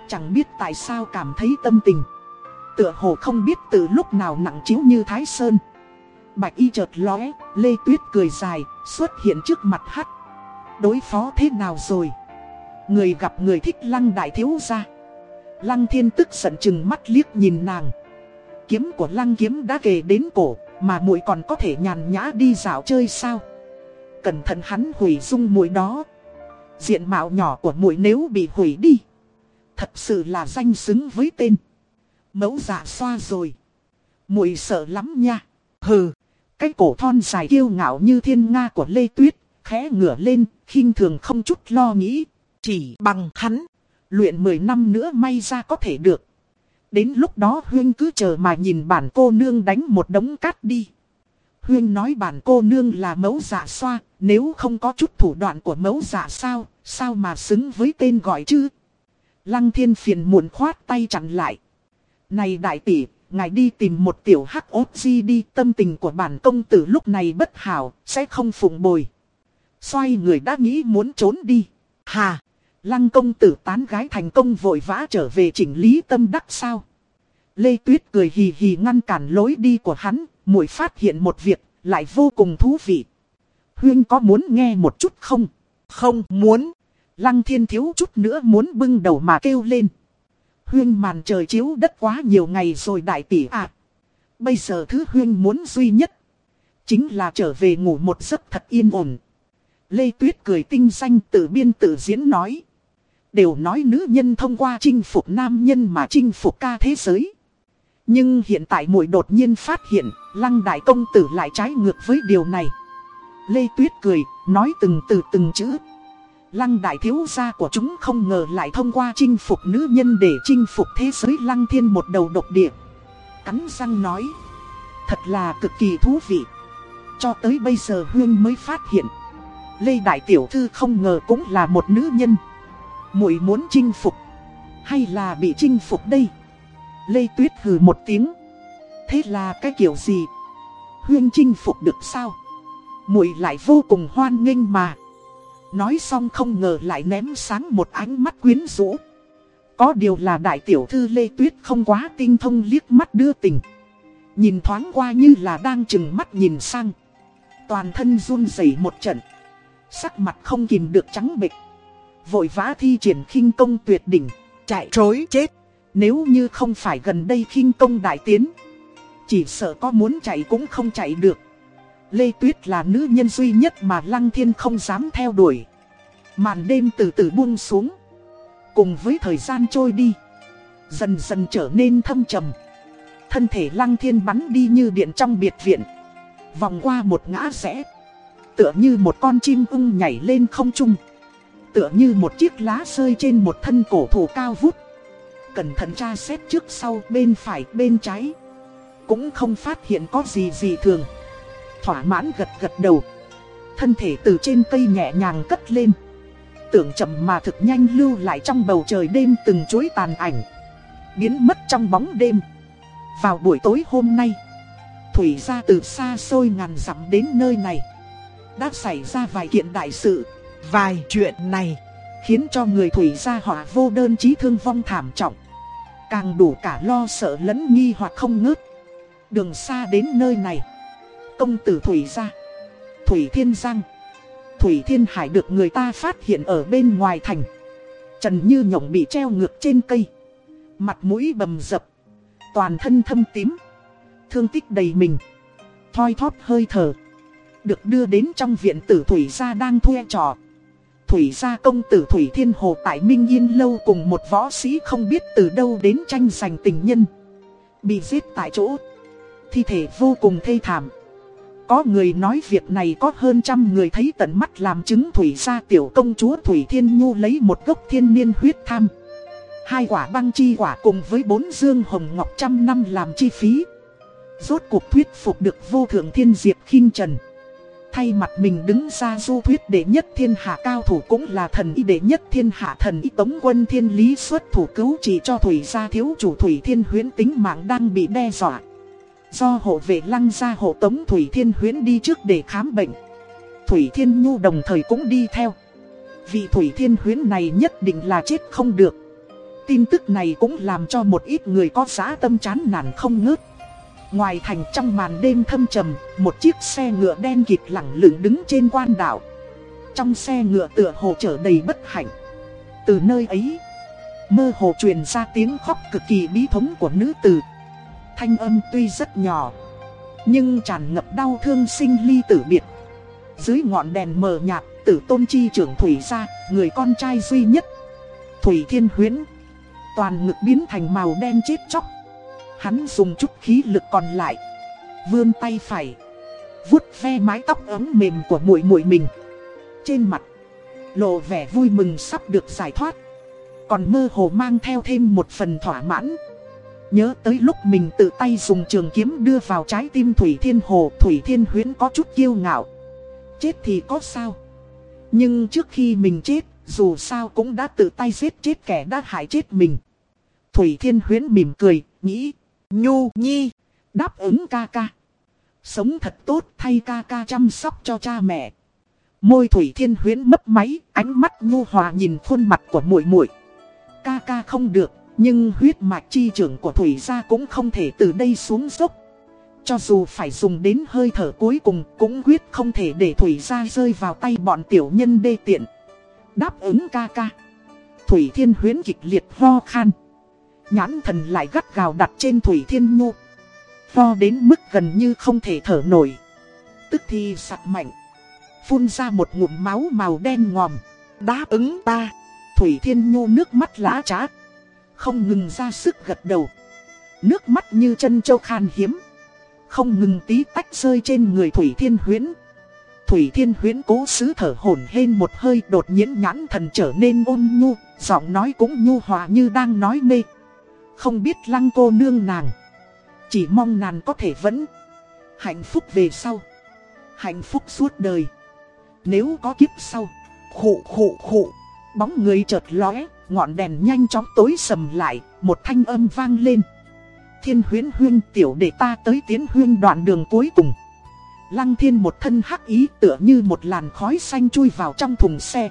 Chẳng biết tại sao cảm thấy tâm tình tựa hồ không biết từ lúc nào nặng chiếu như Thái Sơn. Bạch y chợt lóe, Lê Tuyết cười dài, xuất hiện trước mặt hắc. Đối phó thế nào rồi? Người gặp người thích lăng đại thiếu gia. Lăng thiên tức giận chừng mắt liếc nhìn nàng. Kiếm của lăng kiếm đã kề đến cổ, mà muội còn có thể nhàn nhã đi dạo chơi sao? cẩn thận hắn hủy dung muội đó. Diện mạo nhỏ của muội nếu bị hủy đi, thật sự là danh xứng với tên. Mẫu dạ xoa rồi. muội sợ lắm nha. Hừ, cái cổ thon dài kiêu ngạo như thiên nga của Lê Tuyết, khẽ ngửa lên, khinh thường không chút lo nghĩ. Chỉ bằng hắn, luyện 10 năm nữa may ra có thể được. Đến lúc đó Huyên cứ chờ mà nhìn bản cô nương đánh một đống cát đi. Huyên nói bản cô nương là mẫu dạ xoa, nếu không có chút thủ đoạn của mẫu dạ sao, sao mà xứng với tên gọi chứ? Lăng thiên phiền muộn khoát tay chặn lại. Này đại tỷ, ngài đi tìm một tiểu hắc ốt di đi, tâm tình của bản công tử lúc này bất hảo, sẽ không phụng bồi. Xoay người đã nghĩ muốn trốn đi. Hà, lăng công tử tán gái thành công vội vã trở về chỉnh lý tâm đắc sao. Lê Tuyết cười hì hì ngăn cản lối đi của hắn, muội phát hiện một việc, lại vô cùng thú vị. Huyên có muốn nghe một chút không? Không muốn. Lăng thiên thiếu chút nữa muốn bưng đầu mà kêu lên. Huyên màn trời chiếu đất quá nhiều ngày rồi đại tỷ ạ. Bây giờ thứ Huyên muốn duy nhất. Chính là trở về ngủ một giấc thật yên ổn. Lê Tuyết cười tinh xanh tự biên tự diễn nói. Đều nói nữ nhân thông qua chinh phục nam nhân mà chinh phục ca thế giới. Nhưng hiện tại muội đột nhiên phát hiện, lăng đại công tử lại trái ngược với điều này. Lê Tuyết cười, nói từng từ từng chữ. Lăng đại thiếu gia của chúng không ngờ lại thông qua chinh phục nữ nhân để chinh phục thế giới lăng thiên một đầu độc địa. Cắn răng nói, thật là cực kỳ thú vị. Cho tới bây giờ Huyên mới phát hiện, Lê Đại Tiểu Thư không ngờ cũng là một nữ nhân. muội muốn chinh phục, hay là bị chinh phục đây? Lê Tuyết hừ một tiếng. Thế là cái kiểu gì? Huyên chinh phục được sao? muội lại vô cùng hoan nghênh mà. Nói xong không ngờ lại ném sáng một ánh mắt quyến rũ. Có điều là đại tiểu thư Lê Tuyết không quá tinh thông liếc mắt đưa tình. Nhìn thoáng qua như là đang chừng mắt nhìn sang. Toàn thân run rẩy một trận. Sắc mặt không kìm được trắng bệch. Vội vã thi triển khinh công tuyệt đỉnh. Chạy trối chết. Nếu như không phải gần đây khinh công đại tiến. Chỉ sợ có muốn chạy cũng không chạy được. Lê Tuyết là nữ nhân duy nhất mà Lăng Thiên không dám theo đuổi. Màn đêm từ từ buông xuống. Cùng với thời gian trôi đi. Dần dần trở nên thâm trầm. Thân thể Lăng Thiên bắn đi như điện trong biệt viện. Vòng qua một ngã rẽ. Tựa như một con chim ung nhảy lên không trung. Tựa như một chiếc lá rơi trên một thân cổ thụ cao vút. Cẩn thận tra xét trước sau, bên phải, bên trái. Cũng không phát hiện có gì gì thường thỏa mãn gật gật đầu. Thân thể từ trên cây nhẹ nhàng cất lên. Tưởng chậm mà thực nhanh lưu lại trong bầu trời đêm từng chuỗi tàn ảnh. Biến mất trong bóng đêm. Vào buổi tối hôm nay, Thủy ra từ xa xôi ngàn dặm đến nơi này. Đã xảy ra vài kiện đại sự. Vài chuyện này khiến cho người Thủy ra họa vô đơn chí thương vong thảm trọng. Càng đủ cả lo sợ lẫn nghi hoặc không ngớt. Đường xa đến nơi này công tử Thủy ra. Thủy Thiên Giang. Thủy Thiên Hải được người ta phát hiện ở bên ngoài thành. Trần Như Nhộng bị treo ngược trên cây. Mặt mũi bầm dập. Toàn thân thâm tím. Thương tích đầy mình. Thoi thóp hơi thở. Được đưa đến trong viện tử Thủy gia đang thuê trò. Thủy gia công tử Thủy Thiên Hồ tại Minh Yên Lâu cùng một võ sĩ không biết từ đâu đến tranh giành tình nhân. Bị giết tại chỗ. Thi thể vô cùng thê thảm. Có người nói việc này có hơn trăm người thấy tận mắt làm chứng Thủy gia tiểu công chúa Thủy Thiên Nhu lấy một gốc thiên niên huyết tham. Hai quả băng chi quả cùng với bốn dương hồng ngọc trăm năm làm chi phí. Rốt cuộc thuyết phục được vô thượng thiên diệp khinh trần. Thay mặt mình đứng ra du thuyết đệ nhất thiên hạ cao thủ cũng là thần y đệ nhất thiên hạ thần y tống quân thiên lý xuất thủ cứu chỉ cho Thủy gia thiếu chủ Thủy Thiên huyến tính mạng đang bị đe dọa. Do hộ vệ lăng ra hộ tống Thủy Thiên Huyến đi trước để khám bệnh. Thủy Thiên Nhu đồng thời cũng đi theo. Vị Thủy Thiên Huyến này nhất định là chết không được. Tin tức này cũng làm cho một ít người có giá tâm chán nản không ngớt. Ngoài thành trong màn đêm thâm trầm, Một chiếc xe ngựa đen kịt lẳng lửng đứng trên quan đảo. Trong xe ngựa tựa hồ trở đầy bất hạnh. Từ nơi ấy, Mơ hồ truyền ra tiếng khóc cực kỳ bí thống của nữ tử thanh âm tuy rất nhỏ Nhưng tràn ngập đau thương sinh ly tử biệt Dưới ngọn đèn mờ nhạt, tử tôn chi trưởng Thủy ra, người con trai duy nhất. Thủy Thiên Huyến, toàn ngực biến thành màu đen chết chóc. Hắn dùng chút khí lực còn lại, vươn tay phải, vuốt ve mái tóc ấm mềm của muội muội mình. Trên mặt, lộ vẻ vui mừng sắp được giải thoát, còn mơ hồ mang theo thêm một phần thỏa mãn. Nhớ tới lúc mình tự tay dùng trường kiếm đưa vào trái tim Thủy Thiên Hồ, Thủy Thiên Huyến có chút kiêu ngạo. Chết thì có sao? Nhưng trước khi mình chết, dù sao cũng đã tự tay giết chết kẻ đã hại chết mình. Thủy Thiên Huyến mỉm cười, nghĩ, Nhu Nhi, đáp ứng ca ca. Sống thật tốt thay ca ca chăm sóc cho cha mẹ. Môi Thủy Thiên Huyến mấp máy, ánh mắt nhu hòa nhìn khuôn mặt của muội muội. Ca ca không được, nhưng huyết mạch chi trưởng của Thủy gia cũng không thể từ đây xuống dốc. Cho dù phải dùng đến hơi thở cuối cùng cũng quyết không thể để Thủy gia rơi vào tay bọn tiểu nhân đê tiện. Đáp ứng ca ca. Thủy Thiên Huyến kịch liệt ho khan. Nhãn thần lại gắt gào đặt trên Thủy Thiên Nhu. Ho đến mức gần như không thể thở nổi. Tức thì sặc mạnh. Phun ra một ngụm máu màu đen ngòm. Đáp ứng ta. Thủy Thiên Nhu nước mắt lá trát không ngừng ra sức gật đầu. Nước mắt như chân châu khan hiếm. Không ngừng tí tách rơi trên người Thủy Thiên Huyến. Thủy Thiên Huyến cố xứ thở hổn hên một hơi đột nhiên nhãn thần trở nên ôn nhu, giọng nói cũng nhu hòa như đang nói mê. Không biết lăng cô nương nàng. Chỉ mong nàng có thể vẫn hạnh phúc về sau. Hạnh phúc suốt đời. Nếu có kiếp sau. Khụ khụ khụ. Bóng người chợt lóe, ngọn đèn nhanh chóng tối sầm lại, một thanh âm vang lên. Thiên huyến huyên tiểu để ta tới tiến huyên đoạn đường cuối cùng. Lăng thiên một thân hắc ý tựa như một làn khói xanh chui vào trong thùng xe.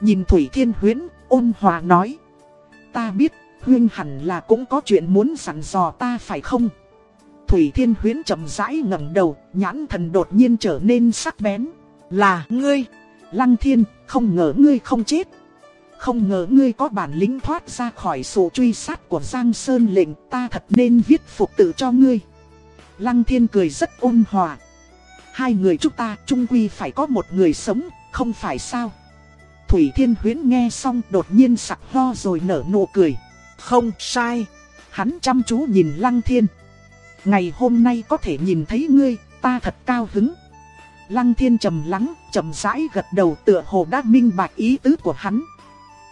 Nhìn Thủy Thiên huyến, ôn hòa nói. Ta biết, huyên hẳn là cũng có chuyện muốn sẵn dò ta phải không? Thủy Thiên huyến chậm rãi ngẩng đầu, nhãn thần đột nhiên trở nên sắc bén. Là ngươi, Lăng Thiên, không ngờ ngươi không chết. Không ngờ ngươi có bản lĩnh thoát ra khỏi sự truy sát của Giang Sơn lệnh ta thật nên viết phục tự cho ngươi. Lăng thiên cười rất ôn hòa. Hai người chúng ta trung quy phải có một người sống, không phải sao. Thủy Thiên Huyến nghe xong đột nhiên sặc ho rồi nở nụ cười. Không sai. Hắn chăm chú nhìn Lăng Thiên. Ngày hôm nay có thể nhìn thấy ngươi, ta thật cao hứng. Lăng Thiên trầm lắng, trầm rãi gật đầu tựa hồ đã minh bạch ý tứ của hắn.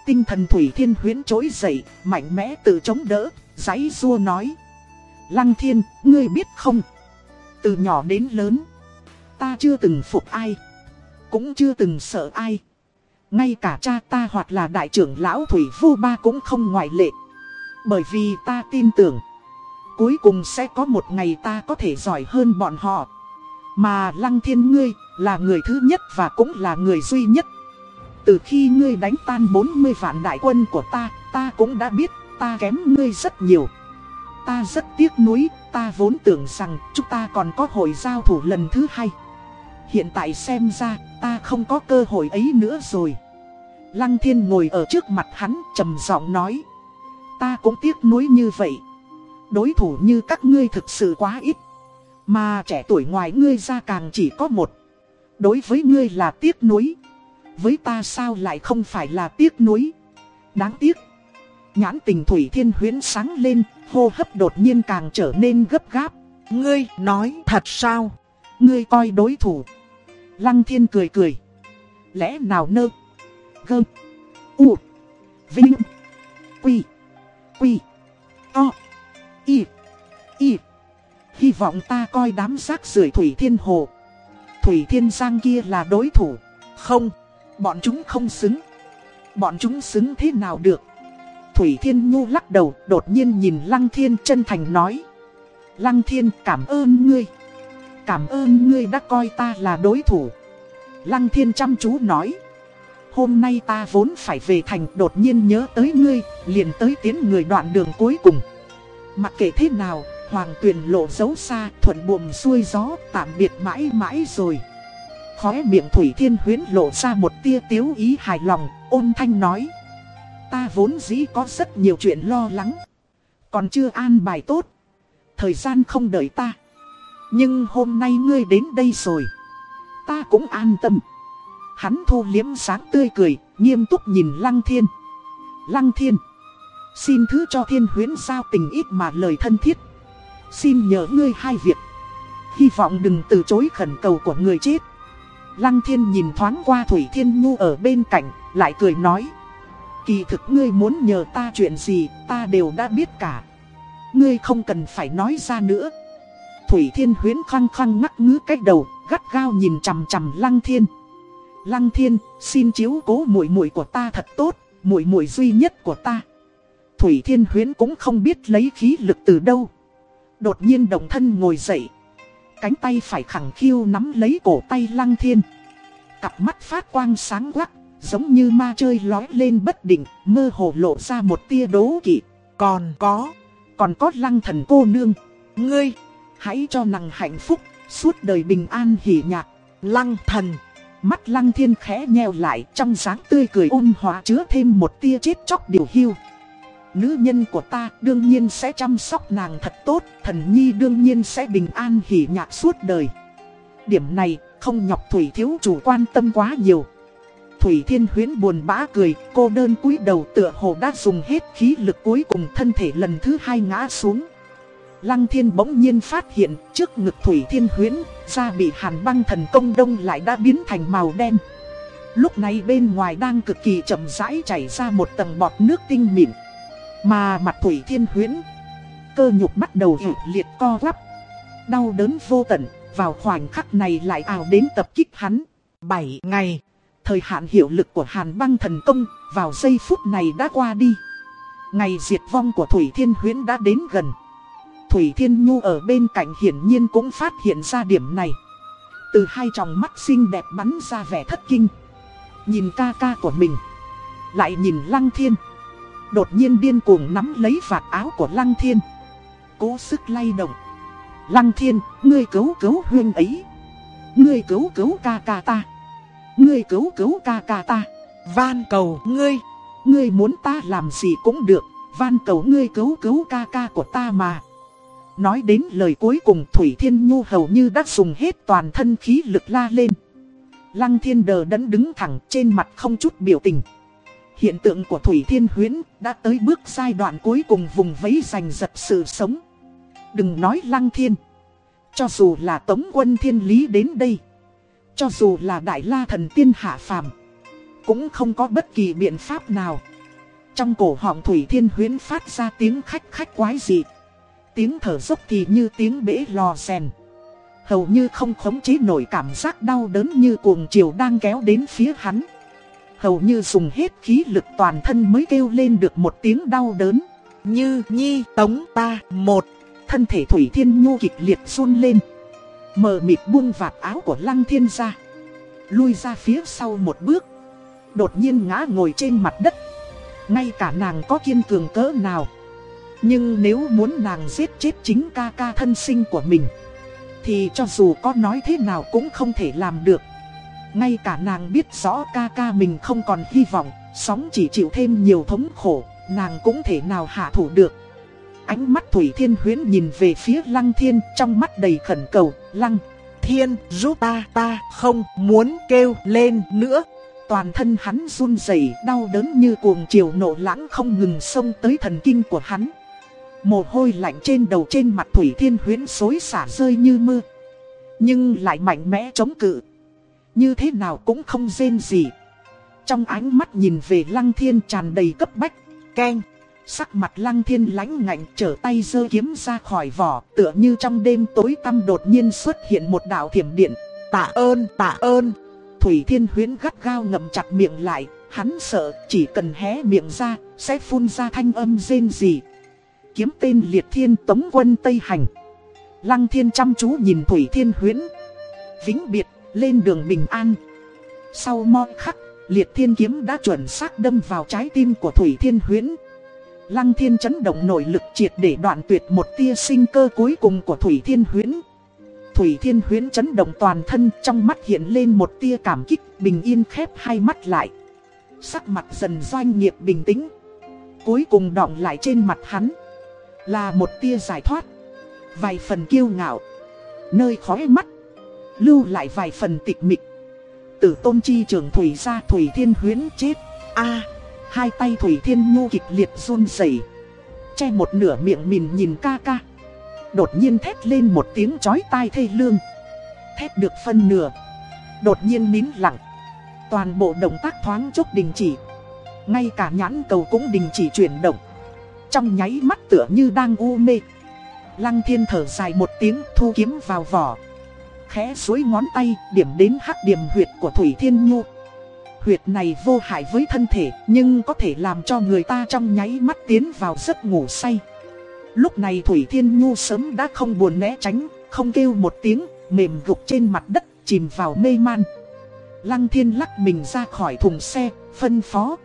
Tinh thần Thủy Thiên huyến trỗi dậy, mạnh mẽ tự chống đỡ, giấy rua nói. Lăng Thiên, ngươi biết không? Từ nhỏ đến lớn, ta chưa từng phục ai, cũng chưa từng sợ ai. Ngay cả cha ta hoặc là đại trưởng lão Thủy Vu Ba cũng không ngoại lệ. Bởi vì ta tin tưởng, cuối cùng sẽ có một ngày ta có thể giỏi hơn bọn họ. Mà Lăng Thiên ngươi là người thứ nhất và cũng là người duy nhất từ khi ngươi đánh tan 40 vạn đại quân của ta, ta cũng đã biết, ta kém ngươi rất nhiều. Ta rất tiếc nuối, ta vốn tưởng rằng chúng ta còn có hội giao thủ lần thứ hai. Hiện tại xem ra, ta không có cơ hội ấy nữa rồi. Lăng thiên ngồi ở trước mặt hắn, trầm giọng nói. Ta cũng tiếc nuối như vậy. Đối thủ như các ngươi thực sự quá ít. Mà trẻ tuổi ngoài ngươi ra càng chỉ có một. Đối với ngươi là tiếc nuối với ta sao lại không phải là tiếc nuối. Đáng tiếc. Nhãn tình Thủy Thiên Huyến sáng lên, hô hấp đột nhiên càng trở nên gấp gáp. Ngươi nói thật sao? Ngươi coi đối thủ. Lăng Thiên cười cười. Lẽ nào nơ? Gơ. U. Vinh. Quy. Quy. o Y. Y. Hy vọng ta coi đám rác rưởi Thủy Thiên Hồ. Thủy Thiên Giang kia là đối thủ. Không. Bọn chúng không xứng. Bọn chúng xứng thế nào được? Thủy Thiên Nhu lắc đầu, đột nhiên nhìn Lăng Thiên chân thành nói. Lăng Thiên cảm ơn ngươi. Cảm ơn ngươi đã coi ta là đối thủ. Lăng Thiên chăm chú nói. Hôm nay ta vốn phải về thành đột nhiên nhớ tới ngươi, liền tới tiến người đoạn đường cuối cùng. Mặc kệ thế nào, Hoàng Tuyền lộ dấu xa, thuận buồm xuôi gió, tạm biệt mãi mãi rồi. Khóe miệng Thủy Thiên Huyến lộ ra một tia tiếu ý hài lòng, ôn thanh nói. Ta vốn dĩ có rất nhiều chuyện lo lắng. Còn chưa an bài tốt. Thời gian không đợi ta. Nhưng hôm nay ngươi đến đây rồi. ta cũng an tâm. Hắn thu liếm sáng tươi cười, nghiêm túc nhìn Lăng Thiên. Lăng Thiên, xin thứ cho thiên huyến giao tình ít mà lời thân thiết. Xin nhờ ngươi hai việc. Hy vọng đừng từ chối khẩn cầu của người chết. Lăng Thiên nhìn thoáng qua Thủy Thiên Nhu ở bên cạnh, lại cười nói. Kỳ thực ngươi muốn nhờ ta chuyện gì, ta đều đã biết cả. Ngươi không cần phải nói ra nữa. Thủy Thiên Huyến khăng khăng ngắc ngứ cách đầu, gắt gao nhìn chằm chằm Lăng Thiên. Lăng Thiên, xin chiếu cố muội muội của ta thật tốt, muội muội duy nhất của ta. Thủy Thiên Huyến cũng không biết lấy khí lực từ đâu. Đột nhiên đồng thân ngồi dậy. Cánh tay phải khẳng khiu nắm lấy cổ tay Lăng Thiên. Cặp mắt phát quang sáng quắc, giống như ma chơi lói lên bất định, mơ hồ lộ ra một tia đố kỵ. Còn có, còn có Lăng thần cô nương. ngươi, Hãy cho nàng hạnh phúc, suốt đời bình an hỉ nhạc. lăng thần. Mắt lăng thiên khẽ nheo lại trong dáng tươi cười ôn hòa chứa thêm một tia chết chóc điều hiu. Nữ nhân của ta đương nhiên sẽ chăm sóc nàng thật tốt, thần nhi đương nhiên sẽ bình an hỉ nhạc suốt đời. Điểm này không nhọc Thủy thiếu chủ quan tâm quá nhiều. Thủy Thiên Huyến buồn bã cười, cô đơn cúi đầu tựa hồ đã dùng hết khí lực cuối cùng thân thể lần thứ hai ngã xuống. Lăng Thiên bỗng nhiên phát hiện trước ngực Thủy Thiên Huyến, da bị hàn băng thần công đông lại đã biến thành màu đen. Lúc này bên ngoài đang cực kỳ chậm rãi chảy ra một tầng bọt nước tinh mịn. Mà mặt Thủy Thiên Huyến, cơ nhục bắt đầu hữu liệt co quắp. Đau đớn vô tận, vào khoảnh khắc này lại ảo đến tập kích hắn. 7 ngày, Thời hạn hiệu lực của Hàn băng thần công vào giây phút này đã qua đi. Ngày diệt vong của Thủy Thiên Huyến đã đến gần. Thủy Thiên Nhu ở bên cạnh hiển nhiên cũng phát hiện ra điểm này. Từ hai tròng mắt xinh đẹp bắn ra vẻ thất kinh. Nhìn ca ca của mình. Lại nhìn Lăng Thiên. Đột nhiên điên cuồng nắm lấy vạt áo của Lăng Thiên. Cố sức lay động. Lăng Thiên, ngươi cứu cứu huyên ấy. Ngươi cứu cứu ca ca ta. Ngươi cứu cứu ca ca ta. van cầu ngươi, Ngươi muốn ta làm gì cũng được. Van cầu ngươi cứu cứu ca ca của ta mà. Nói đến lời cuối cùng Thủy Thiên Nhu hầu như đã dùng hết toàn thân khí lực la lên. Lăng Thiên đờ đẫn đứng thẳng trên mặt không chút biểu tình. Hiện tượng của Thủy Thiên Huyến đã tới bước giai đoạn cuối cùng vùng vẫy giành giật sự sống. Đừng nói Lăng Thiên. Cho dù là Tống quân Thiên Lý đến đây. Cho dù là Đại La Thần Tiên Hạ Phàm, Cũng không có bất kỳ biện pháp nào. Trong cổ họng Thủy Thiên Huyến phát ra tiếng khách khách quái dị. Tiếng thở dốc thì như tiếng bể lò rèn. Hầu như không khống chế nổi cảm giác đau đớn như cuồng chiều đang kéo đến phía hắn. Hầu như dùng hết khí lực toàn thân mới kêu lên được một tiếng đau đớn. như nhi, tống, ta, một. Thân thể Thủy Thiên Nhu kịch liệt run lên. Mờ mịt buông vạt áo của Lăng Thiên ra. Lui ra phía sau một bước. Đột nhiên ngã ngồi trên mặt đất. Ngay cả nàng có kiên cường cỡ nào. Nhưng nếu muốn nàng giết chết chính ca ca thân sinh của mình, Thì cho dù có nói thế nào cũng không thể làm được ngay cả nàng biết rõ ca ca mình không còn hy vọng, Sóng chỉ chịu thêm nhiều thống khổ, Nàng cũng thể nào hạ thủ được Ánh mắt Thủy Thiên Huyến nhìn về phía Lăng Thiên, trong mắt đầy khẩn cầu, Lăng Thiên, giúp ta ta không muốn kêu lên nữa. Toàn thân hắn run rẩy, đau đớn như cuồng chiều nổ lãng không ngừng xông tới thần kinh của hắn Mồ hôi lạnh trên đầu trên mặt Thủy Thiên Huyến xối xả rơi như mưa. Nhưng lại mạnh mẽ chống cự. Như thế nào cũng không rên gì. Trong ánh mắt nhìn về Lăng Thiên tràn đầy cấp bách. Keng, Sắc mặt Lăng Thiên lãnh ngạnh trở tay giơ kiếm ra khỏi vỏ. Tựa như trong đêm tối tăm đột nhiên xuất hiện một đạo thiểm điện. tạ ơn tạ ơn. Thủy Thiên Huyến gắt gao ngậm chặt miệng lại. Hắn sợ chỉ cần hé miệng ra sẽ phun ra thanh âm rên gì kiếm tên liệt thiên tống quân Tây Hành. Lăng thiên chăm chú nhìn Thủy Thiên Huyễn. Vĩnh biệt, lên đường bình an. Sau mo khắc, liệt thiên kiếm đã chuẩn xác đâm vào trái tim của Thủy Thiên Huyễn. Lăng thiên chấn động nội lực triệt để đoạn tuyệt một tia sinh cơ cuối cùng của Thủy Thiên Huyễn. Thủy Thiên Huyễn chấn động toàn thân trong mắt hiện lên một tia cảm kích bình yên khép hai mắt lại. Sắc mặt dần doanh nghiệp bình tĩnh. Cuối cùng đọng lại trên mặt hắn. Là một tia giải thoát Vài phần kiêu ngạo Nơi khói mắt Lưu lại vài phần tịch mịch. Tử tôn chi trường Thủy ra Thủy Thiên Huyến chết. A, Hai tay Thủy Thiên Nhu kịch liệt run rẩy. Che một nửa miệng mìn nhìn ca ca. Đột nhiên thét lên một tiếng chói tai thê lương. Thét được phân nửa. Đột nhiên nín lặng. Toàn bộ động tác thoáng chốc đình chỉ. Ngay cả nhãn cầu cũng đình chỉ chuyển động. Trong nháy mắt tựa như đang u mê. Lăng thiên thở dài một tiếng, thu kiếm vào vỏ. Khẽ suối ngón tay điểm đến hắc điểm huyệt của Thủy Thiên Nhu. Huyệt này vô hại với thân thể nhưng có thể làm cho người ta trong nháy mắt tiến vào giấc ngủ say. Lúc này Thủy Thiên Nhu sớm đã không buồn né tránh, không kêu một tiếng, mềm gục trên mặt đất, chìm vào mê man. Lăng Thiên lắc mình ra khỏi thùng xe, phân phó.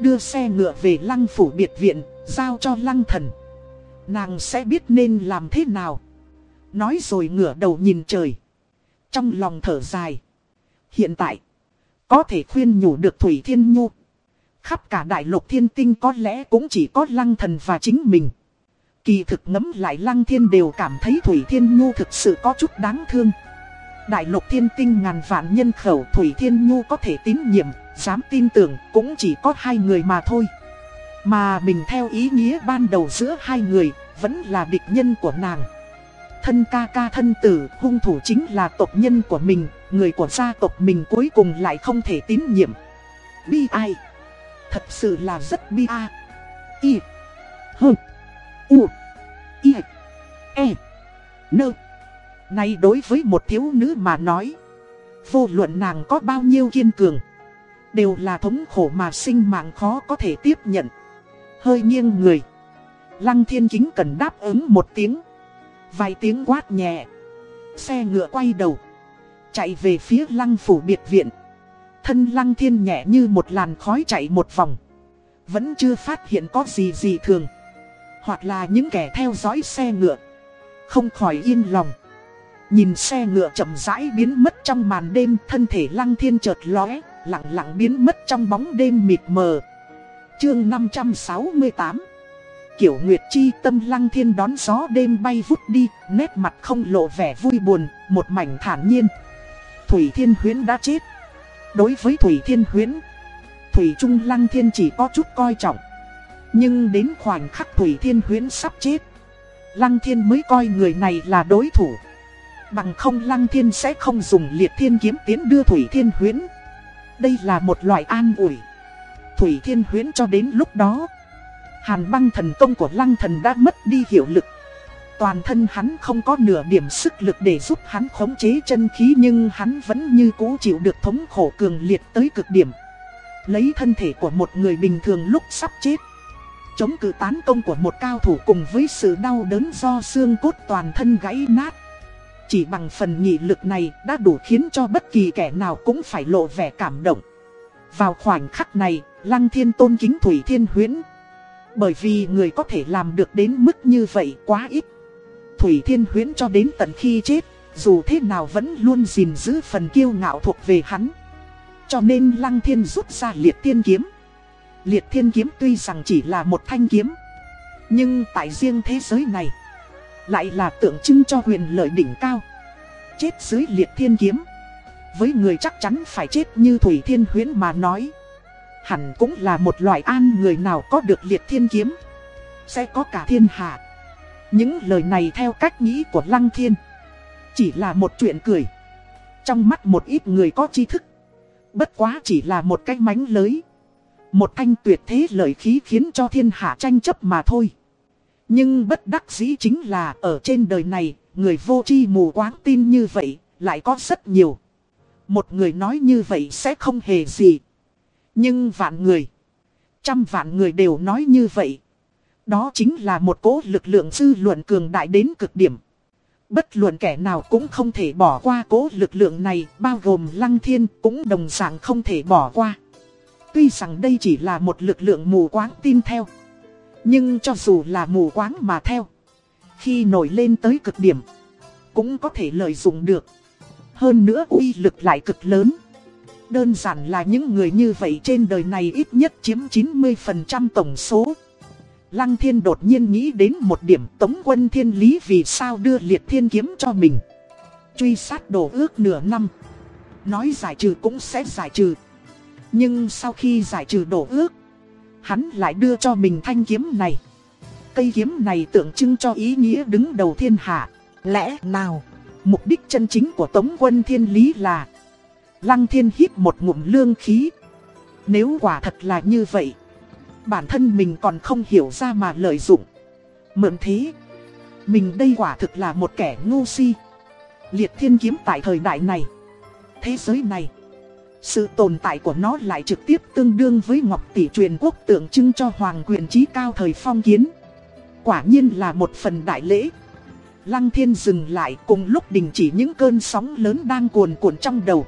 Đưa xe ngựa về lăng phủ biệt viện, giao cho lăng thần. Nàng sẽ biết nên làm thế nào. Nói rồi ngửa đầu nhìn trời. Trong lòng thở dài. Hiện tại Có thể khuyên nhủ được Thủy Thiên Nhu. Khắp cả đại lục thiên tinh có lẽ cũng chỉ có lăng thần và chính mình. Kỳ thực ngấm lại lăng thiên đều cảm thấy Thủy Thiên Nhu thực sự có chút đáng thương. Đại lục thiên tinh ngàn vạn nhân khẩu Thủy Thiên Nhu có thể tín nhiệm, dám tin tưởng cũng chỉ có hai người mà thôi. Mà mình theo ý nghĩa ban đầu giữa hai người, vẫn là địch nhân của nàng. Thân ca ca thân tử, hung thủ chính là tộc nhân của mình, người của gia tộc mình cuối cùng lại không thể tín nhiệm. Bi ai? Thật sự là rất bi a. Y. H U. Y. E. Nơ Nay đối với một thiếu nữ mà nói Vô luận nàng có bao nhiêu kiên cường Đều là thống khổ mà sinh mạng khó có thể tiếp nhận. Hơi nghiêng người. Lăng thiên kính cần đáp ứng một tiếng. Vài tiếng quát nhẹ. Xe ngựa quay đầu. Chạy về phía lăng phủ biệt viện. Thân lăng thiên nhẹ như một làn khói chạy một vòng. Vẫn chưa phát hiện có gì gì thường. Hoặc là những kẻ theo dõi xe ngựa. Không khỏi yên lòng. Nhìn xe ngựa chậm rãi biến mất trong màn đêm, Thân thể lăng thiên chợt lóe, Lặng lặng biến mất trong bóng đêm mịt mờ. Chương 568 Kiểu Nguyệt Chi tâm lăng thiên đón gió đêm bay vút đi, Nét mặt không lộ vẻ vui buồn, Một mảnh thản nhiên. Thủy Thiên Huyến đã chết. Đối với Thủy Thiên Huyến Thủy Trung Lăng Thiên chỉ có chút coi trọng. Nhưng đến khoảnh khắc Thủy Thiên Huyến sắp chết, Lăng Thiên mới coi người này là đối thủ. Bằng không Lăng Thiên sẽ không dùng liệt thiên kiếm tiến đưa Thủy Thiên Huyến Đây là một loại an ủi. Thủy Thiên Huyến cho đến lúc đó Hàn băng thần công của Lăng Thần đã mất đi hiệu lực Toàn thân hắn không có nửa điểm sức lực để giúp hắn khống chế chân khí nhưng hắn vẫn như cũ chịu được thống khổ cường liệt tới cực điểm. Lấy thân thể của một người bình thường lúc sắp chết. Chống cự tán công của một cao thủ cùng với sự đau đớn do xương cốt toàn thân gãy nát. Chỉ bằng phần nghị lực này đã đủ khiến cho bất kỳ kẻ nào cũng phải lộ vẻ cảm động. Vào khoảnh khắc này, Lăng Thiên tôn kính Thủy Thiên Huyến. Bởi vì người có thể làm được đến mức như vậy quá ít. Thủy Thiên Huyến cho đến tận khi chết, dù thế nào vẫn luôn gìn giữ phần kiêu ngạo thuộc về hắn. Cho nên Lăng Thiên rút ra liệt thiên kiếm. Liệt thiên kiếm tuy rằng chỉ là một thanh kiếm, nhưng tại riêng thế giới này, lại là tượng trưng cho huyền lợi đỉnh cao. Chết dưới liệt thiên kiếm, với người chắc chắn phải chết như Thủy Thiên Huyến mà nói. Hẳn cũng là một loại an người nào có được liệt thiên kiếm, sẽ có cả thiên hạ. Những lời này theo cách nghĩ của Lăng Thiên. Chỉ là một chuyện cười. Trong mắt một ít người có tri thức. Bất quá chỉ là một cái mánh lới Một thanh tuyệt thế lợi khí khiến cho thiên hạ tranh chấp mà thôi. Nhưng bất đắc dĩ chính là ở trên đời này Người vô tri mù quáng tin như vậy lại có rất nhiều. Một người nói như vậy sẽ không hề gì. Nhưng vạn người Trăm vạn người đều nói như vậy đó chính là một cố lực lượng dư luận cường đại đến cực điểm. Bất luận kẻ nào cũng không thể bỏ qua cố lực lượng này, bao gồm Lăng Thiên cũng đồng dạng không thể bỏ qua. Tuy rằng đây chỉ là một lực lượng mù quáng tin theo. Nhưng cho dù là mù quáng mà theo, khi nổi lên tới cực điểm, cũng có thể lợi dụng được. Hơn nữa uy lực lại cực lớn. Đơn giản là những người như vậy trên đời này ít nhất chiếm 90% tổng số. Lăng thiên đột nhiên nghĩ đến một điểm tống quân thiên lý vì sao đưa liệt thiên kiếm cho mình. Truy sát đổ ước nửa năm. Nói giải trừ cũng sẽ giải trừ. Nhưng sau khi giải trừ đổ ước, hắn lại đưa cho mình thanh kiếm này. Cây kiếm này tượng trưng cho ý nghĩa đứng đầu thiên hạ. Lẽ nào? Mục đích chân chính của Tống quân thiên lý là Lăng thiên hít một ngụm lương khí. Nếu quả thật là như vậy, Bản thân mình còn không hiểu ra mà lợi dụng. Mượn thế, Mình đây quả thực là một kẻ ngu si. Liệt thiên kiếm tại thời đại này, Thế giới này, Sự tồn tại của nó lại trực tiếp tương đương với Ngọc Tỷ truyền quốc tượng trưng cho Hoàng quyền trí cao thời phong kiến. Quả nhiên là một phần đại lễ. Lăng thiên dừng lại cùng lúc đình chỉ những cơn sóng lớn đang cuồn cuộn trong đầu.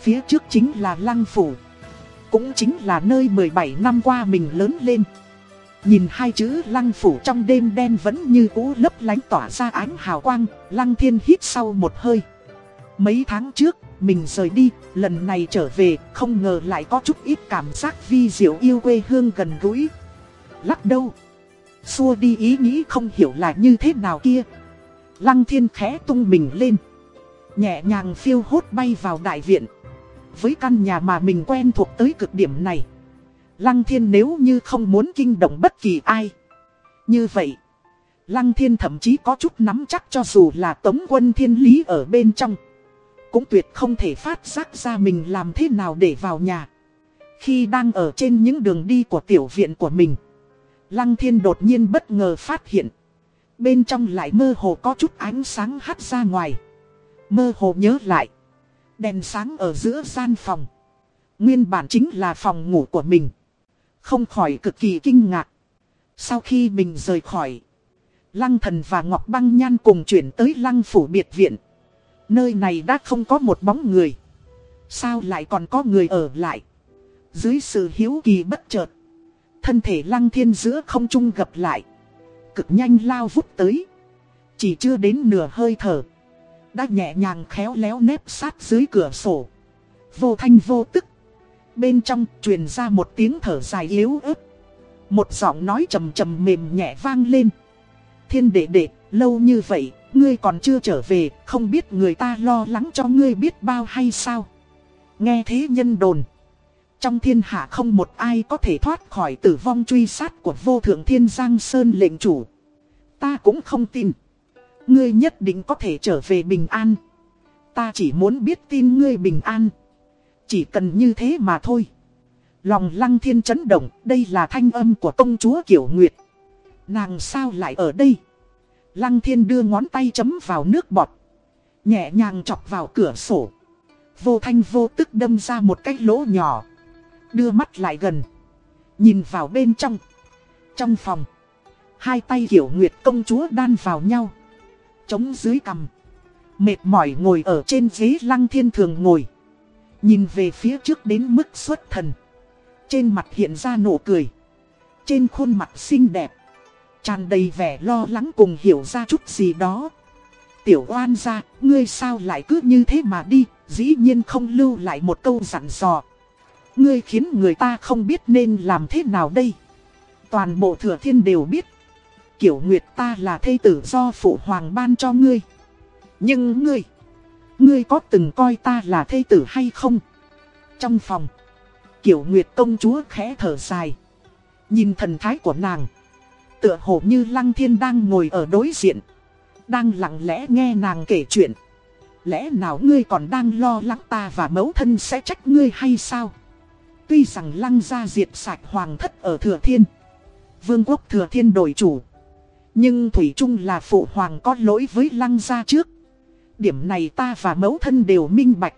Phía trước chính là lăng phủ. Cũng chính là nơi 17 năm qua mình lớn lên. Nhìn hai chữ lăng phủ trong đêm đen vẫn như cũ lấp lánh tỏa ra ánh hào quang, Lăng thiên hít sau một hơi. Mấy tháng trước, mình rời đi, Lần này trở về, không ngờ lại có chút ít cảm giác vi diệu yêu quê hương gần gũi. Lắc đâu Xua đi ý nghĩ không hiểu là như thế nào kia. Lăng thiên khẽ tung mình lên. Nhẹ nhàng phiêu hốt bay vào đại viện. Với căn nhà mà mình quen thuộc tới cực điểm này Lăng thiên nếu như không muốn kinh động bất kỳ ai Như vậy, Lăng thiên thậm chí có chút nắm chắc cho dù là tống quân thiên lý ở bên trong, Cũng tuyệt không thể phát giác ra mình làm thế nào để vào nhà Khi đang ở trên những đường đi của tiểu viện của mình, Lăng thiên đột nhiên bất ngờ phát hiện, Bên trong lại mơ hồ có chút ánh sáng hắt ra ngoài. Mơ hồ nhớ lại. Đèn sáng ở giữa gian phòng. Nguyên bản chính là phòng ngủ của mình. Không khỏi cực kỳ kinh ngạc. Sau khi mình rời khỏi. Lăng thần và Ngọc Băng Nhan cùng chuyển tới lăng phủ biệt viện. Nơi này đã không có một bóng người. Sao lại còn có người ở lại? Dưới sự hiếu kỳ bất chợt. Thân thể lăng thiên giữa không trung gặp lại cực nhanh lao vút tới. Chỉ chưa đến nửa hơi thở. Đã nhẹ nhàng khéo léo nếp sát dưới cửa sổ. Vô thanh vô tức. Bên trong truyền ra một tiếng thở dài yếu ớt. Một giọng nói trầm trầm mềm nhẹ vang lên. Thiên đệ đệ, lâu như vậy, ngươi còn chưa trở về, không biết người ta lo lắng cho ngươi biết bao hay sao. Nghe thế nhân đồn. Trong thiên hạ không một ai có thể thoát khỏi tử vong truy sát của vô thượng thiên giang sơn lệnh chủ. Ta cũng không tin. Ngươi nhất định có thể trở về bình an. Ta chỉ muốn biết tin ngươi bình an. Chỉ cần như thế mà thôi. Lòng lăng thiên chấn động, đây là thanh âm của công chúa Kiểu Nguyệt. Nàng sao lại ở đây? Lăng thiên đưa ngón tay chấm vào nước bọt. Nhẹ nhàng chọc vào cửa sổ. Vô thanh vô tức đâm ra một cái lỗ nhỏ. Đưa mắt lại gần. Nhìn vào bên trong. Trong phòng. Hai tay kiểu nguyệt công chúa đan vào nhau. Chống dưới cằm. Mệt mỏi ngồi ở trên ghế lăng thiên thường ngồi. Nhìn về phía trước đến mức xuất thần. Trên mặt hiện ra nụ cười. Trên khuôn mặt xinh đẹp. tràn đầy vẻ lo lắng cùng hiểu ra chút gì đó. Tiểu oan ra, ngươi sao lại cứ như thế mà đi, dĩ nhiên không lưu lại một câu dặn dò. Ngươi khiến người ta không biết nên làm thế nào đây. Toàn bộ thừa thiên đều biết. Kiểu Nguyệt ta là thê tử do phụ hoàng ban cho ngươi. Nhưng ngươi, ngươi có từng coi ta là thê tử hay không? Trong phòng, Kiểu Nguyệt công chúa khẽ thở dài. Nhìn thần thái của nàng. Tựa hồ như Lăng Thiên đang ngồi ở đối diện. Đang lặng lẽ nghe nàng kể chuyện. Lẽ nào ngươi còn đang lo lắng ta và mẫu thân sẽ trách ngươi hay sao? Tuy rằng lăng gia diệt sạch hoàng thất ở Thừa Thiên. Vương quốc Thừa Thiên đổi chủ. Nhưng Thủy Trung là phụ hoàng có lỗi với lăng gia trước. Điểm này ta và mẫu thân đều minh bạch.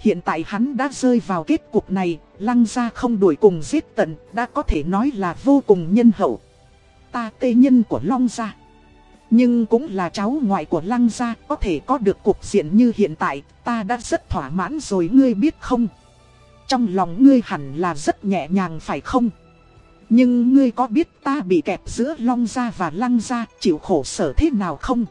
Hiện tại hắn đã rơi vào kết cục này, lăng gia không đuổi cùng giết tận, đã có thể nói là vô cùng nhân hậu. Ta tê nhân của Long gia. Nhưng cũng là cháu ngoại của lăng gia, có thể có được cục diện như hiện tại, ta đã rất thỏa mãn rồi ngươi biết không? Trong lòng ngươi hẳn là rất nhẹ nhàng phải không? Nhưng ngươi có biết ta bị kẹp giữa long gia và lăng gia chịu khổ sở thế nào không?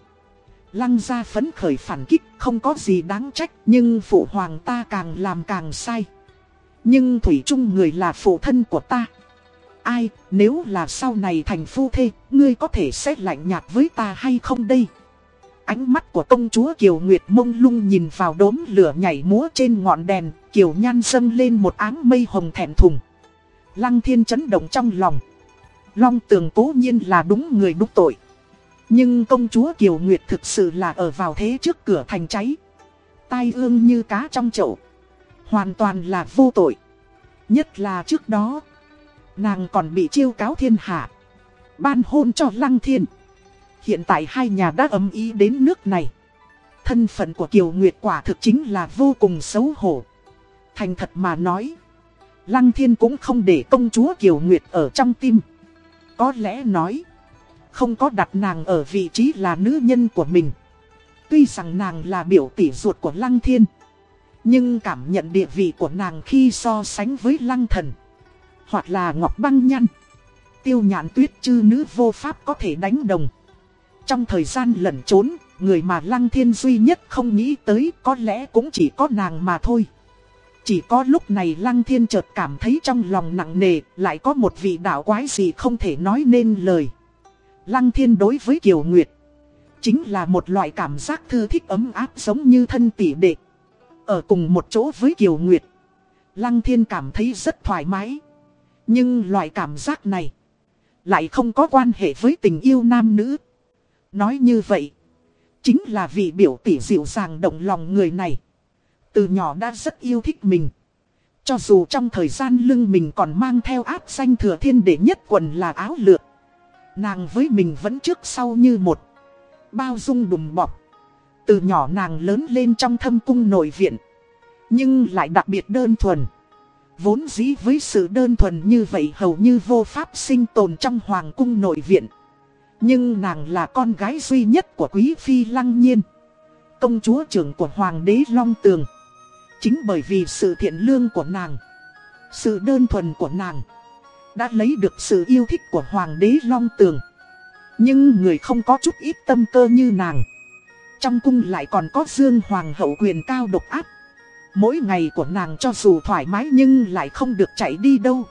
Lăng gia phấn khởi phản kích không có gì đáng trách nhưng phụ hoàng ta càng làm càng sai. Nhưng Thủy Trung người là phụ thân của ta. Ai, nếu là sau này thành phu thê, ngươi có thể xét lạnh nhạt với ta hay không đây? Ánh mắt của công chúa Kiều Nguyệt mông lung nhìn vào đốm lửa nhảy múa trên ngọn đèn, Kiều Nhan dâng lên một áng mây hồng thẹn thùng. Lăng thiên chấn động trong lòng. Long tường cố nhiên là đúng người đúng tội. Nhưng công chúa Kiều Nguyệt thực sự là ở vào thế trước cửa thành cháy. Tai ương như cá trong chậu. Hoàn toàn là vô tội. Nhất là trước đó. Nàng còn bị chiêu cáo thiên hạ. Ban hôn cho Lăng Thiên. Hiện tại hai nhà đã ấm ý đến nước này. Thân phận của Kiều Nguyệt quả thực chính là vô cùng xấu hổ. Thành thật mà nói. Lăng Thiên cũng không để công chúa Kiều Nguyệt ở trong tim. Có lẽ nói. Không có đặt nàng ở vị trí là nữ nhân của mình. Tuy rằng nàng là biểu tỷ ruột của Lăng Thiên. Nhưng cảm nhận địa vị của nàng khi so sánh với Lăng Thần. Hoặc là Ngọc Băng Nhăn. Tiêu nhạn tuyết chư nữ vô pháp có thể đánh đồng. Trong thời gian lẩn trốn, người mà Lăng Thiên duy nhất không nghĩ tới có lẽ cũng chỉ có nàng mà thôi. Chỉ có lúc này Lăng Thiên chợt cảm thấy trong lòng nặng nề, lại có một vị đạo quái gì không thể nói nên lời. Lăng Thiên đối với Kiều Nguyệt, chính là một loại cảm giác thư thích ấm áp giống như thân tỷ đệ. Ở cùng một chỗ với Kiều Nguyệt, Lăng Thiên cảm thấy rất thoải mái. Nhưng loại cảm giác này, lại không có quan hệ với tình yêu nam nữ. Nói như vậy, chính là vì biểu tỷ dịu dàng động lòng người này. Từ nhỏ đã rất yêu thích mình. Cho dù trong thời gian lưng mình còn mang theo áp danh thừa thiên để nhất quần là áo lược. Nàng với mình vẫn trước sau như một. Bao dung đùm bọc. Từ nhỏ nàng lớn lên trong thâm cung nội viện. Nhưng lại đặc biệt đơn thuần. Vốn dĩ với sự đơn thuần như vậy hầu như vô pháp sinh tồn trong hoàng cung nội viện. Nhưng nàng là con gái duy nhất của quý phi lăng nhiên. Công chúa trưởng của hoàng đế Long Tường. Chính bởi vì sự thiện lương của nàng, sự đơn thuần của nàng, đã lấy được sự yêu thích của hoàng đế Long Tường. Nhưng người không có chút ít tâm cơ như nàng. Trong cung lại còn có Dương Hoàng hậu quyền cao độc áp. Mỗi ngày của nàng cho dù thoải mái nhưng lại không được chạy đi đâu.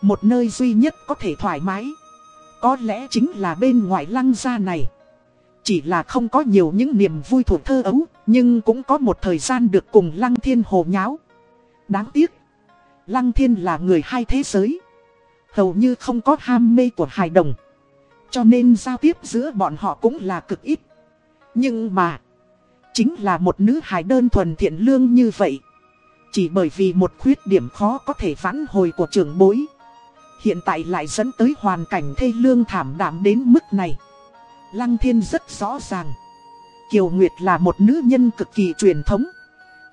Một nơi duy nhất có thể thoải mái. Có lẽ chính là bên ngoài lăng gia này. Chỉ là không có nhiều những niềm vui thuộc thơ ấu, nhưng cũng có một thời gian được cùng lăng thiên hồ nháo. Đáng tiếc, lăng thiên là người hai thế giới. Hầu như không có ham mê của hài đồng. Cho nên giao tiếp giữa bọn họ cũng là cực ít. Nhưng mà, chính là một nữ hài đơn thuần thiện lương như vậy. Chỉ bởi vì một khuyết điểm khó có thể vãn hồi của trưởng bối. Hiện tại lại dẫn tới hoàn cảnh thê lương thảm đạm đến mức này. Lăng thiên rất rõ ràng. Kiều Nguyệt là một nữ nhân cực kỳ truyền thống.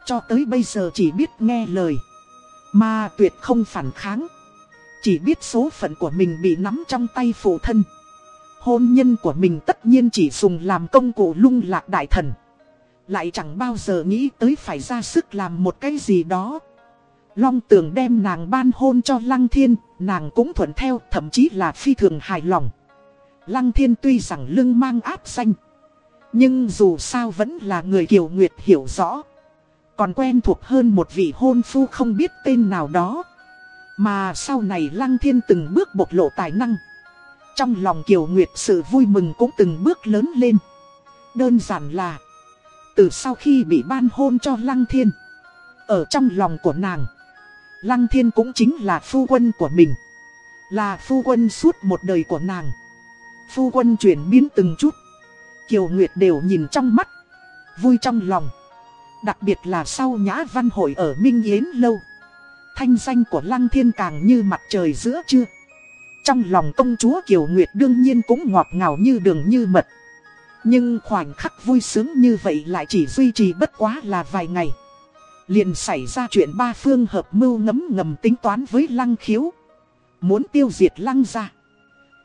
Cho tới bây giờ chỉ biết nghe lời. Mà tuyệt không phản kháng. Chỉ biết số phận của mình bị nắm trong tay phụ thân. Hôn nhân của mình tất nhiên chỉ dùng làm công cụ lung lạc đại thần. Lại chẳng bao giờ nghĩ tới phải ra sức làm một cái gì đó. Long tường đem nàng ban hôn cho Lăng Thiên, nàng cũng thuận theo, thậm chí là phi thường hài lòng. Lăng Thiên tuy rằng lưng mang áp xanh. Nhưng dù sao vẫn là người Kiều Nguyệt hiểu rõ. Còn quen thuộc hơn một vị hôn phu không biết tên nào đó. Mà sau này Lăng Thiên từng bước bộc lộ tài năng. Trong lòng Kiều Nguyệt sự vui mừng cũng từng bước lớn lên. Đơn giản là, Từ sau khi bị ban hôn cho Lăng Thiên, Ở trong lòng của nàng, Lăng Thiên cũng chính là phu quân của mình, Là phu quân suốt một đời của nàng Phu quân chuyển biến từng chút. Kiều Nguyệt đều nhìn trong mắt. Vui trong lòng. Đặc biệt là sau nhã văn hội ở Minh Yến Lâu. Thanh danh của Lăng Thiên càng như mặt trời giữa trưa. Trong lòng công chúa Kiều Nguyệt đương nhiên cũng ngọt ngào như đường như mật. Nhưng khoảnh khắc vui sướng như vậy lại chỉ duy trì bất quá là vài ngày. Liền xảy ra chuyện ba phương hợp mưu ngấm ngầm tính toán với lăng khiếu. Muốn tiêu diệt lăng ra.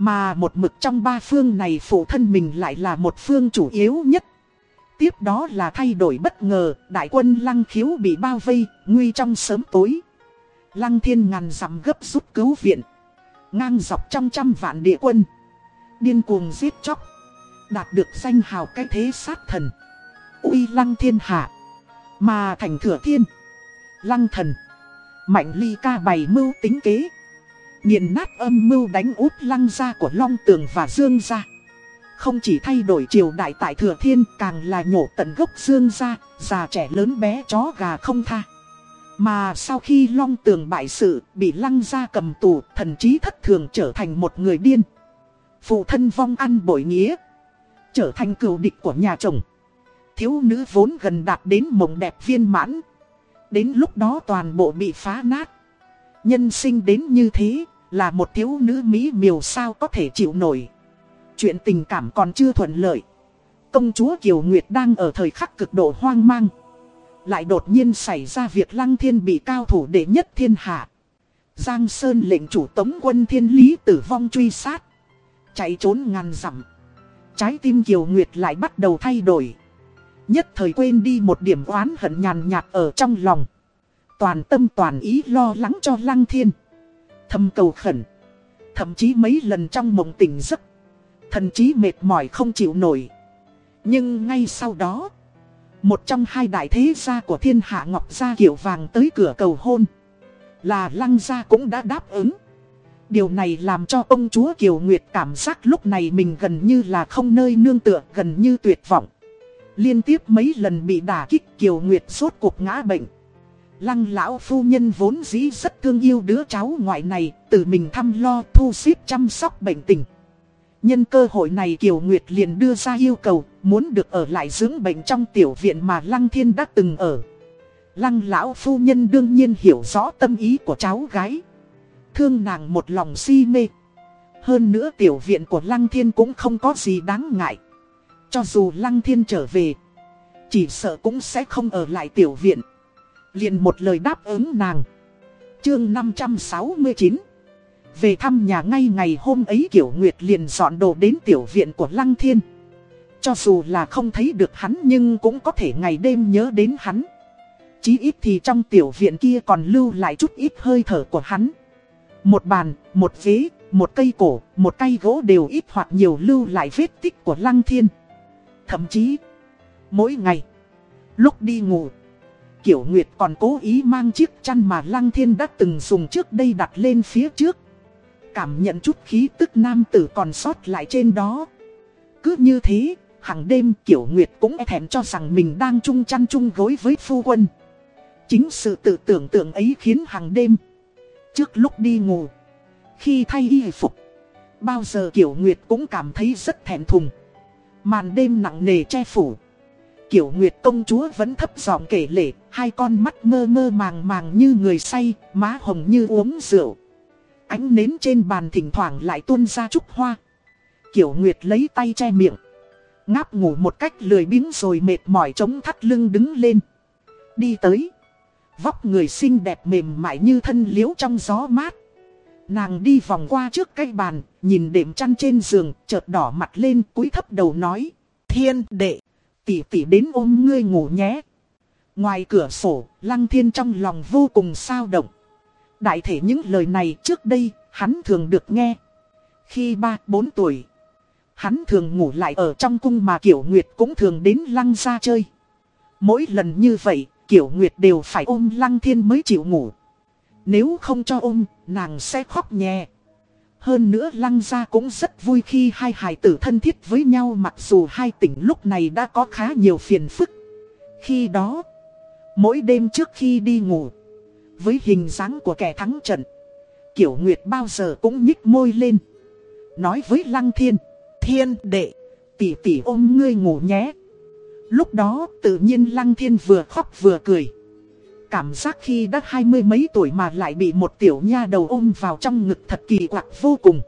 Mà một mực trong ba phương này phụ thân mình lại là một phương chủ yếu nhất. Tiếp đó là thay đổi bất ngờ, đại quân lăng khiếu bị bao vây, nguy trong sớm tối. Lăng thiên ngàn dặm gấp rút cứu viện. Ngang dọc trong trăm vạn địa quân. Điên cuồng giết chóc. Đạt được danh hào cái thế sát thần. uy lăng thiên hạ. Mà thành thừa thiên. Lăng thần. Mạnh ly ca bày mưu tính kế. Nghiền nát âm mưu đánh út lăng gia của Long Tường và Dương gia không chỉ thay đổi triều đại tại Thừa Thiên càng là nhổ tận gốc dương gia già trẻ lớn bé chó gà không tha. Mà sau khi long tường bại sự, bị lăng gia cầm tù, thần trí thất thường trở thành một người điên. Phụ thân vong ăn bội nghĩa, trở thành cựu địch của nhà chồng. Thiếu nữ vốn gần đạt đến mộng đẹp viên mãn. Đến lúc đó toàn bộ bị phá nát. Nhân sinh đến như thế, là một thiếu nữ Mỹ miều sao có thể chịu nổi. Chuyện tình cảm còn chưa thuận lợi. Công chúa Kiều Nguyệt đang ở thời khắc cực độ hoang mang. Lại đột nhiên xảy ra việc Lăng Thiên bị cao thủ đệ nhất thiên hạ. Giang Sơn lệnh chủ tống quân thiên lý tử vong truy sát. Chạy trốn ngàn dặm. Trái tim Kiều Nguyệt lại bắt đầu thay đổi. Nhất thời quên đi một điểm oán hận nhàn nhạt ở trong lòng. Toàn tâm toàn ý lo lắng cho Lăng Thiên. Thầm cầu khẩn. Thậm chí mấy lần trong mộng tỉnh giấc. Thần trí mệt mỏi không chịu nổi. Nhưng ngay sau đó. Một trong hai đại thế gia của thiên hạ Ngọc Gia kiểu vàng tới cửa cầu hôn. Là Lăng Gia cũng đã đáp ứng. Điều này làm cho ông chúa Kiều Nguyệt cảm giác lúc này mình gần như là không nơi nương tựa, gần như tuyệt vọng. Liên tiếp mấy lần bị đả kích Kiều Nguyệt suốt cuộc ngã bệnh. Lăng lão phu nhân vốn dĩ rất thương yêu đứa cháu ngoại này, tự mình thăm lo thu xếp chăm sóc bệnh tình. Nhân cơ hội này Kiều Nguyệt liền đưa ra yêu cầu, muốn được ở lại dưỡng bệnh trong tiểu viện mà Lăng Thiên đã từng ở. Lăng lão phu nhân đương nhiên hiểu rõ tâm ý của cháu gái. Thương nàng một lòng si mê. Hơn nữa tiểu viện của Lăng Thiên cũng không có gì đáng ngại. Cho dù Lăng Thiên trở về, chỉ sợ cũng sẽ không ở lại tiểu viện liền một lời đáp ứng nàng. Chương 569 Về thăm nhà ngay ngày hôm ấy Kiểu Nguyệt liền dọn đồ đến tiểu viện của Lăng Thiên. Cho dù là không thấy được hắn nhưng cũng có thể ngày đêm nhớ đến hắn. Chí ít thì trong tiểu viện kia còn lưu lại chút ít hơi thở của hắn. Một bàn, một ghế, một cây cổ, một cây gỗ đều ít hoặc nhiều lưu lại vết tích của Lăng Thiên. Thậm chí, mỗi ngày, lúc đi ngủ, Kiểu Nguyệt còn cố ý mang chiếc chăn mà Lăng Thiên đã từng dùng trước đây đặt lên phía trước. Cảm nhận chút khí tức nam tử còn sót lại trên đó. Cứ như thế, hàng đêm Kiểu Nguyệt cũng e thèm cho rằng mình đang chung chăn chung gối với phu quân. Chính sự tự tưởng tượng ấy khiến hàng đêm, trước lúc đi ngủ, khi thay y phục, bao giờ Kiểu Nguyệt cũng cảm thấy rất thèm thùng. Màn đêm nặng nề che phủ. Kiểu Nguyệt công chúa vẫn thấp giọng kể lể, hai con mắt mơ mơ màng màng như người say, má hồng như uống rượu. Ánh nến trên bàn thỉnh thoảng lại tuôn ra chút hoa. Kiểu Nguyệt lấy tay che miệng. Ngáp ngủ một cách lười biếng rồi mệt mỏi chống thắt lưng đứng lên. Đi tới. Vóc người xinh đẹp mềm mại như thân liễu trong gió mát. Nàng đi vòng qua trước cái bàn, nhìn đệm chăn trên giường, chợt đỏ mặt lên cúi thấp đầu nói. Thiên đệ, tỷ tỷ đến ôm ngươi ngủ nhé. Ngoài cửa sổ, lăng thiên trong lòng vô cùng sao động. Đại thể những lời này trước đây, hắn thường được nghe. Khi 3-4 tuổi, hắn thường ngủ lại ở trong cung mà Kiểu Nguyệt cũng thường đến lăng ra chơi. Mỗi lần như vậy, Kiểu Nguyệt đều phải ôm lăng thiên mới chịu ngủ. Nếu không cho ôm, nàng sẽ khóc nhẹ. Hơn nữa lăng gia cũng rất vui khi hai hài tử thân thiết với nhau mặc dù hai tỉnh lúc này đã có khá nhiều phiền phức. Khi đó, mỗi đêm trước khi đi ngủ, với hình dáng của kẻ thắng trận, Kiểu Nguyệt bao giờ cũng nhích môi lên. Nói với lăng thiên, thiên đệ, tỷ tỷ ôm ngươi ngủ nhé. Lúc đó tự nhiên lăng thiên vừa khóc vừa cười. Cảm giác khi đã hai mươi mấy tuổi mà lại bị một tiểu nha đầu ôm vào trong ngực thật kỳ quặc vô cùng.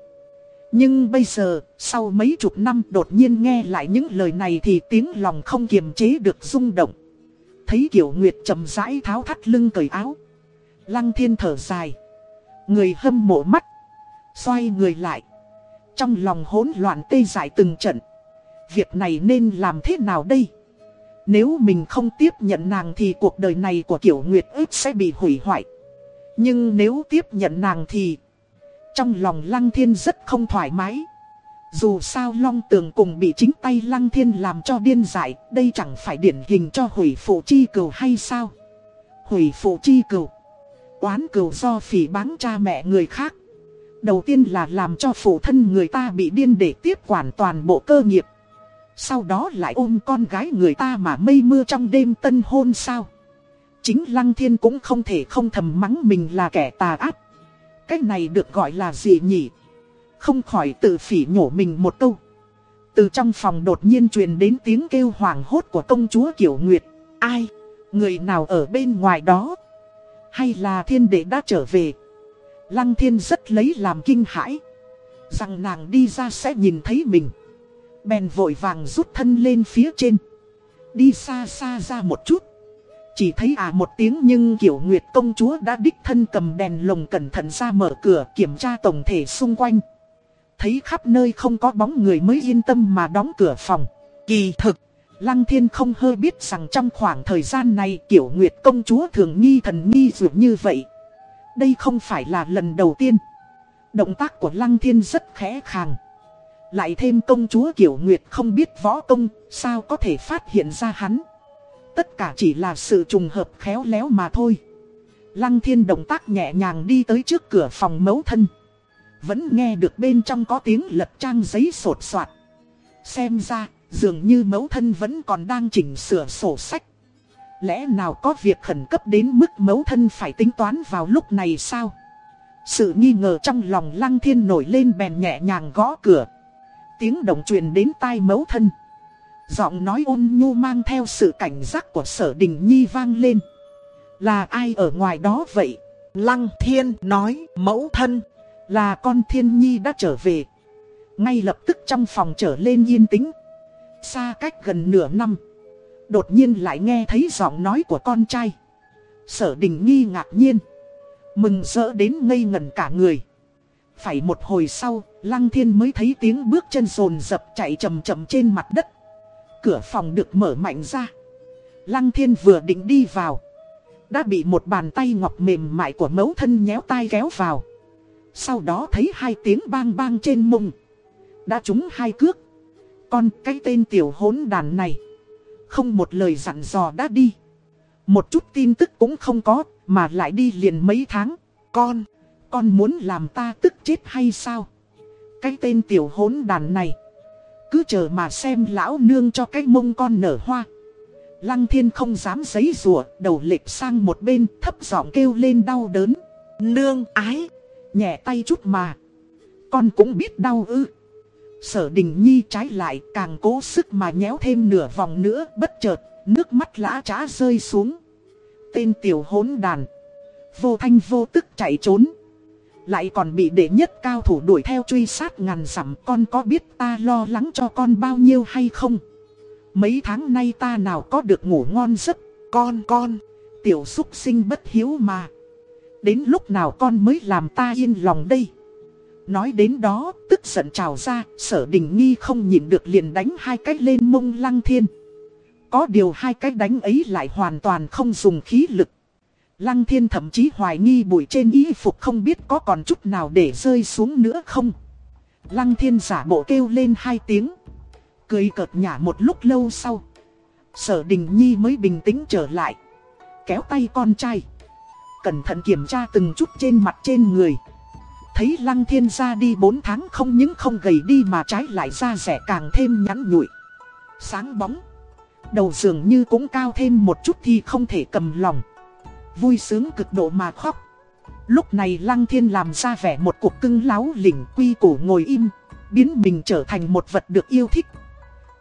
Nhưng bây giờ, sau mấy chục năm đột nhiên nghe lại những lời này thì tiếng lòng không kiềm chế được rung động. Thấy Kiểu Nguyệt chậm rãi tháo thắt lưng cởi áo. Lăng thiên thở dài. Người hâm mộ mắt. Xoay người lại. Trong lòng hỗn loạn tê dại từng trận. Việc này nên làm thế nào đây? Nếu mình không tiếp nhận nàng thì cuộc đời này của Kiểu Nguyệt ức sẽ bị hủy hoại. Nhưng nếu tiếp nhận nàng thì... Trong lòng Lăng Thiên rất không thoải mái. Dù sao Long Tường cùng bị chính tay Lăng Thiên làm cho điên dại, đây chẳng phải điển hình cho hủy phụ chi cừu hay sao? Hủy phụ chi cừu. Oán cừu do phỉ báng cha mẹ người khác. Đầu tiên là làm cho phụ thân người ta bị điên để tiếp quản toàn bộ cơ nghiệp. Sau đó lại ôm con gái người ta mà mây mưa trong đêm tân hôn sao. Chính Lăng Thiên cũng không thể không thầm mắng mình là kẻ tà ác. Cái này được gọi là gì nhỉ? Không khỏi tự phỉ nhổ mình một câu. Từ trong phòng đột nhiên truyền đến tiếng kêu hoảng hốt của công chúa kiều Nguyệt. Ai? Người nào ở bên ngoài đó? Hay là thiên đệ đã trở về? Lăng thiên rất lấy làm kinh hãi. Rằng nàng đi ra sẽ nhìn thấy mình. Bèn vội vàng rút thân lên phía trên. Đi xa xa ra một chút. Chỉ thấy à một tiếng nhưng kiểu Nguyệt công chúa đã đích thân cầm đèn lồng cẩn thận ra mở cửa kiểm tra tổng thể xung quanh. Thấy khắp nơi không có bóng người mới yên tâm mà đóng cửa phòng. Kỳ thực, Lăng Thiên không hơi biết rằng trong khoảng thời gian này kiểu Nguyệt công chúa thường nghi thần nghi dường như vậy. Đây không phải là lần đầu tiên. Động tác của Lăng Thiên rất khẽ khàng. Lại thêm công chúa Kiểu Nguyệt không biết võ công, sao có thể phát hiện ra hắn. Tất cả chỉ là sự trùng hợp khéo léo mà thôi. Lăng thiên động tác nhẹ nhàng đi tới trước cửa phòng mấu thân. Vẫn nghe được bên trong có tiếng lật trang giấy sột soạt. Xem ra, dường như mấu thân vẫn còn đang chỉnh sửa sổ sách. Lẽ nào có việc khẩn cấp đến mức mấu thân phải tính toán vào lúc này sao? Sự nghi ngờ trong lòng lăng thiên nổi lên bèn nhẹ nhàng gõ cửa. Tiếng động truyền đến tai mấu thân. Giọng nói ôn nhu mang theo sự cảnh giác của sở đình nhi vang lên. Là ai ở ngoài đó vậy? Lăng thiên nói mẫu thân. Là con thiên nhi đã trở về. Ngay lập tức trong phòng trở lên yên tĩnh. Xa cách gần nửa năm. Đột nhiên lại nghe thấy giọng nói của con trai. Sở đình nghi ngạc nhiên. Mừng rỡ đến ngây ngẩn cả người. Phải một hồi sau, Lăng Thiên mới thấy tiếng bước chân rồn rập chạy chậm chậm trên mặt đất. Cửa phòng được mở mạnh ra. Lăng Thiên vừa định đi vào. Đã bị một bàn tay ngọc mềm mại của mẫu thân nhéo tay kéo vào. Sau đó thấy hai tiếng bang bang trên mông. Đã trúng hai cước. Con cái tên tiểu hốn đàn này. Không một lời dặn dò đã đi. Một chút tin tức cũng không có, mà lại đi liền mấy tháng. Con, con muốn làm ta tức chết hay sao? Cái tên tiểu hốn đàn này. Cứ chờ mà xem lão nương cho cái mông con nở hoa. Lăng thiên không dám giấy rùa, đầu lệch sang một bên, thấp giọng kêu lên đau đớn. Nương ái, nhẹ tay chút mà. Con cũng biết đau ư. Sở đình nhi trái lại càng cố sức mà nhéo thêm nửa vòng nữa bất chợt, nước mắt lã trá rơi xuống. Tên tiểu hốn đàn. Vô thanh vô tức chạy trốn. Lại còn bị đệ nhất cao thủ đuổi theo truy sát ngàn dặm con có biết ta lo lắng cho con bao nhiêu hay không? Mấy tháng nay ta nào có được ngủ ngon giấc, con con, tiểu xúc sinh bất hiếu mà. Đến lúc nào con mới làm ta yên lòng đây? Nói đến đó, tức giận trào ra, sở đình nghi không nhịn được liền đánh hai cách lên mông lăng thiên. Có điều hai cách đánh ấy lại hoàn toàn không dùng khí lực. Lăng thiên thậm chí hoài nghi bụi trên y phục không biết có còn chút nào để rơi xuống nữa không. Lăng thiên giả bộ kêu lên hai tiếng. Cười cợt nhả một lúc lâu sau. Sở đình nhi mới bình tĩnh trở lại. Kéo tay con trai. Cẩn thận kiểm tra từng chút trên mặt trên người. Thấy lăng thiên ra đi 4 tháng không những không gầy đi mà trái lại da rẻ càng thêm nhắn nhụi. Sáng bóng. Đầu dường như cũng cao thêm một chút thì không thể cầm lòng. Vui sướng cực độ mà khóc. Lúc này Lăng Thiên làm ra vẻ một cuộc cưng láo lỉnh quy củ ngồi im, Biến mình trở thành một vật được yêu thích.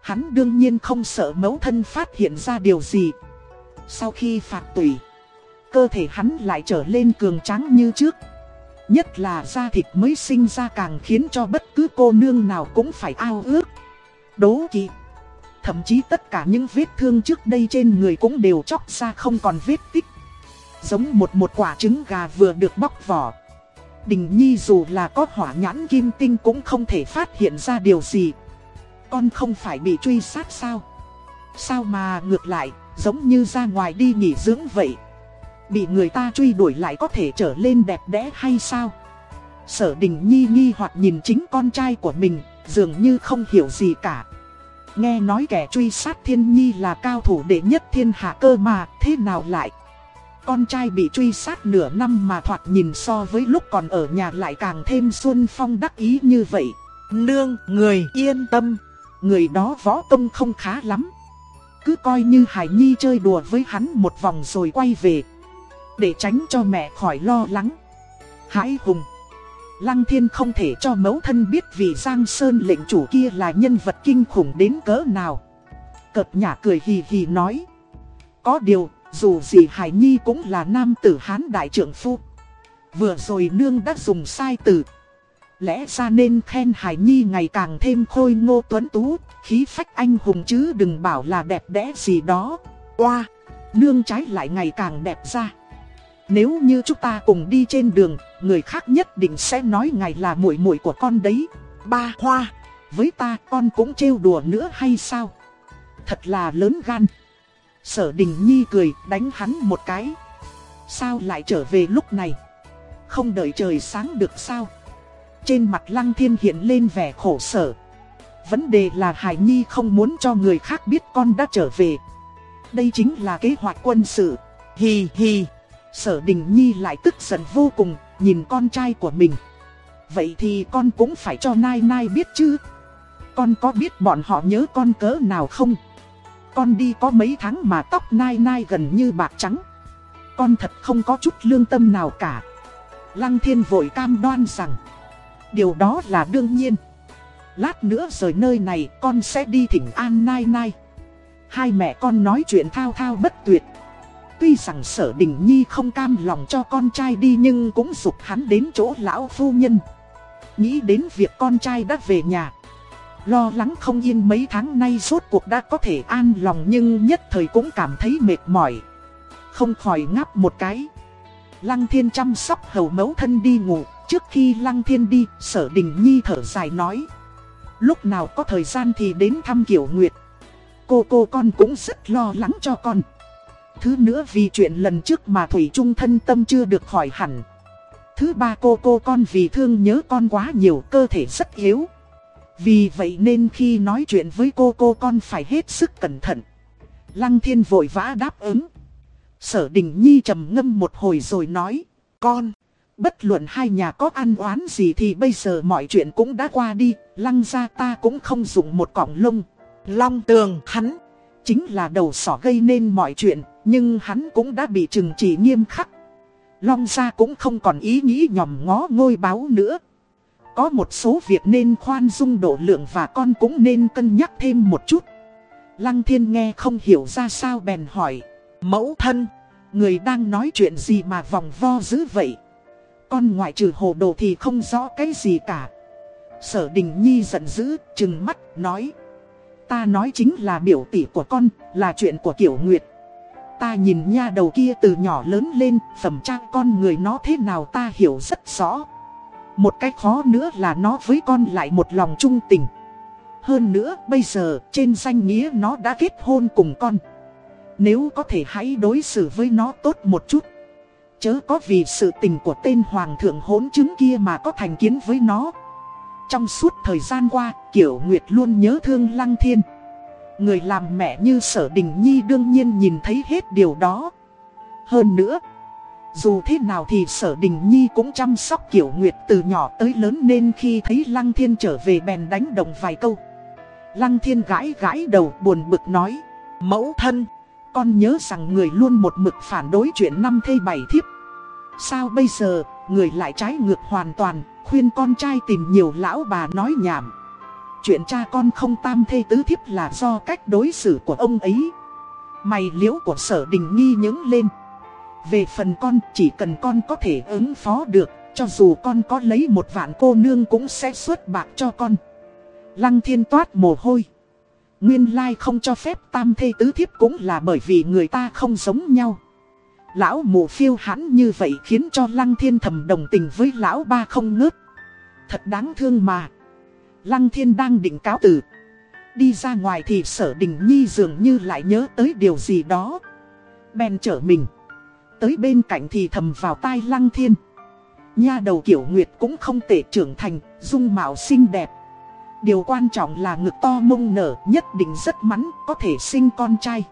Hắn đương nhiên không sợ mẫu thân phát hiện ra điều gì. Sau khi phạt tùy, Cơ thể hắn lại trở lên cường tráng như trước. Nhất là da thịt mới sinh ra càng khiến cho bất cứ cô nương nào cũng phải ao ước. Đố kỵ, Thậm chí tất cả những vết thương trước đây trên người cũng đều chóc ra không còn vết tích. Giống một một quả trứng gà vừa được bóc vỏ. Đình Nhi dù là có hỏa nhãn kim tinh cũng không thể phát hiện ra điều gì. Con không phải bị truy sát sao? Sao mà ngược lại, giống như ra ngoài đi nghỉ dưỡng vậy? Bị người ta truy đuổi lại có thể trở lên đẹp đẽ hay sao? Sở Đình Nhi nghi hoặc nhìn chính con trai của mình, Dường như không hiểu gì cả. Nghe nói kẻ truy sát thiên nhi là cao thủ đệ nhất thiên hạ cơ mà, Thế nào lại? Con trai bị truy sát nửa năm mà thoạt nhìn so với lúc còn ở nhà lại càng thêm xuân phong đắc ý như vậy. Nương, người yên tâm. Người đó võ công không khá lắm. Cứ coi như Hải Nhi chơi đùa với hắn một vòng rồi quay về. Để tránh cho mẹ khỏi lo lắng. Hãi hùng. Lăng thiên không thể cho mẫu thân biết vì Giang Sơn lệnh chủ kia là nhân vật kinh khủng đến cỡ nào. Cợt nhả cười hì hì nói. Có điều, dù gì Hải Nhi cũng là nam tử Hán đại trưởng phu. Vừa rồi nương đã dùng sai từ. Lẽ ra nên khen Hải Nhi ngày càng thêm khôi ngô tuấn tú, khí phách anh hùng chứ đừng bảo là đẹp đẽ gì đó. Oa, nương trái lại ngày càng đẹp ra. Nếu như chúng ta cùng đi trên đường, người khác nhất định sẽ nói ngài là muội muội của con đấy. Ba hoa, với ta con cũng trêu đùa nữa hay sao? Thật là lớn gan. Sở Đình Nhi cười đánh hắn một cái. Sao lại trở về lúc này? Không đợi trời sáng được sao? Trên mặt Lăng Thiên hiện lên vẻ khổ sở. Vấn đề là Hải Nhi không muốn cho người khác biết con đã trở về. Đây chính là kế hoạch quân sự. Hì hì. Sở Đình Nhi lại tức giận vô cùng, nhìn con trai của mình. Vậy thì con cũng phải cho Nai Nai biết chứ. Con có biết bọn họ nhớ con cỡ nào không? Con đi có mấy tháng mà tóc Nai Nai gần như bạc trắng. Con thật không có chút lương tâm nào cả. Lăng thiên vội cam đoan rằng. Điều đó là đương nhiên. Lát nữa rời nơi này con sẽ đi thỉnh an Nai Nai. Hai mẹ con nói chuyện thao thao bất tuyệt. Tuy rằng sở đình nhi không cam lòng cho con trai đi nhưng cũng dục hắn đến chỗ lão phu nhân. Nghĩ đến việc con trai đã về nhà. Lo lắng không yên mấy tháng nay rốt cuộc đã có thể an lòng nhưng nhất thời cũng cảm thấy mệt mỏi. Không khỏi ngáp một cái. Lăng thiên chăm sóc hầu mẫu thân đi ngủ. Trước khi Lăng thiên đi, sở đình nhi thở dài nói. Lúc nào có thời gian thì đến thăm Kiểu Nguyệt. Cô cô con cũng rất lo lắng cho con. Thứ nữa vì chuyện lần trước mà Thủy Trung thân tâm chưa được khỏi hẳn. Thứ ba cô cô con vì thương nhớ con quá nhiều cơ thể rất yếu. Vì vậy nên khi nói chuyện với cô cô con phải hết sức cẩn thận. Lăng thiên vội vã đáp ứng. Sở đình nhi trầm ngâm một hồi rồi nói. Con, bất luận hai nhà có ăn oán gì thì bây giờ mọi chuyện cũng đã qua đi. Lăng ra ta cũng không dùng một cọng lông. Long tường hắn, chính là đầu sỏ gây nên mọi chuyện. Nhưng hắn cũng đã bị trừng trị nghiêm khắc. Long gia cũng không còn ý nghĩ nhòm ngó ngôi báo nữa. Có một số việc nên khoan dung độ lượng và con cũng nên cân nhắc thêm một chút. Lăng thiên nghe không hiểu ra sao bèn hỏi. Mẫu thân, người đang nói chuyện gì mà vòng vo dữ vậy? Con ngoại trừ hồ đồ thì không rõ cái gì cả. Sở đình nhi giận dữ, chừng mắt, nói. Ta nói chính là biểu tỷ của con, là chuyện của kiểu nguyệt. Ta nhìn nha đầu kia từ nhỏ lớn lên, phẩm trang con người nó thế nào ta hiểu rất rõ. Một cách khó nữa là nó với con lại một lòng trung tình. Hơn nữa, bây giờ, trên danh nghĩa nó đã kết hôn cùng con. Nếu có thể hãy đối xử với nó tốt một chút. Chớ có vì sự tình của tên hoàng thượng hỗn chứng kia mà có thành kiến với nó. Trong suốt thời gian qua, Kiểu Nguyệt luôn nhớ thương Lăng Thiên. Người làm mẹ như sở đình nhi đương nhiên nhìn thấy hết điều đó Hơn nữa dù thế nào thì sở đình nhi cũng chăm sóc kiểu nguyệt từ nhỏ tới lớn Nên khi thấy Lăng Thiên trở về bèn đánh đồng vài câu. Lăng Thiên gãi gãi đầu buồn bực nói, Mẫu thân, Con nhớ rằng người luôn một mực phản đối chuyện năm thê bảy thiếp. Sao bây giờ, người lại trái ngược hoàn toàn, Khuyên con trai tìm nhiều lão bà nói nhảm. Chuyện cha con không tam thê tứ thiếp là do cách đối xử của ông ấy. Mày liễu của sở đình nghi nhứng lên. Về phần con, chỉ cần con có thể ứng phó được, Cho dù con có lấy một vạn cô nương cũng sẽ xuất bạc cho con Lăng thiên toát mồ hôi Nguyên lai không cho phép tam thê tứ thiếp cũng là bởi vì người ta không giống nhau Lão mù phiêu hãn như vậy khiến cho lăng thiên thầm đồng tình với lão ba không ngớt Thật đáng thương mà Lăng thiên đang định cáo từ. Đi ra ngoài thì sở đình nhi dường như lại nhớ tới điều gì đó. Bèn trở mình. Tới bên cạnh thì thầm vào tai lăng thiên. Nha đầu kiểu nguyệt cũng không tệ trưởng thành, dung mạo xinh đẹp. Điều quan trọng là ngực to mông nở nhất định rất mắn có thể sinh con trai.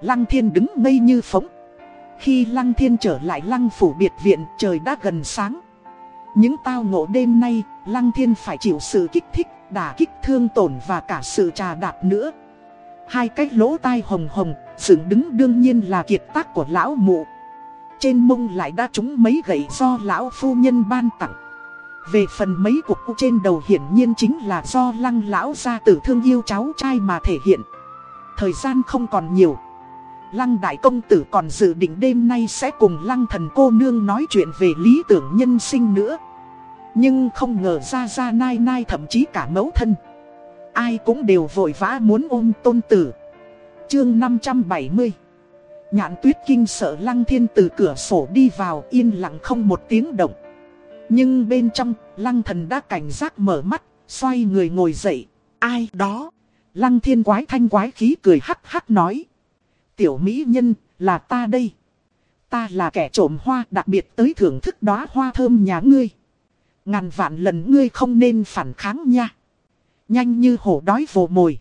Lăng thiên đứng ngây như phóng. Khi Lăng Thiên trở lại Lăng Phủ Biệt Viện trời đã gần sáng Những tao ngộ đêm nay Lăng Thiên phải chịu sự kích thích, đả kích thương tổn và cả sự trà đạp nữa Hai cái lỗ tai hồng hồng, dựng đứng đương nhiên là kiệt tác của lão mụ trên mông lại đã trúng mấy gậy do lão phu nhân ban tặng. Về phần mấy cục trên đầu hiển nhiên chính là do lăng lão gia tử thương yêu cháu trai mà thể hiện. Thời gian không còn nhiều. Lăng đại công tử còn dự định đêm nay sẽ cùng lăng thần cô nương nói chuyện về lý tưởng nhân sinh nữa. Nhưng không ngờ ra ra nai nai thậm chí cả mẫu thân. Ai cũng đều vội vã muốn ôm tôn tử. Chương 570 Nhạn tuyết kinh sợ lăng thiên từ cửa sổ đi vào yên lặng không một tiếng động. Nhưng bên trong, lăng thần đã cảnh giác mở mắt, Xoay người ngồi dậy. Ai đó? Lăng thiên quái thanh quái khí cười hắc hắc nói. Tiểu mỹ nhân, là ta đây. Ta là kẻ trộm hoa đặc biệt tới thưởng thức đóa hoa thơm nhà ngươi. Ngàn vạn lần ngươi không nên phản kháng nha. Nhanh như hổ đói vồ mồi.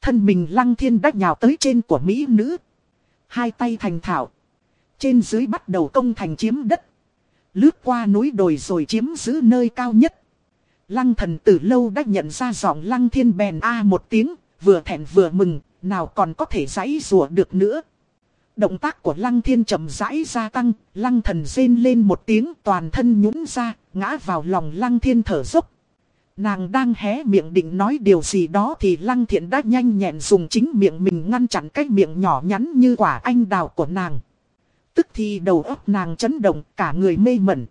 Thân mình lăng thiên đắc nhào tới trên của Mỹ nữ. Hai tay thành thảo. Trên dưới bắt đầu công thành chiếm đất. Lướt qua núi đồi rồi chiếm giữ nơi cao nhất. Lăng thần từ lâu đã nhận ra giọng lăng thiên bèn a một tiếng, vừa thẹn vừa mừng, nào còn có thể giãy rùa được nữa. Động tác của lăng thiên chậm rãi gia tăng, lăng thần rên lên một tiếng toàn thân nhũn ra, ngã vào lòng lăng thiên thở dốc. Nàng đang hé miệng định nói điều gì đó thì lăng thiện đã nhanh nhẹn dùng chính miệng mình ngăn chặn cái miệng nhỏ nhắn như quả anh đào của nàng. Tức thì đầu óc nàng chấn động cả người mê mẩn.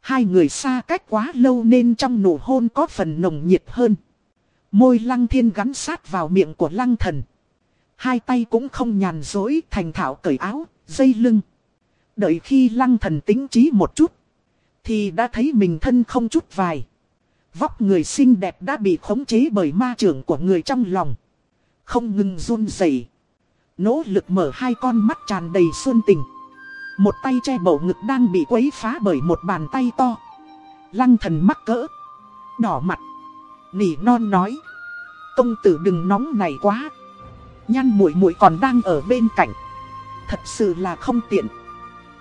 Hai người xa cách quá lâu nên trong nụ hôn có phần nồng nhiệt hơn. Môi lăng thiên gắn sát vào miệng của lăng thần. Hai tay cũng không nhàn dối thành thạo cởi áo, dây lưng. Đợi khi lăng thần tính trí một chút. Thì đã thấy mình thân không chút vài. Vóc người xinh đẹp đã bị khống chế bởi ma trưởng của người trong lòng. Không ngừng run rẩy, Nỗ lực mở hai con mắt tràn đầy xuân tình. Một tay che bầu ngực đang bị quấy phá bởi một bàn tay to. Lăng thần mắc cỡ. Đỏ mặt. Nỉ non nói. Công tử đừng nóng này quá. Nhăn mũi mũi còn đang ở bên cạnh. Thật sự là không tiện.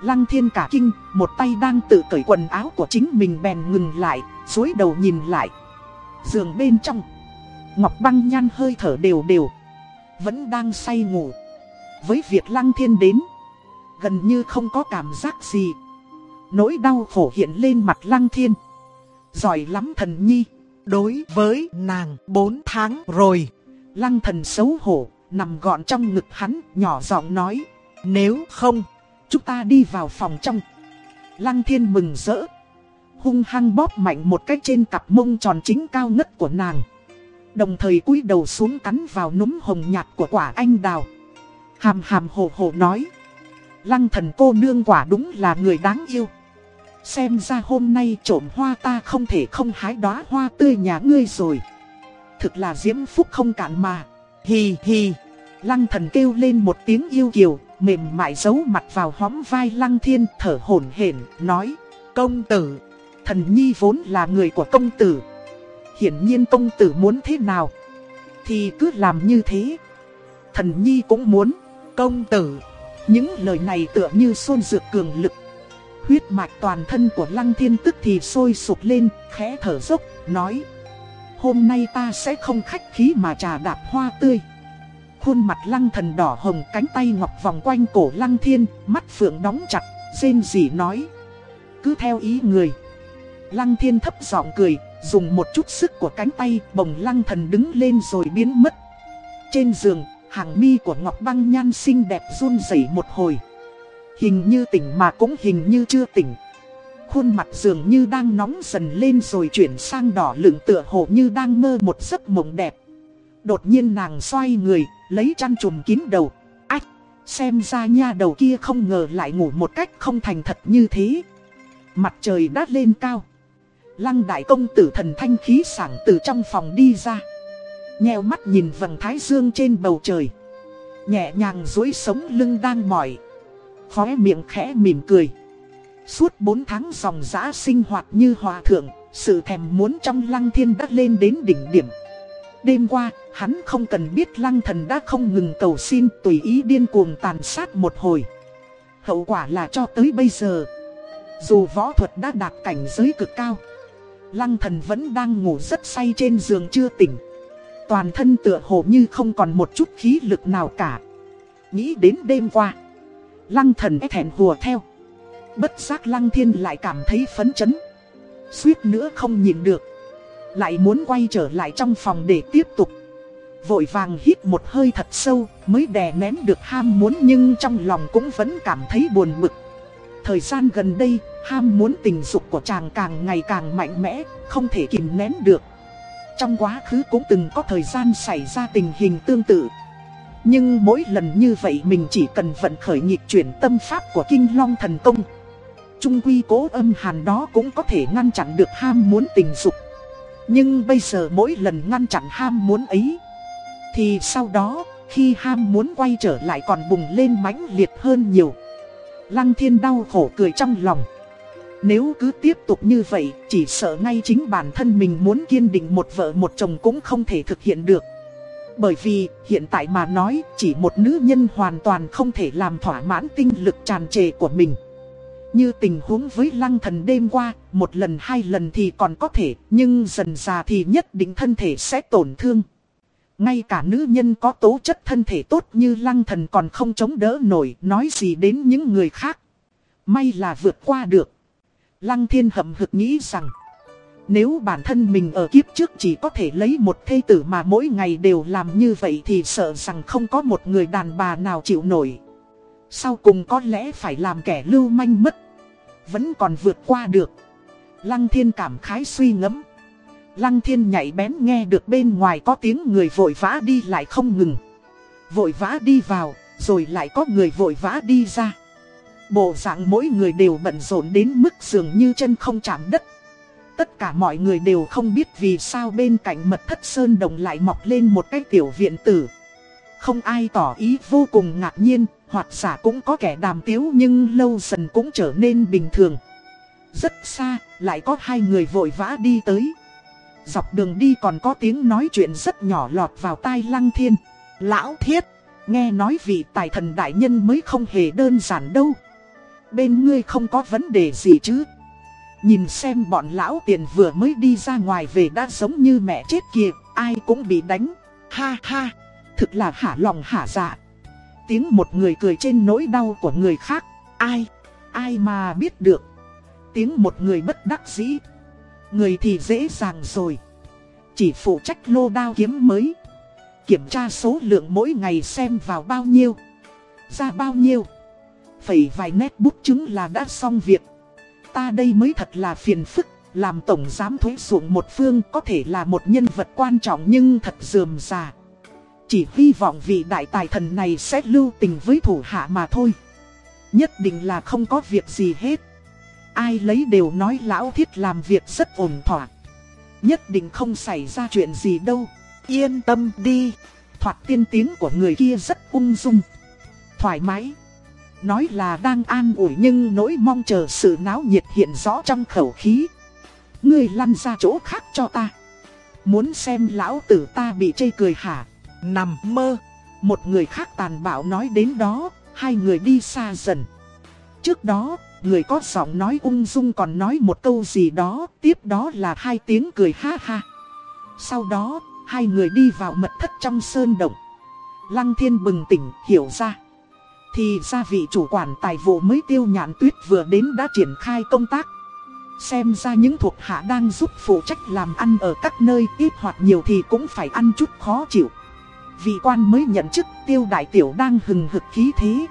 Lăng thiên cả kinh, một tay đang tự cởi quần áo của chính mình bèn ngừng lại, dối đầu nhìn lại. Giường bên trong, Ngọc băng nhan hơi thở đều đều, vẫn đang say ngủ. Với việc lăng thiên đến, gần như không có cảm giác gì. Nỗi đau khổ hiện lên mặt lăng thiên. Giỏi lắm thần nhi, đối với nàng 4 tháng rồi. Lăng thần xấu hổ, nằm gọn trong ngực hắn, nhỏ giọng nói. Nếu không, chúng ta đi vào phòng trong. Lăng thiên mừng rỡ. Hung hăng bóp mạnh một cái trên cặp mông tròn chính cao ngất của nàng. Đồng thời cúi đầu xuống cắn vào núm hồng nhạt của quả anh đào. Hàm hàm hồ hồ nói. Lăng thần cô nương quả đúng là người đáng yêu. Xem ra hôm nay trộm hoa ta không thể không hái đóa hoa tươi nhà ngươi rồi. Thực là diễm phúc không cạn mà. Hì hì. Lăng thần kêu lên một tiếng yêu kiều, mềm mại giấu mặt vào hóm vai lăng thiên thở hổn hển nói Công tử, thần nhi vốn là người của công tử Hiển nhiên công tử muốn thế nào Thì cứ làm như thế Thần nhi cũng muốn Công tử Những lời này tựa như xôn dược cường lực Huyết mạch toàn thân của lăng thiên tức thì sôi sụp lên Khẽ thở dốc Nói Hôm nay ta sẽ không khách khí mà trà đạp hoa tươi Khuôn mặt lăng thần đỏ hồng cánh tay ngọc vòng quanh cổ lăng thiên, mắt phượng đóng chặt, rên rỉ nói. Cứ theo ý người. Lăng thiên thấp giọng cười, dùng một chút sức của cánh tay bồng lăng thần đứng lên rồi biến mất. Trên giường, hàng mi của ngọc băng nhan xinh đẹp run rẩy một hồi. Hình như tỉnh mà cũng hình như chưa tỉnh. Khuôn mặt dường như đang nóng dần lên rồi chuyển sang đỏ lửng tựa hồ như đang mơ một giấc mộng đẹp. Đột nhiên nàng xoay người, lấy chăn trùm kín đầu. Ách, xem ra nha đầu kia không ngờ lại ngủ một cách không thành thật như thế. Mặt trời đã lên cao. Lăng đại công tử thần thanh khí sảng từ trong phòng đi ra. Nheo mắt nhìn vầng thái dương trên bầu trời. Nhẹ nhàng dối sống lưng đang mỏi. Khóe miệng khẽ mỉm cười. Suốt 4 tháng dòng giã sinh hoạt như hòa thượng, sự thèm muốn trong lăng thiên đã lên đến đỉnh điểm. Đêm qua, hắn không cần biết lăng thần đã không ngừng cầu xin tùy ý điên cuồng tàn sát một hồi. Hậu quả là cho tới bây giờ Dù võ thuật đã đạt cảnh giới cực cao Lăng thần vẫn đang ngủ rất say trên giường chưa tỉnh. Toàn thân tựa hồ như không còn một chút khí lực nào cả. Nghĩ đến đêm qua, Lăng thần e thẹn hùa theo. Bất giác lăng thiên lại cảm thấy phấn chấn. Suýt nữa không nhìn được. Lại muốn quay trở lại trong phòng để tiếp tục. Vội vàng hít một hơi thật sâu Mới đè nén được ham muốn Nhưng trong lòng cũng vẫn cảm thấy buồn bực. Thời gian gần đây Ham muốn tình dục của chàng càng ngày càng mạnh mẽ, Không thể kìm nén được. Trong quá khứ cũng từng có thời gian xảy ra tình hình tương tự. Nhưng mỗi lần như vậy mình chỉ cần vận khởi nhịp chuyển tâm pháp của Kinh Long Thần Công. Trung quy cố âm hàn đó cũng có thể ngăn chặn được ham muốn tình dục. Nhưng bây giờ mỗi lần ngăn chặn ham muốn ấy, Thì sau đó, khi ham muốn quay trở lại còn bùng lên mãnh liệt hơn nhiều. Lăng thiên đau khổ cười trong lòng. Nếu cứ tiếp tục như vậy Chỉ sợ ngay chính bản thân mình muốn kiên định một vợ một chồng cũng không thể thực hiện được Bởi vì hiện tại mà nói Chỉ một nữ nhân hoàn toàn không thể làm thỏa mãn tinh lực tràn trề của mình như tình huống với lăng thần đêm qua, một lần hai lần thì còn có thể, nhưng dần già thì nhất định thân thể sẽ tổn thương. Ngay cả nữ nhân có tố chất thân thể tốt như lăng thần còn không chống đỡ nổi, nói gì đến những người khác. May là vượt qua được. Lăng thiên hậm hực nghĩ rằng, nếu bản thân mình ở kiếp trước chỉ có thể lấy một thê tử mà mỗi ngày đều làm như vậy thì sợ rằng không có một người đàn bà nào chịu nổi. Sau cùng có lẽ phải làm kẻ lưu manh mất Vẫn còn vượt qua được. Lăng thiên cảm khái suy ngẫm. Lăng thiên nhảy bén nghe được bên ngoài có tiếng người vội vã đi lại không ngừng. Vội vã đi vào Rồi lại có người vội vã đi ra. Bộ dạng mỗi người đều bận rộn đến mức dường như chân không chạm đất Tất cả mọi người đều không biết vì sao bên cạnh mật thất sơn đồng lại mọc lên một cái tiểu viện tử Không ai tỏ ý vô cùng ngạc nhiên hoặc giả cũng có kẻ đàm tiếu nhưng lâu dần cũng trở nên bình thường. Rất xa, lại có hai người vội vã đi tới. Dọc đường đi còn có tiếng nói chuyện rất nhỏ lọt vào tai lăng thiên. Lão thiết, nghe nói vị tài thần đại nhân mới không hề đơn giản đâu. Bên ngươi không có vấn đề gì chứ. Nhìn xem bọn lão tiền vừa mới đi ra ngoài về đã giống như mẹ chết kìa, ai cũng bị đánh. Ha ha, thực là hả lòng hả dạ tiếng một người cười trên nỗi đau của người khác. Ai? Ai mà biết được? Tiếng một người bất đắc dĩ. Người thì dễ dàng rồi. Chỉ phụ trách lô đao kiếm mới. Kiểm tra số lượng mỗi ngày xem vào bao nhiêu. Ra bao nhiêu. Phẩy vài nét bút chứng là đã xong việc. Ta đây mới thật là phiền phức. Làm tổng giám thuế ruộng một phương có thể là một nhân vật quan trọng nhưng thật dườm già. Chỉ hy vọng vị đại tài thần này sẽ lưu tình với thủ hạ mà thôi Nhất định là không có việc gì hết Ai lấy đều nói lão thiết làm việc rất ổn thỏa Nhất định không xảy ra chuyện gì đâu Yên tâm đi Thoạt tiên tiếng của người kia rất ung dung Thoải mái Nói là đang an ủi nhưng nỗi mong chờ sự náo nhiệt hiện rõ trong khẩu khí Ngươi lăn ra chỗ khác cho ta Muốn xem lão tử ta bị chê cười hả Nằm mơ. Một người khác tàn bạo nói đến đó, hai người đi xa dần. Trước đó, người có giọng nói ung dung còn nói một câu gì đó, tiếp đó là hai tiếng cười ha ha. Sau đó, hai người đi vào mật thất trong sơn động. Lăng thiên bừng tỉnh, hiểu ra. Thì ra vị chủ quản tài vụ mới tiêu nhạn tuyết vừa đến đã triển khai công tác. Xem ra những thuộc hạ đang giúp phụ trách làm ăn ở các nơi ít hoặc nhiều thì cũng phải ăn chút khó chịu. Vị quan mới nhận chức, tiêu đại tiểu đang hừng hực khí thế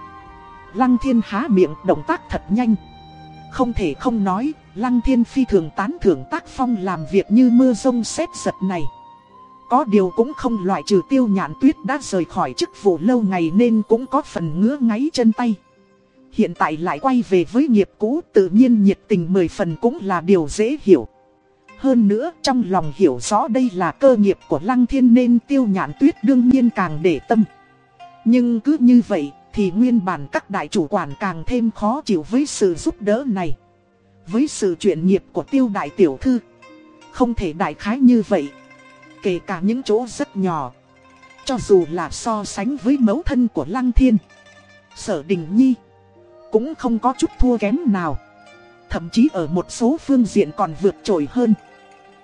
Lăng thiên há miệng, động tác thật nhanh Không thể không nói, Lăng thiên phi thường tán thưởng tác phong làm việc như mưa rông sét giật này có điều cũng không loại trừ tiêu nhạn tuyết đã rời khỏi chức vụ lâu ngày nên cũng có phần ngứa ngáy chân tay Hiện tại lại quay về với nghiệp cũ, tự nhiên nhiệt tình mười phần cũng là điều dễ hiểu hơn nữa, trong lòng hiểu rõ đây là cơ nghiệp của Lăng Thiên nên tiêu nhạn tuyết đương nhiên càng để tâm. Nhưng cứ như vậy, thì nguyên bản các đại chủ quản càng thêm khó chịu với sự giúp đỡ này. Với sự chuyển nghiệp của tiêu đại tiểu thư. Không thể đại khái như vậy. Kể cả những chỗ rất nhỏ. Cho dù là so sánh với mẫu thân của Lăng Thiên. Sở Đình Nhi. cũng không có chút thua kém nào. Thậm chí ở một số phương diện còn vượt trội hơn.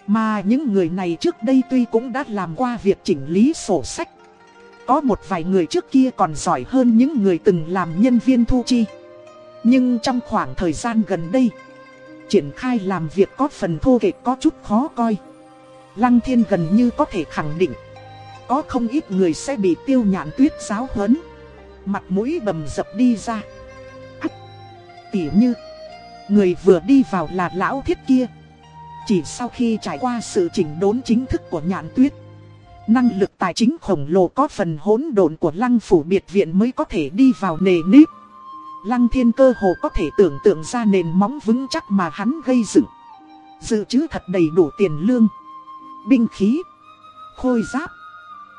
Mà những người này trước đây tuy cũng đã làm qua việc chỉnh lý sổ sách. Có một vài người trước kia còn giỏi hơn những người từng làm nhân viên thu chi. Nhưng trong khoảng thời gian gần đây, triển khai làm việc có phần thô kệch có chút khó coi. Lăng thiên gần như có thể khẳng định, có không ít người sẽ bị tiêu nhạn tuyết giáo huấn. Mặt mũi bầm dập đi ra. Ách! Tỉ như, người vừa đi vào là lão thiết kia. Chỉ sau khi trải qua sự chỉnh đốn chính thức của nhạn tuyết, năng lực tài chính khổng lồ có phần hỗn độn của lăng phủ biệt viện mới có thể đi vào nề nếp. Lăng thiên cơ hồ có thể tưởng tượng ra nền móng vững chắc mà hắn gây dựng. Dự trữ thật đầy đủ tiền lương, binh khí, khôi giáp.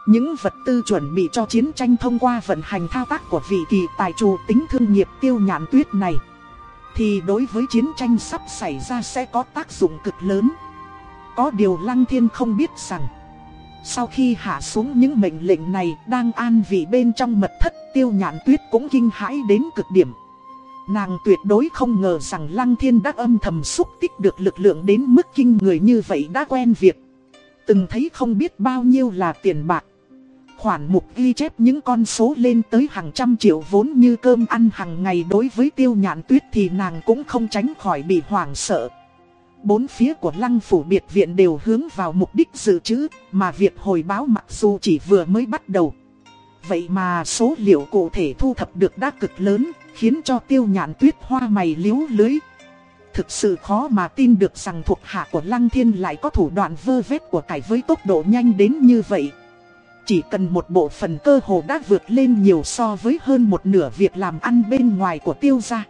Những vật tư chuẩn bị cho chiến tranh thông qua vận hành thao tác của vị kỳ tài chủ tính thương nghiệp tiêu nhãn tuyết này. Thì đối với chiến tranh sắp xảy ra sẽ có tác dụng cực lớn. Có điều Lăng Thiên không biết rằng sau khi hạ xuống những mệnh lệnh này đang an vị bên trong mật thất tiêu nhãn tuyết cũng kinh hãi đến cực điểm. Nàng tuyệt đối không ngờ rằng Lăng Thiên đã âm thầm xúc tích được lực lượng đến mức kinh người như vậy đã quen việc. Từng thấy không biết bao nhiêu là tiền bạc. Khoản mục ghi chép những con số lên tới hàng trăm triệu vốn như cơm ăn hàng ngày đối với tiêu nhạn tuyết thì nàng cũng không tránh khỏi bị hoảng sợ. Bốn phía của lăng phủ biệt viện đều hướng vào mục đích dự trữ, mà việc hồi báo mặc dù chỉ vừa mới bắt đầu. Vậy mà số liệu cụ thể thu thập được đã cực lớn, khiến cho tiêu nhạn tuyết hoa mày liếu lưới. Thực sự khó mà tin được rằng thuộc hạ của Lăng Thiên lại có thủ đoạn vơ vét của cải với tốc độ nhanh đến như vậy. Chỉ cần một bộ phần cơ hồ đã vượt lên nhiều so với hơn một nửa việc làm ăn bên ngoài của tiêu gia.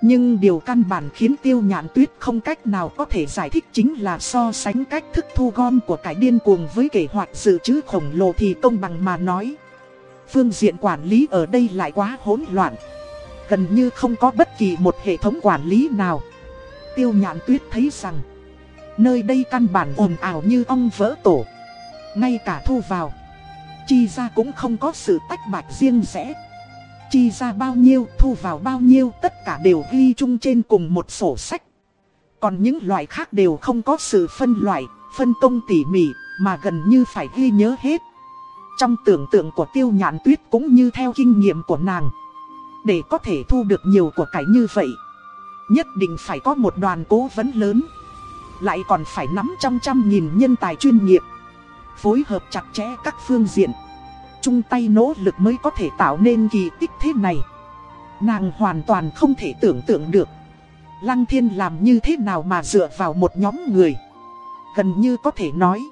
Nhưng điều căn bản khiến tiêu nhạn tuyết không cách nào có thể giải thích chính là so sánh cách thức thu gom của cải điên cuồng với kế hoạch dự trữ khổng lồ thì công bằng mà nói. Phương diện quản lý ở đây lại quá hỗn loạn. Gần như không có bất kỳ một hệ thống quản lý nào. Tiêu nhạn tuyết thấy rằng, nơi đây căn bản ồn ào như ong vỡ tổ. Ngay cả thu vào, chi ra cũng không có sự tách bạch riêng rẽ. Chi ra bao nhiêu, thu vào bao nhiêu, tất cả đều ghi chung trên cùng một sổ sách. Còn những loại khác đều không có sự phân loại, phân công tỉ mỉ, mà gần như phải ghi nhớ hết. Trong tưởng tượng của tiêu nhạn tuyết cũng như theo kinh nghiệm của nàng. Để có thể thu được nhiều của cải như vậy, nhất định phải có một đoàn cố vấn lớn. Lại còn phải nắm trong trăm nghìn nhân tài chuyên nghiệp. Phối hợp chặt chẽ các phương diện chung tay nỗ lực mới có thể tạo nên kỳ tích thế này. Nàng hoàn toàn không thể tưởng tượng được. Lăng thiên làm như thế nào mà dựa vào một nhóm người. Gần như có thể nói.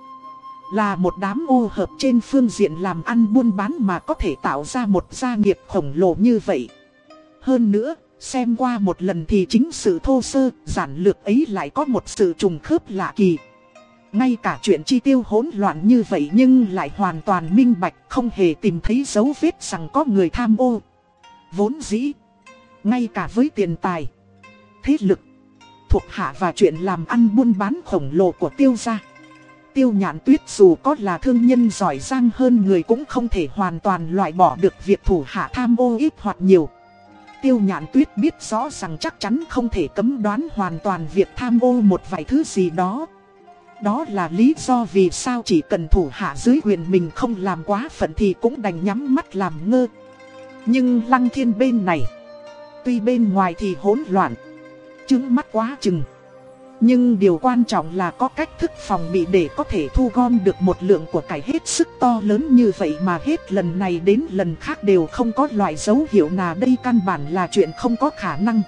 Là một đám ô hợp trên phương diện làm ăn buôn bán mà có thể tạo ra một gia nghiệp khổng lồ như vậy. Hơn nữa, xem qua một lần thì chính sự thô sơ, giản lược ấy lại có một sự trùng khớp lạ kỳ. Ngay cả chuyện chi tiêu hỗn loạn như vậy nhưng lại hoàn toàn minh bạch không hề tìm thấy dấu vết rằng có người tham ô. Vốn dĩ, ngay cả với tiền tài, thế lực, thuộc hạ và chuyện làm ăn buôn bán khổng lồ của tiêu gia. Tiêu nhãn tuyết dù có là thương nhân giỏi giang hơn người cũng không thể hoàn toàn loại bỏ được việc thủ hạ tham ô ít hoặc nhiều. Tiêu nhạn tuyết biết rõ rằng chắc chắn không thể cấm đoán hoàn toàn việc tham ô một vài thứ gì đó. Đó là lý do vì sao chỉ cần thủ hạ dưới quyền mình không làm quá phận thì cũng đành nhắm mắt làm ngơ. Nhưng lăng thiên bên này, tuy bên ngoài thì hỗn loạn, chứng mắt quá chừng. Nhưng điều quan trọng là có cách thức phòng bị để có thể thu gom được một lượng của cải hết sức to lớn như vậy mà hết lần này đến lần khác đều không có loại dấu hiệu nào đây căn bản là chuyện không có khả năng.